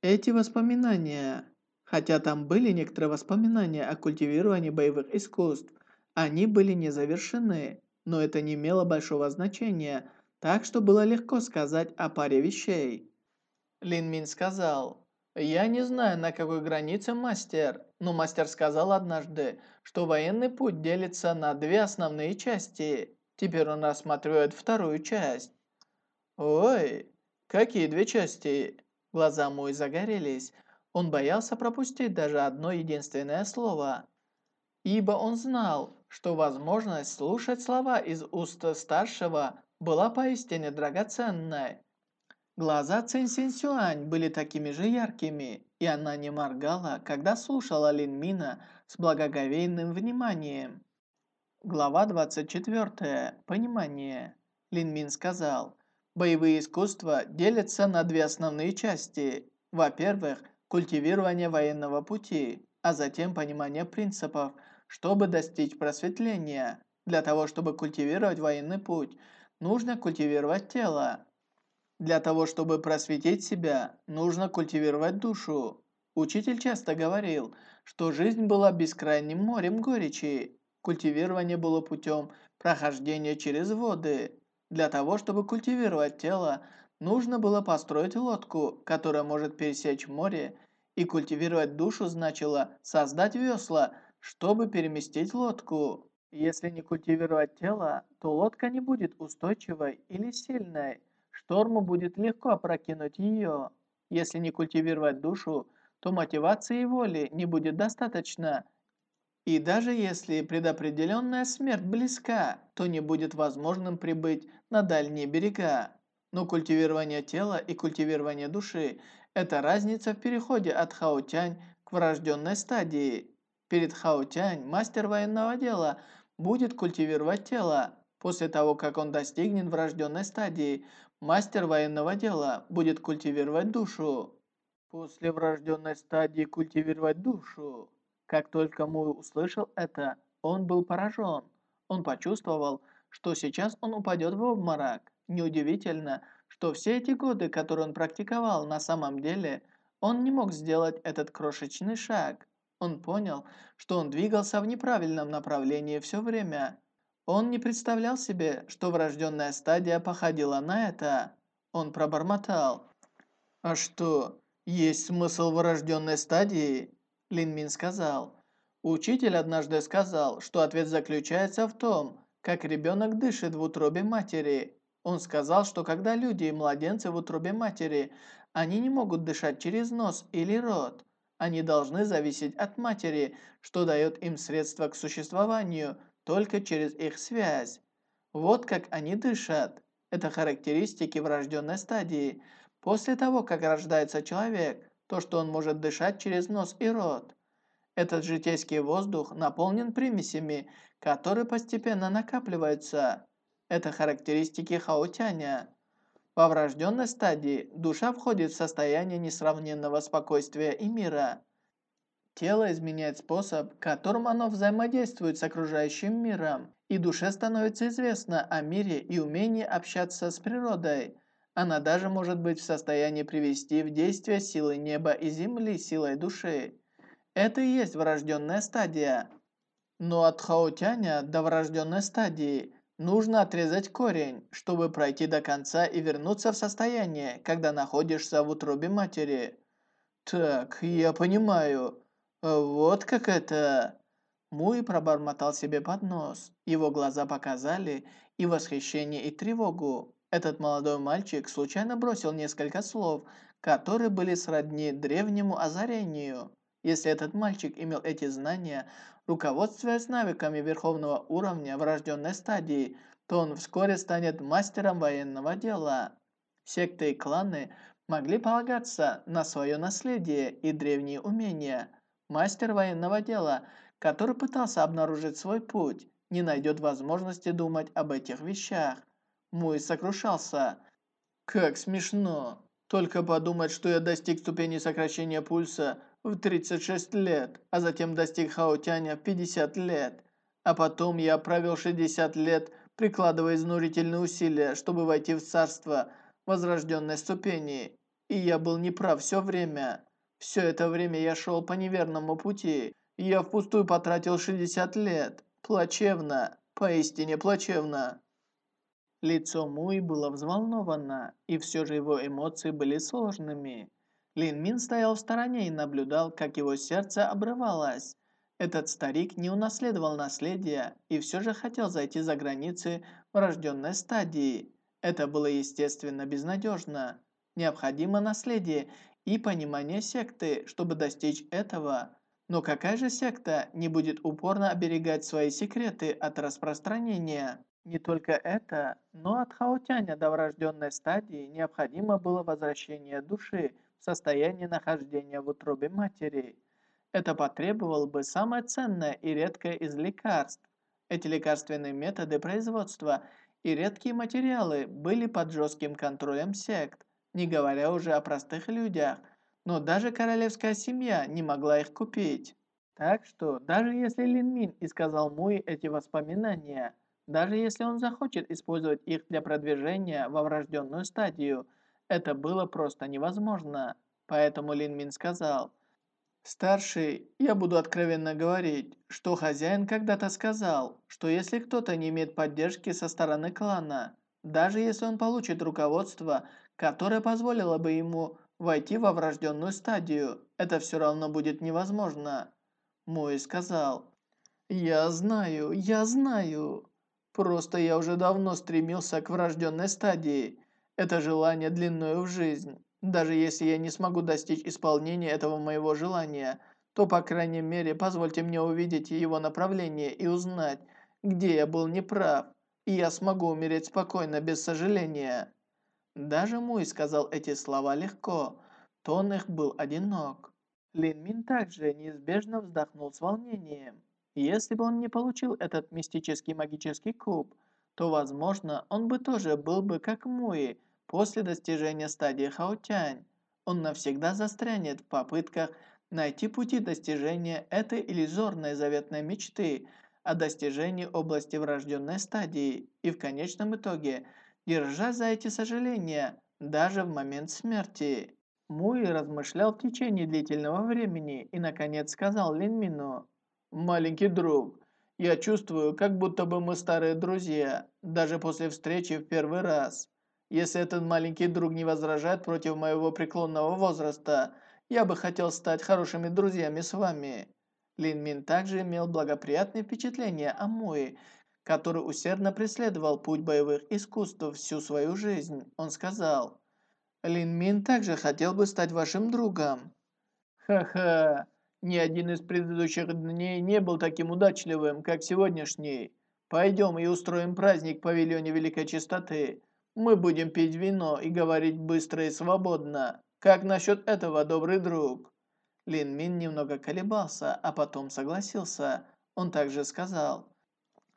Эти воспоминания, хотя там были некоторые воспоминания о культивировании боевых искусств, они были не завершены, но это не имело большого значения, так что было легко сказать о паре вещей. Лин Мин сказал, «Я не знаю, на какой границе мастер, но мастер сказал однажды, что военный путь делится на две основные части. Теперь он рассматривает вторую часть. «Ой, какие две части?» Глаза Муи загорелись. Он боялся пропустить даже одно единственное слово. Ибо он знал, что возможность слушать слова из уст старшего была поистине драгоценной. Глаза Цинь Синь Сюань были такими же яркими, и она не моргала, когда слушала Лин Мина с благоговейным вниманием. Глава 24. Понимание. Лин Мин сказал, Боевые искусства делятся на две основные части. Во-первых, культивирование военного пути, а затем понимание принципов, чтобы достичь просветления. Для того, чтобы культивировать военный путь, нужно культивировать тело. Для того, чтобы просветить себя, нужно культивировать душу. Учитель часто говорил, что жизнь была бескрайним морем горечи. Культивирование было путем прохождения через воды. Для того, чтобы культивировать тело, нужно было построить лодку, которая может пересечь море, и культивировать душу значило создать весла, чтобы переместить лодку. Если не культивировать тело, то лодка не будет устойчивой или сильной. Шторму будет легко опрокинуть ее. Если не культивировать душу, то мотивации и воли не будет достаточно, и даже если предопределенная смерть близка, то не будет возможным прибыть на дальние берега. Но культивирование тела и культивирование души – это разница в переходе от хаотянь к врожденной стадии. Перед хаотянь мастер военного дела будет культивировать тело. После того, как он достигнет врожденной стадии, мастер военного дела будет культивировать душу. После врожденной стадии культивировать душу. Как только Муй услышал это, он был поражен. Он почувствовал, что сейчас он упадет в обморок. Неудивительно, что все эти годы, которые он практиковал, на самом деле, он не мог сделать этот крошечный шаг. Он понял, что он двигался в неправильном направлении все время. Он не представлял себе, что врожденная стадия походила на это. Он пробормотал. «А что, есть смысл врожденной стадии?» Лин Мин сказал. Учитель однажды сказал, что ответ заключается в том, как ребенок дышит в утробе матери. Он сказал, что когда люди и младенцы в утробе матери, они не могут дышать через нос или рот. Они должны зависеть от матери, что дает им средства к существованию только через их связь. Вот как они дышат. Это характеристики врожденной стадии. После того, как рождается человек, то, что он может дышать через нос и рот. Этот житейский воздух наполнен примесями, которые постепенно накапливаются. Это характеристики хаотяня. Во врожденной стадии душа входит в состояние несравненного спокойствия и мира. Тело изменяет способ, которым оно взаимодействует с окружающим миром, и душе становится известно о мире и умении общаться с природой. Она даже может быть в состоянии привести в действие силы неба и земли силой души. Это и есть врожденная стадия. Но от хаотяня до врожденной стадии нужно отрезать корень, чтобы пройти до конца и вернуться в состояние, когда находишься в утробе матери. Так, я понимаю. Вот как это... Муи пробормотал себе под нос. Его глаза показали и восхищение, и тревогу. Этот молодой мальчик случайно бросил несколько слов, которые были сродни древнему озарению. Если этот мальчик имел эти знания, руководствуясь навыками верховного уровня врожденной стадии, то он вскоре станет мастером военного дела. Секты и кланы могли полагаться на свое наследие и древние умения. Мастер военного дела, который пытался обнаружить свой путь, не найдет возможности думать об этих вещах. Муй сокрушался. «Как смешно! Только подумать, что я достиг ступени сокращения пульса в 36 лет, а затем достиг хаотяня в 50 лет. А потом я провел 60 лет, прикладывая изнурительные усилия, чтобы войти в царство возрожденной ступени. И я был неправ все время. Все это время я шел по неверному пути. Я впустую потратил 60 лет. Плачевно. Поистине плачевно. Лицо Муи было взволновано, и все же его эмоции были сложными. Лин Мин стоял в стороне и наблюдал, как его сердце обрывалось. Этот старик не унаследовал наследия и все же хотел зайти за границы врожденной стадии. Это было естественно безнадежно. Необходимо наследие и понимание секты, чтобы достичь этого. Но какая же секта не будет упорно оберегать свои секреты от распространения? Не только это, но от хаотяня до врожденной стадии необходимо было возвращение души в состояние нахождения в утробе матери. Это потребовало бы самое ценное и редкое из лекарств. Эти лекарственные методы производства и редкие материалы были под жестким контролем сект, не говоря уже о простых людях, но даже королевская семья не могла их купить. Так что, даже если Лин Мин и сказал Муи эти воспоминания – даже если он захочет использовать их для продвижения во врожденную стадию, это было просто невозможно. Поэтому Лин Мин сказал, «Старший, я буду откровенно говорить, что хозяин когда-то сказал, что если кто-то не имеет поддержки со стороны клана, даже если он получит руководство, которое позволило бы ему войти во врожденную стадию, это все равно будет невозможно». Мой сказал, «Я знаю, я знаю». Просто я уже давно стремился к врожденной стадии. Это желание длиною в жизнь. Даже если я не смогу достичь исполнения этого моего желания, то, по крайней мере, позвольте мне увидеть его направление и узнать, где я был неправ, и я смогу умереть спокойно, без сожаления». Даже Муй сказал эти слова легко, тон их был одинок. Лин Мин также неизбежно вздохнул с волнением. Если бы он не получил этот мистический магический куб, то, возможно, он бы тоже был бы как Муи после достижения стадии Хаотянь. Он навсегда застрянет в попытках найти пути достижения этой иллюзорной заветной мечты о достижении области врожденной стадии и в конечном итоге, держа за эти сожаления даже в момент смерти. Муи размышлял в течение длительного времени и, наконец, сказал Линмину, «Маленький друг, я чувствую, как будто бы мы старые друзья, даже после встречи в первый раз. Если этот маленький друг не возражает против моего преклонного возраста, я бы хотел стать хорошими друзьями с вами». Лин Мин также имел благоприятное впечатление о Муи, который усердно преследовал путь боевых искусств всю свою жизнь. Он сказал, «Лин Мин также хотел бы стать вашим другом». «Ха-ха, ни один из предыдущих дней не был таким удачливым, как сегодняшний. Пойдем и устроим праздник в павильоне Великой Чистоты. Мы будем пить вино и говорить быстро и свободно. Как насчет этого, добрый друг?» Лин Мин немного колебался, а потом согласился. Он также сказал,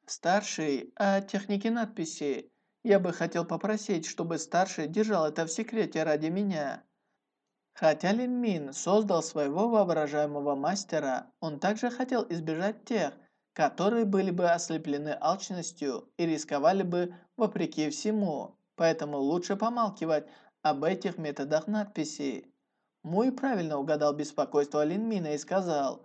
«Старший, о технике надписи. Я бы хотел попросить, чтобы старший держал это в секрете ради меня». Хотя Лин Мин создал своего воображаемого мастера, он также хотел избежать тех, которые были бы ослеплены алчностью и рисковали бы вопреки всему, поэтому лучше помалкивать об этих методах надписи. Муй правильно угадал беспокойство Лин Мина и сказал,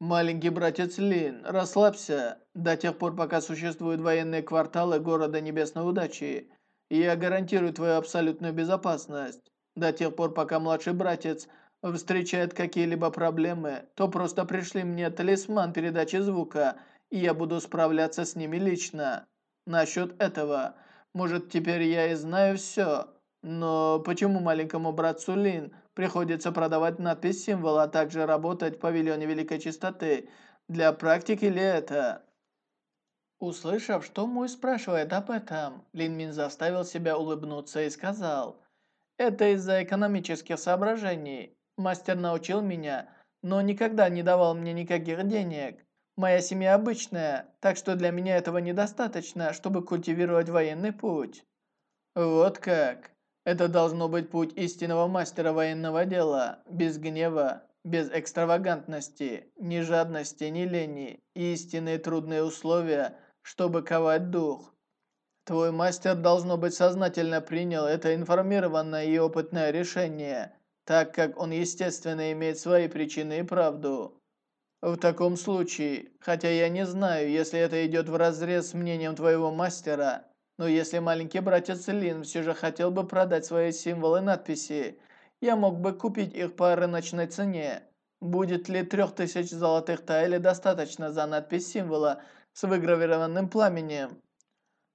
«Маленький братец Лин, расслабься. До тех пор, пока существуют военные кварталы города Небесной Удачи, я гарантирую твою абсолютную безопасность. До тех пор, пока младший братец встречает какие-либо проблемы, то просто пришли мне талисман передачи звука, и я буду справляться с ними лично. Насчет этого, Может, теперь я и знаю все. Но почему маленькому братцу Лин приходится продавать надпись символа, а также работать в павильоне Великой Чистоты? Для практики ли это? Услышав, что Муй спрашивает об этом, Лин Мин заставил себя улыбнуться и сказал, «Это из-за экономических соображений. Мастер научил меня, но никогда не давал мне никаких денег. Моя семья обычная, так что для меня этого недостаточно, чтобы культивировать военный путь». «Вот как. Это должно быть путь истинного мастера военного дела, без гнева, без экстравагантности, ни жадности, ни лени, истинные трудные условия, чтобы ковать дух. Твой мастер, должно быть, сознательно принял это информированное и опытное решение, так как он, естественно, имеет свои причины и правду. В таком случае, хотя я не знаю, если это идет вразрез с мнением твоего мастера, но если маленький братец Лин все же хотел бы продать свои символы надписи, я мог бы купить их по рыночной цене. Будет ли трех тысяч золотых тайли достаточно за надпись символа с выгравированным пламенем?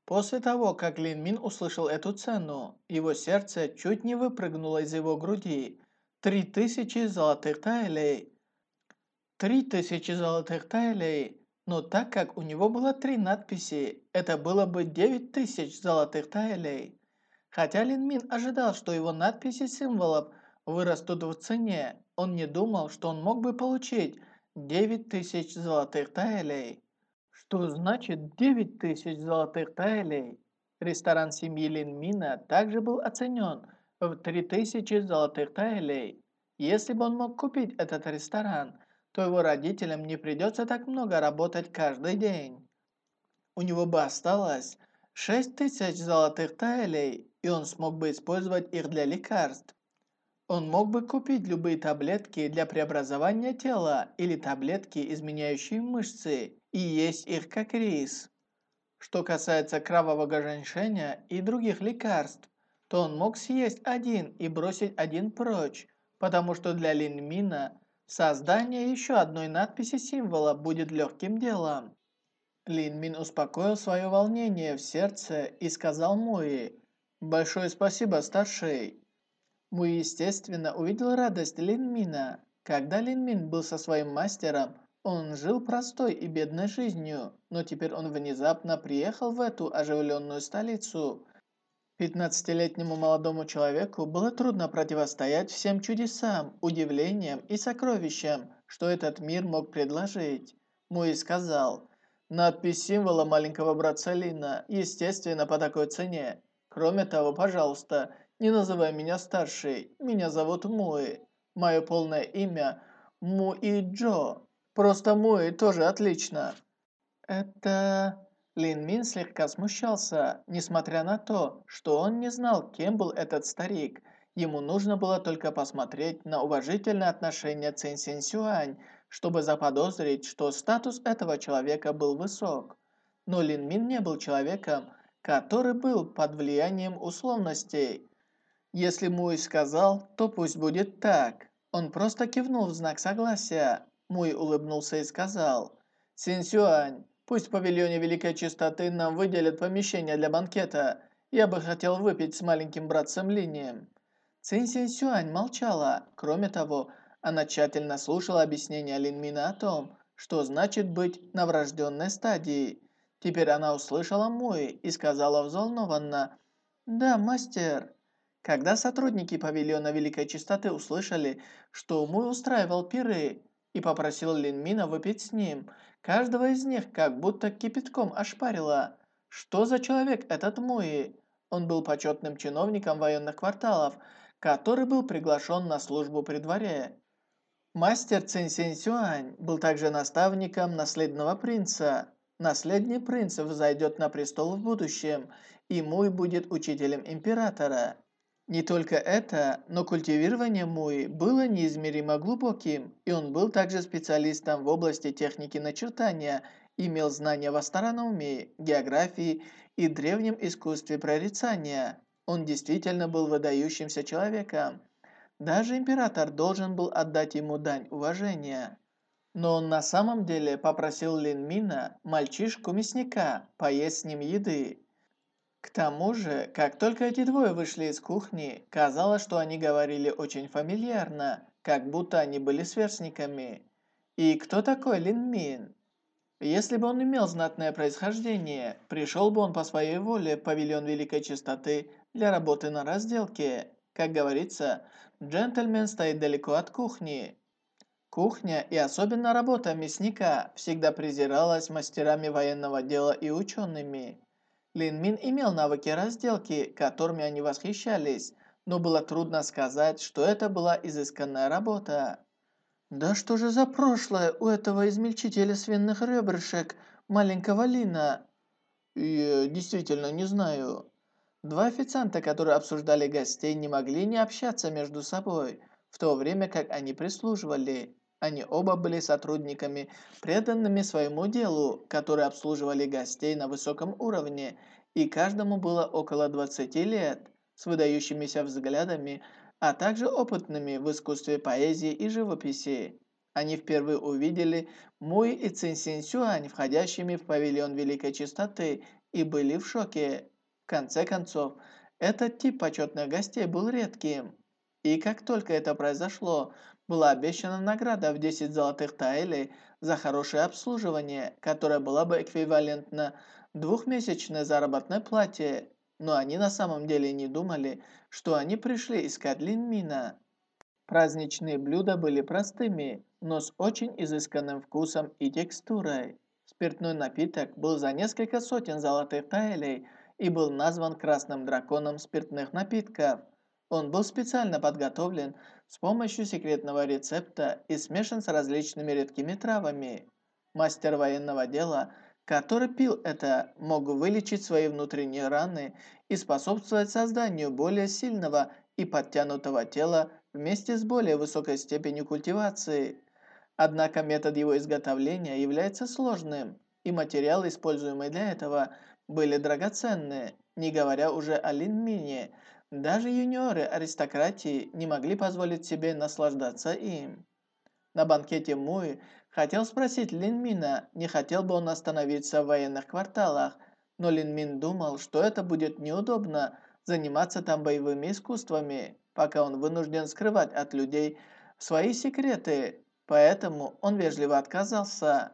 После того, как Лин Мин услышал эту цену, его сердце чуть не выпрыгнуло из его груди. Три тысячи золотых тайлей. Три тысячи золотых тайлей. Но так как у него было три надписи, это было бы девять тысяч золотых тайлей. Хотя Лин Мин ожидал, что его надписи символов вырастут в цене, он не думал, что он мог бы получить девять тысяч золотых тайлей. Что значит 9 тысяч золотых тайлей? Ресторан семьи Лин Мина также был оценен в 3000 золотых тайлей. Если бы он мог купить этот ресторан, то его родителям не придется так много работать каждый день. У него бы осталось 6000 золотых тайлей, и он смог бы использовать их для лекарств. Он мог бы купить любые таблетки для преобразования тела или таблетки, изменяющие мышцы, и есть их как рис. Что касается кровавого женьшеня и других лекарств, то он мог съесть один и бросить один прочь, потому что для Линмина создание еще одной надписи символа будет легким делом. Линмин успокоил свое волнение в сердце и сказал Муи, «Большое спасибо, старший». Муи, естественно, увидел радость Линмина. Когда Линмин был со своим мастером, он жил простой и бедной жизнью, но теперь он внезапно приехал в эту оживленную столицу. Пятнадцатилетнему молодому человеку было трудно противостоять всем чудесам, удивлениям и сокровищам, что этот мир мог предложить. Муи сказал, «Надпись символа маленького братца Лина, естественно, по такой цене. Кроме того, пожалуйста, не называй меня старшей, меня зовут Муи. Мое полное имя Муи Джо». Просто мой тоже отлично. Это... Лин Мин слегка смущался, несмотря на то, что он не знал, кем был этот старик. Ему нужно было только посмотреть на уважительное отношение Цин Син Сюань, чтобы заподозрить, что статус этого человека был высок. Но Лин Мин не был человеком, который был под влиянием условностей. Если Муй сказал, то пусть будет так. Он просто кивнул в знак согласия, Муй улыбнулся и сказал, «Синсюань, пусть в павильоне Великой Чистоты нам выделят помещение для банкета. Я бы хотел выпить с маленьким братцем Линием». Цин Синсюань молчала. Кроме того, она тщательно слушала объяснения Линмина о том, что значит быть на врожденной стадии. Теперь она услышала Муи и сказала взволнованно, «Да, мастер». Когда сотрудники павильона Великой Чистоты услышали, что Муи устраивал пиры, и попросил Линмина выпить с ним. Каждого из них как будто кипятком ошпарило. Что за человек этот Муи? Он был почетным чиновником военных кварталов, который был приглашен на службу при дворе. Мастер Цин Синь Сюань был также наставником наследного принца. Наследный принц взойдет на престол в будущем, и Муй будет учителем императора. Не только это, но культивирование Муи было неизмеримо глубоким, и он был также специалистом в области техники начертания, имел знания в астрономии, географии и древнем искусстве прорицания. Он действительно был выдающимся человеком. Даже император должен был отдать ему дань уважения. Но он на самом деле попросил Лин Мина, мальчишку-мясника, поесть с ним еды. К тому же, как только эти двое вышли из кухни, казалось, что они говорили очень фамильярно, как будто они были сверстниками. И кто такой Лин Мин? Если бы он имел знатное происхождение, пришел бы он по своей воле в павильон Великой Чистоты для работы на разделке. Как говорится, джентльмен стоит далеко от кухни. Кухня и особенно работа мясника всегда презиралась мастерами военного дела и учеными. Лин Мин имел навыки разделки, которыми они восхищались, но было трудно сказать, что это была изысканная работа. «Да что же за прошлое у этого измельчителя свиных ребрышек, маленького Лина?» «Я действительно не знаю». Два официанта, которые обсуждали гостей, не могли не общаться между собой, в то время как они прислуживали. Они оба были сотрудниками, преданными своему делу, которые обслуживали гостей на высоком уровне, и каждому было около 20 лет, с выдающимися взглядами, а также опытными в искусстве поэзии и живописи. Они впервые увидели Муи и Цин Син Сюань, входящими в павильон Великой Чистоты, и были в шоке. В конце концов, этот тип почетных гостей был редким. И как только это произошло, была обещана награда в 10 золотых таэлей за хорошее обслуживание, которая была бы эквивалентна двухмесячной заработной плате. Но они на самом деле не думали, что они пришли искать Линмина. Праздничные блюда были простыми, но с очень изысканным вкусом и текстурой. Спиртной напиток был за несколько сотен золотых таэлей и был назван красным драконом спиртных напитков. Он был специально подготовлен с помощью секретного рецепта и смешан с различными редкими травами. Мастер военного дела, который пил это, мог вылечить свои внутренние раны и способствовать созданию более сильного и подтянутого тела вместе с более высокой степенью культивации. Однако метод его изготовления является сложным, и материалы, используемые для этого, были драгоценные, не говоря уже о линмине – даже юниоры аристократии не могли позволить себе наслаждаться им. На банкете Муи хотел спросить Линмина, не хотел бы он остановиться в военных кварталах, но Линмин думал, что это будет неудобно заниматься там боевыми искусствами, пока он вынужден скрывать от людей свои секреты, поэтому он вежливо отказался.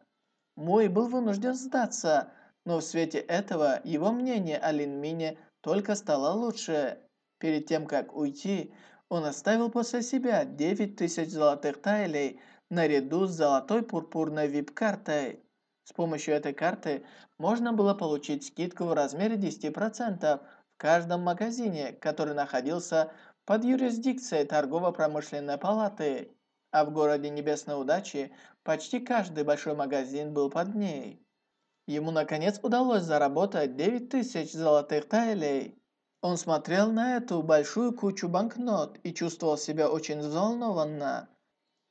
Муи был вынужден сдаться, но в свете этого его мнение о Линмине только стало лучше. Перед тем, как уйти, он оставил после себя 9000 золотых тайлей наряду с золотой пурпурной вип-картой. С помощью этой карты можно было получить скидку в размере 10% в каждом магазине, который находился под юрисдикцией торгово-промышленной палаты. А в городе Небесной Удачи почти каждый большой магазин был под ней. Ему наконец удалось заработать 9000 золотых тайлей. Он смотрел на эту большую кучу банкнот и чувствовал себя очень взволнованно.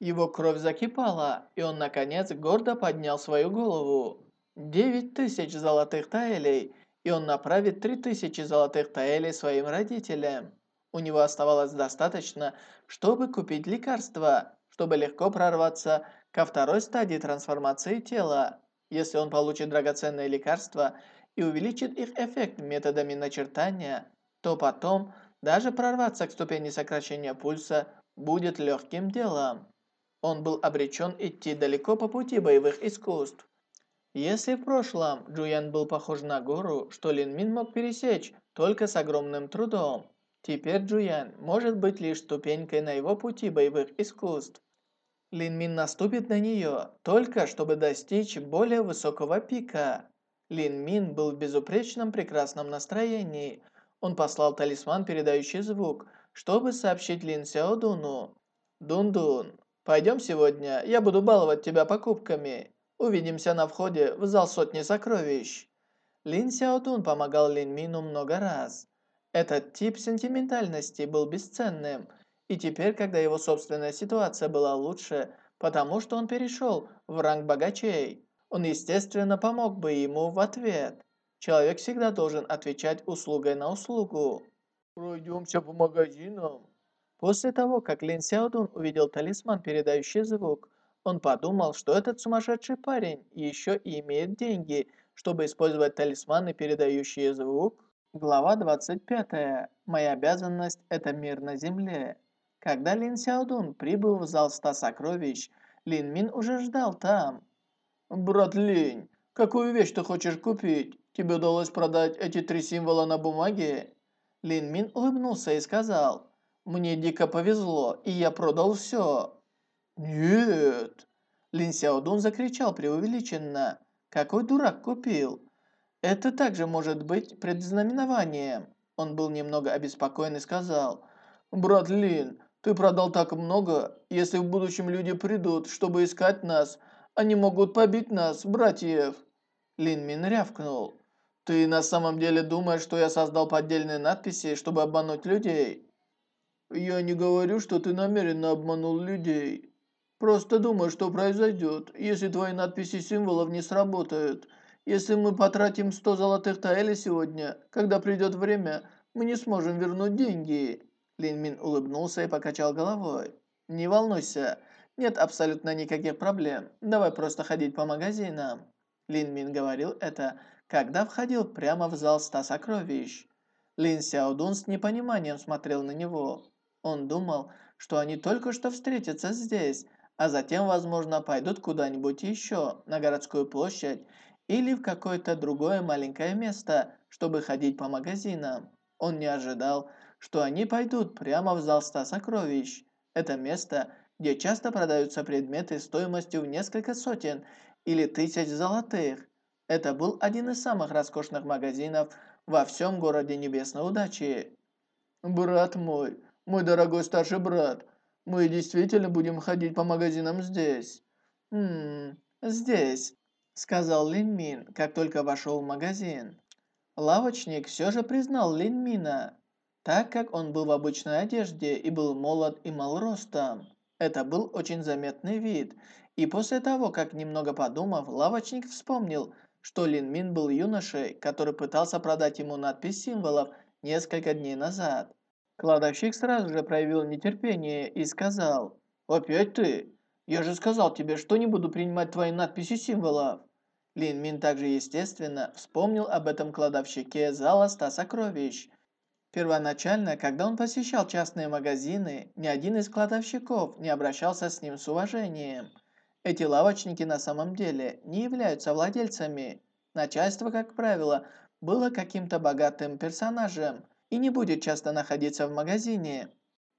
Его кровь закипала, и он, наконец, гордо поднял свою голову. Девять тысяч золотых таэлей, и он направит три тысячи золотых таэлей своим родителям. У него оставалось достаточно, чтобы купить лекарства, чтобы легко прорваться ко второй стадии трансформации тела. Если он получит драгоценные лекарства и увеличит их эффект методами начертания, то потом даже прорваться к ступени сокращения пульса будет легким делом. Он был обречен идти далеко по пути боевых искусств. Если в прошлом Джуян был похож на гору, что Лин Мин мог пересечь только с огромным трудом, теперь Джуян может быть лишь ступенькой на его пути боевых искусств. Лин Мин наступит на нее, только чтобы достичь более высокого пика. Лин Мин был в безупречном прекрасном настроении, он послал талисман, передающий звук, чтобы сообщить Лин Сяодуну. «Дун-дун, пойдем сегодня, я буду баловать тебя покупками. Увидимся на входе в зал сотни сокровищ». Лин Сяодун помогал Лин Мину много раз. Этот тип сентиментальности был бесценным, и теперь, когда его собственная ситуация была лучше, потому что он перешел в ранг богачей, он, естественно, помог бы ему в ответ. Человек всегда должен отвечать услугой на услугу. Пройдемся по магазинам. После того, как Лин Сяодун увидел талисман, передающий звук, он подумал, что этот сумасшедший парень еще и имеет деньги, чтобы использовать талисманы, передающие звук. Глава 25. Моя обязанность – это мир на земле. Когда Лин Сяодун прибыл в зал ста сокровищ, Лин Мин уже ждал там. «Брат Линь, какую вещь ты хочешь купить? Тебе удалось продать эти три символа на бумаге?» Лин Мин улыбнулся и сказал, «Мне дико повезло, и я продал все». «Нет!» Лин Сяодун закричал преувеличенно. «Какой дурак купил? Это также может быть предзнаменованием». Он был немного обеспокоен и сказал, «Брат Лин, ты продал так много. Если в будущем люди придут, чтобы искать нас, они могут побить нас, братьев». Лин Мин рявкнул. «Ты на самом деле думаешь, что я создал поддельные надписи, чтобы обмануть людей?» «Я не говорю, что ты намеренно обманул людей. Просто думаю, что произойдет, если твои надписи символов не сработают. Если мы потратим 100 золотых таэли сегодня, когда придет время, мы не сможем вернуть деньги». Лин Мин улыбнулся и покачал головой. «Не волнуйся, нет абсолютно никаких проблем. Давай просто ходить по магазинам». Лин Мин говорил это, когда входил прямо в зал ста сокровищ. Лин Сяодун с непониманием смотрел на него. Он думал, что они только что встретятся здесь, а затем, возможно, пойдут куда-нибудь еще, на городскую площадь, или в какое-то другое маленькое место, чтобы ходить по магазинам. Он не ожидал, что они пойдут прямо в зал ста сокровищ. Это место, где часто продаются предметы стоимостью в несколько сотен или тысяч золотых. Это был один из самых роскошных магазинов во всем городе Небесной Удачи. «Брат мой, мой дорогой старший брат, мы действительно будем ходить по магазинам здесь?» «Ммм, здесь», — сказал Лин Мин, как только вошел в магазин. Лавочник все же признал Лин Мина, так как он был в обычной одежде и был молод и мал ростом. Это был очень заметный вид, и после того, как немного подумав, лавочник вспомнил, что Лин Мин был юношей, который пытался продать ему надпись символов несколько дней назад. Кладовщик сразу же проявил нетерпение и сказал, «Опять ты? Я же сказал тебе, что не буду принимать твои надписи символов». Лин Мин также, естественно, вспомнил об этом кладовщике зала ста сокровищ. Первоначально, когда он посещал частные магазины, ни один из кладовщиков не обращался с ним с уважением. Эти лавочники на самом деле не являются владельцами. Начальство, как правило, было каким-то богатым персонажем и не будет часто находиться в магазине.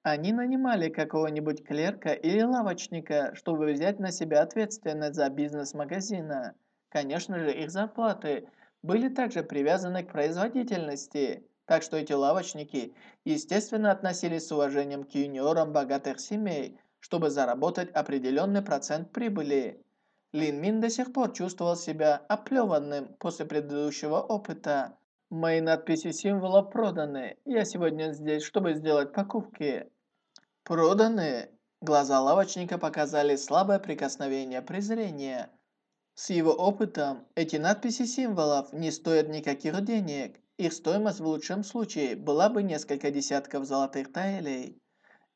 Они нанимали какого-нибудь клерка или лавочника, чтобы взять на себя ответственность за бизнес магазина. Конечно же, их зарплаты были также привязаны к производительности, так что эти лавочники, естественно, относились с уважением к юниорам богатых семей, чтобы заработать определенный процент прибыли. Лин Мин до сих пор чувствовал себя оплеванным после предыдущего опыта. Мои надписи символов проданы. Я сегодня здесь, чтобы сделать покупки. Проданы? Глаза лавочника показали слабое прикосновение презрения. С его опытом, эти надписи символов не стоят никаких денег. Их стоимость в лучшем случае была бы несколько десятков золотых таэлей.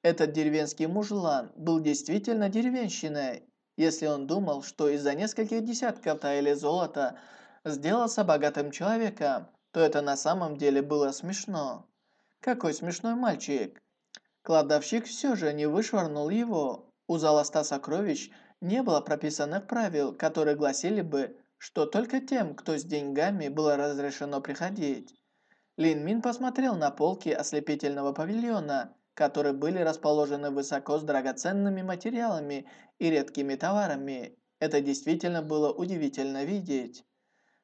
Этот деревенский мужлан был действительно деревенщиной, если он думал, что из-за нескольких десятков таэлей золота сделался богатым человеком, то это на самом деле было смешно. Какой смешной мальчик. Кладовщик все же не вышвырнул его. У зала сокровищ не было прописанных правил, которые гласили бы, что только тем, кто с деньгами, было разрешено приходить. Лин Мин посмотрел на полки ослепительного павильона, которые были расположены высоко с драгоценными материалами и редкими товарами. Это действительно было удивительно видеть.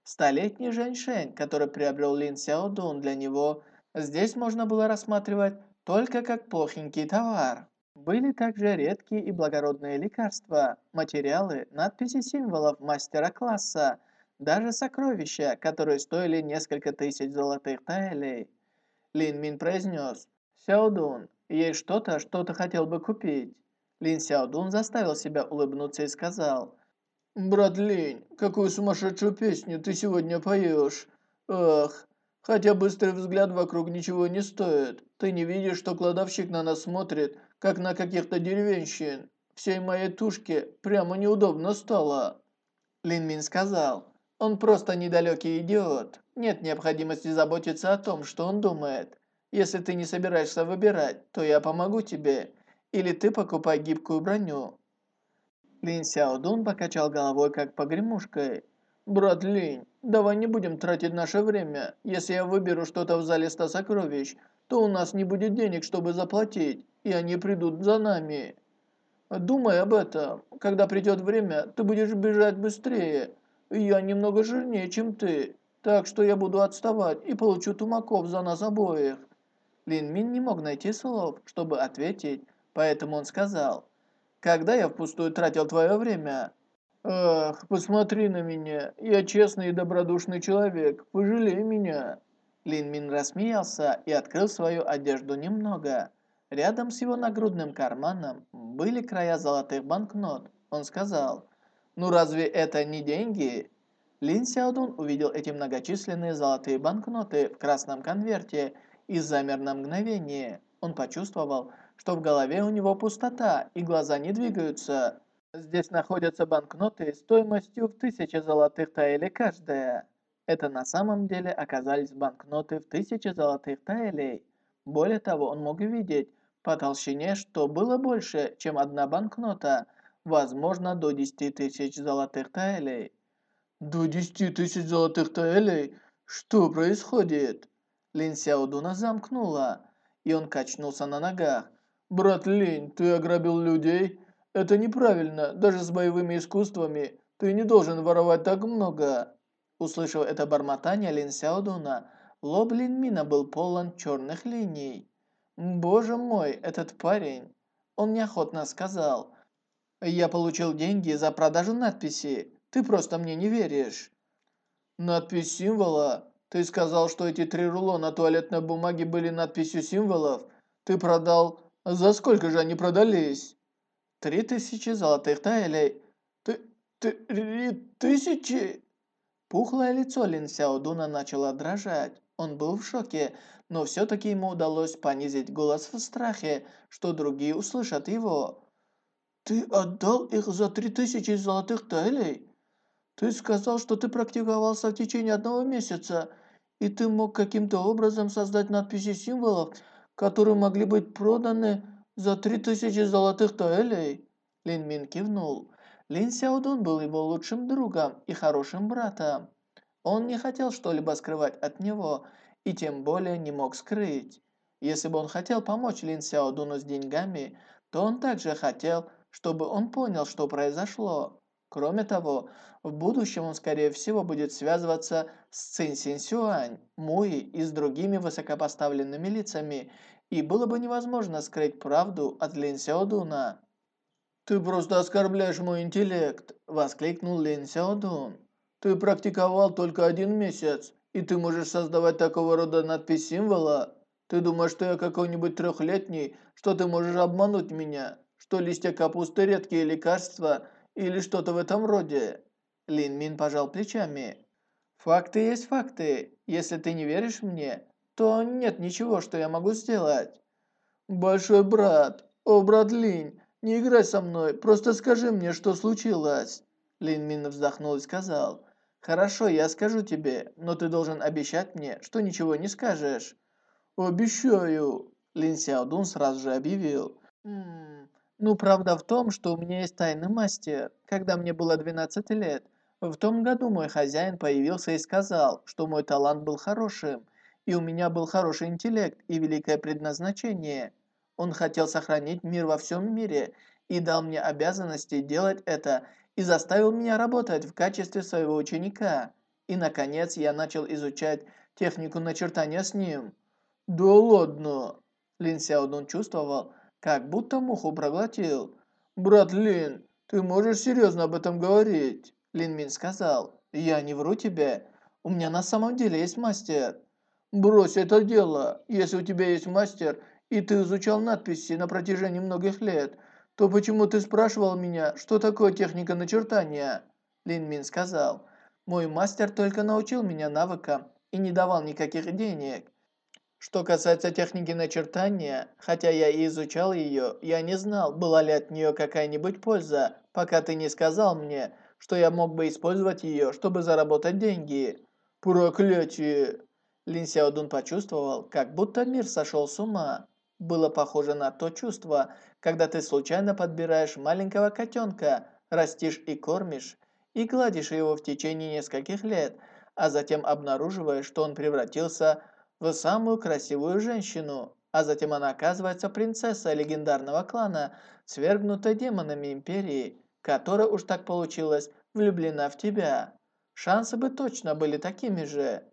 Столетний женьшень, который приобрел Лин Сяодун для него, здесь можно было рассматривать только как плохенький товар. Были также редкие и благородные лекарства, материалы, надписи символов мастера-класса, даже сокровища, которые стоили несколько тысяч золотых таэлей. Лин Мин произнес, «Сяодун, есть что-то, что ты хотел бы купить?» Лин Сяодун заставил себя улыбнуться и сказал, «Брат Линь, какую сумасшедшую песню ты сегодня поешь? Ах, Хотя быстрый взгляд вокруг ничего не стоит. Ты не видишь, что кладовщик на нас смотрит, как на каких-то деревенщин. Всей моей тушке прямо неудобно стало». Лин Мин сказал, «Он просто недалекий идиот». Нет необходимости заботиться о том, что он думает. Если ты не собираешься выбирать, то я помогу тебе. Или ты покупай гибкую броню». Лин Сяодун покачал головой, как погремушкой. «Брат Линь, давай не будем тратить наше время. Если я выберу что-то в зале ста сокровищ, то у нас не будет денег, чтобы заплатить, и они придут за нами. Думай об этом. Когда придет время, ты будешь бежать быстрее. Я немного жирнее, чем ты, так что я буду отставать и получу тумаков за нас обоих». Лин Мин не мог найти слов, чтобы ответить, поэтому он сказал, «Когда я впустую тратил твое время?» «Ах, посмотри на меня, я честный и добродушный человек, пожалей меня». Лин Мин рассмеялся и открыл свою одежду немного. Рядом с его нагрудным карманом были края золотых банкнот. Он сказал, «Ну разве это не деньги?» Лин Сяодун увидел эти многочисленные золотые банкноты в красном конверте и замер на мгновение. Он почувствовал, что в голове у него пустота и глаза не двигаются. Здесь находятся банкноты стоимостью в тысячи золотых таэлей каждая. Это на самом деле оказались банкноты в тысячи золотых таэлей. Более того, он мог видеть по толщине, что было больше, чем одна банкнота, возможно, до 10 тысяч золотых таэлей. «До 10 тысяч золотых таэлей? Что происходит?» Лин Сяодуна замкнула, и он качнулся на ногах. «Брат Линь, ты ограбил людей? Это неправильно, даже с боевыми искусствами. Ты не должен воровать так много». Услышав это бормотание Лин Сяодуна, лоб Лин Мина был полон черных линий. «Боже мой, этот парень!» Он неохотно сказал. «Я получил деньги за продажу надписи. Ты просто мне не веришь». «Надпись символа? Ты сказал, что эти три рулона туалетной бумаги были надписью символов? Ты продал... За сколько же они продались?» Три тысячи золотых таэлей. Ты... Три тысячи? Пухлое лицо Лин Сяодуна начало дрожать. Он был в шоке, но все-таки ему удалось понизить голос в страхе, что другие услышат его. «Ты отдал их за три тысячи золотых таэлей? Ты сказал, что ты практиковался в течение одного месяца, и ты мог каким-то образом создать надписи символов, которые могли быть проданы «За три тысячи золотых таэлей?» Лин Мин кивнул. Лин Сяодун был его лучшим другом и хорошим братом. Он не хотел что-либо скрывать от него, и тем более не мог скрыть. Если бы он хотел помочь Лин Сяодуну с деньгами, то он также хотел, чтобы он понял, что произошло. Кроме того, в будущем он, скорее всего, будет связываться с Цин Сюань, Муи и с другими высокопоставленными лицами, и было бы невозможно скрыть правду от Лин Сяодуна. «Ты просто оскорбляешь мой интеллект!» – воскликнул Лин Сяодун. «Ты практиковал только один месяц, и ты можешь создавать такого рода надпись символа? Ты думаешь, что я какой-нибудь трехлетний, что ты можешь обмануть меня? Что листья капусты редкие лекарства или что-то в этом роде?» Лин Мин пожал плечами. «Факты есть факты. Если ты не веришь мне, то нет ничего, что я могу сделать. Большой брат, о, брат Линь, не играй со мной, просто скажи мне, что случилось. Лин Мин вздохнул и сказал, «Хорошо, я скажу тебе, но ты должен обещать мне, что ничего не скажешь». «Обещаю!» Лин Сяодун сразу же объявил. «Ммм, ну правда в том, что у меня есть тайный мастер. Когда мне было 12 лет, в том году мой хозяин появился и сказал, что мой талант был хорошим, и у меня был хороший интеллект и великое предназначение. Он хотел сохранить мир во всем мире и дал мне обязанности делать это и заставил меня работать в качестве своего ученика. И, наконец, я начал изучать технику начертания с ним. «Да ладно!» Лин Сяодун чувствовал, как будто муху проглотил. «Брат Лин, ты можешь серьезно об этом говорить?» Лин Мин сказал, «Я не вру тебе. У меня на самом деле есть мастер. «Брось это дело. Если у тебя есть мастер, и ты изучал надписи на протяжении многих лет, то почему ты спрашивал меня, что такое техника начертания?» Лин Мин сказал, «Мой мастер только научил меня навыкам и не давал никаких денег. Что касается техники начертания, хотя я и изучал ее, я не знал, была ли от нее какая-нибудь польза, пока ты не сказал мне, что я мог бы использовать ее, чтобы заработать деньги. Проклятие! Лин Сяодун почувствовал, как будто мир сошел с ума. Было похоже на то чувство, когда ты случайно подбираешь маленького котенка, растишь и кормишь, и гладишь его в течение нескольких лет, а затем обнаруживаешь, что он превратился в самую красивую женщину, а затем она оказывается принцессой легендарного клана, свергнутой демонами Империи, которая уж так получилось влюблена в тебя. Шансы бы точно были такими же.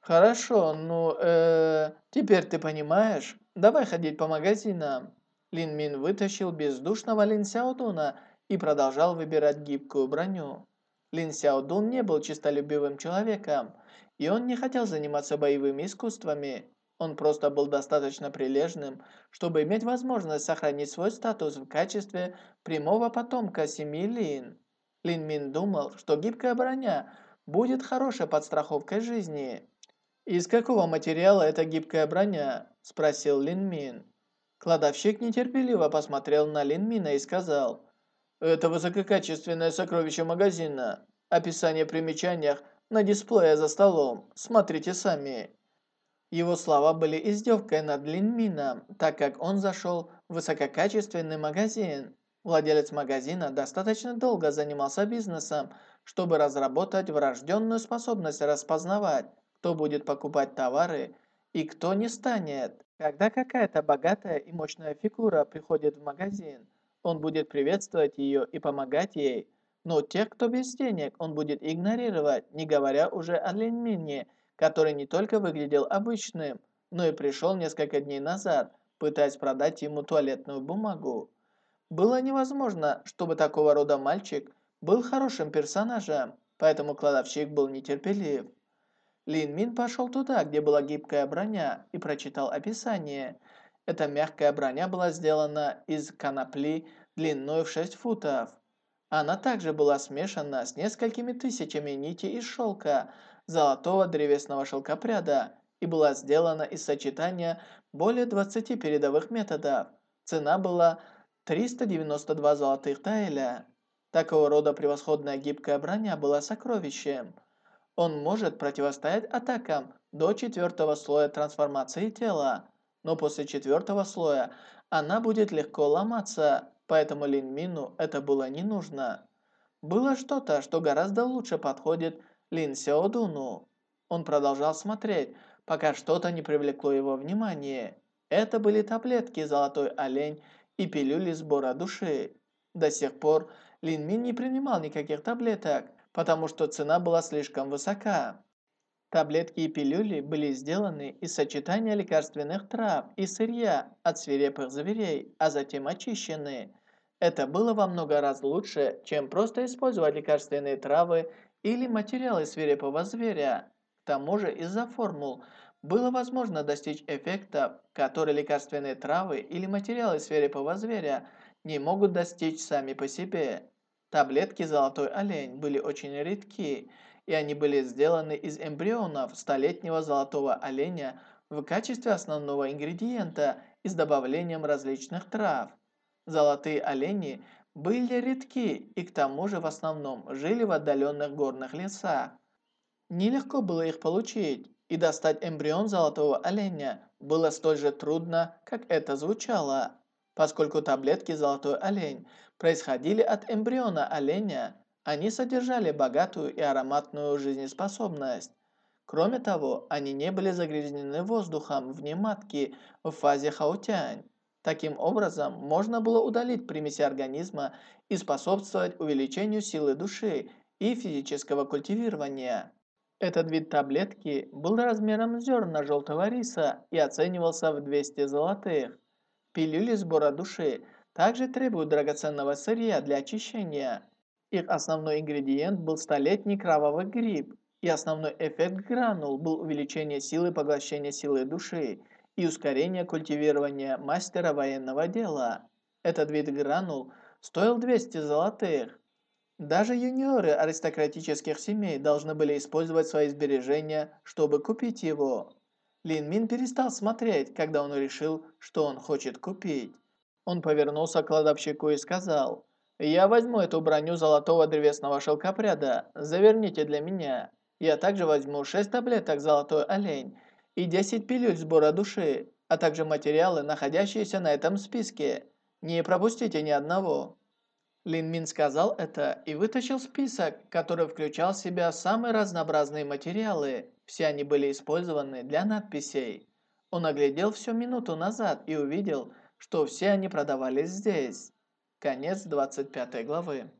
Хорошо, ну, э, теперь ты понимаешь? Давай ходить по магазинам. Лин Мин вытащил бездушного Лин Сяодуна и продолжал выбирать гибкую броню. Лин Сяодун не был чистолюбивым человеком, и он не хотел заниматься боевыми искусствами. Он просто был достаточно прилежным, чтобы иметь возможность сохранить свой статус в качестве прямого потомка семьи Лин. Лин Мин думал, что гибкая броня будет хорошей подстраховкой жизни. «Из какого материала эта гибкая броня?» – спросил Лин Мин. Кладовщик нетерпеливо посмотрел на Лин Мина и сказал, «Это высококачественное сокровище магазина. Описание в примечаниях на дисплее за столом. Смотрите сами». Его слова были издевкой над Лин Мином, так как он зашел в высококачественный магазин. Владелец магазина достаточно долго занимался бизнесом, чтобы разработать врожденную способность распознавать, кто будет покупать товары и кто не станет. Когда какая-то богатая и мощная фигура приходит в магазин, он будет приветствовать ее и помогать ей. Но тех, кто без денег, он будет игнорировать, не говоря уже о Линмине, который не только выглядел обычным, но и пришел несколько дней назад, пытаясь продать ему туалетную бумагу. Было невозможно, чтобы такого рода мальчик был хорошим персонажем, поэтому кладовщик был нетерпелив. Лин Мин пошел туда, где была гибкая броня, и прочитал описание. Эта мягкая броня была сделана из конопли длиной в 6 футов. Она также была смешана с несколькими тысячами нитей из шелка, золотого древесного шелкопряда и была сделана из сочетания более 20 передовых методов. Цена была 392 золотых тайля. Такого рода превосходная гибкая броня была сокровищем. Он может противостоять атакам до четвертого слоя трансформации тела, но после четвертого слоя она будет легко ломаться, поэтому Лин Мину это было не нужно. Было что-то, что гораздо лучше подходит Лин Сяодуну. Он продолжал смотреть, пока что-то не привлекло его внимание. Это были таблетки «Золотой олень» и пилюли сбора души. До сих пор Лин Мин не принимал никаких таблеток, потому что цена была слишком высока. Таблетки и пилюли были сделаны из сочетания лекарственных трав и сырья от свирепых зверей, а затем очищены. Это было во много раз лучше, чем просто использовать лекарственные травы или материалы свирепого зверя. К тому же из-за формул – было возможно достичь эффекта, который лекарственные травы или материалы свирепого зверя не могут достичь сами по себе. Таблетки «Золотой олень» были очень редки, и они были сделаны из эмбрионов столетнего золотого оленя в качестве основного ингредиента и с добавлением различных трав. Золотые олени были редки и к тому же в основном жили в отдаленных горных лесах. Нелегко было их получить, и достать эмбрион золотого оленя было столь же трудно, как это звучало. Поскольку таблетки «Золотой олень» происходили от эмбриона оленя, они содержали богатую и ароматную жизнеспособность. Кроме того, они не были загрязнены воздухом вне матки в фазе хаутянь. Таким образом, можно было удалить примеси организма и способствовать увеличению силы души и физического культивирования. Этот вид таблетки был размером зерна желтого риса и оценивался в 200 золотых. Пилюли сбора души также требуют драгоценного сырья для очищения. Их основной ингредиент был столетний кровавый гриб, и основной эффект гранул был увеличение силы поглощения силы души и ускорение культивирования мастера военного дела. Этот вид гранул стоил 200 золотых. Даже юниоры аристократических семей должны были использовать свои сбережения, чтобы купить его. Лин Мин перестал смотреть, когда он решил, что он хочет купить. Он повернулся к кладовщику и сказал, «Я возьму эту броню золотого древесного шелкопряда, заверните для меня». Я также возьму 6 таблеток «Золотой олень» и 10 пилюль сбора души, а также материалы, находящиеся на этом списке. Не пропустите ни одного». Лин Мин сказал это и вытащил список, который включал в себя самые разнообразные материалы. Все они были использованы для надписей. Он оглядел все минуту назад и увидел, что все они продавались здесь. Конец 25 главы.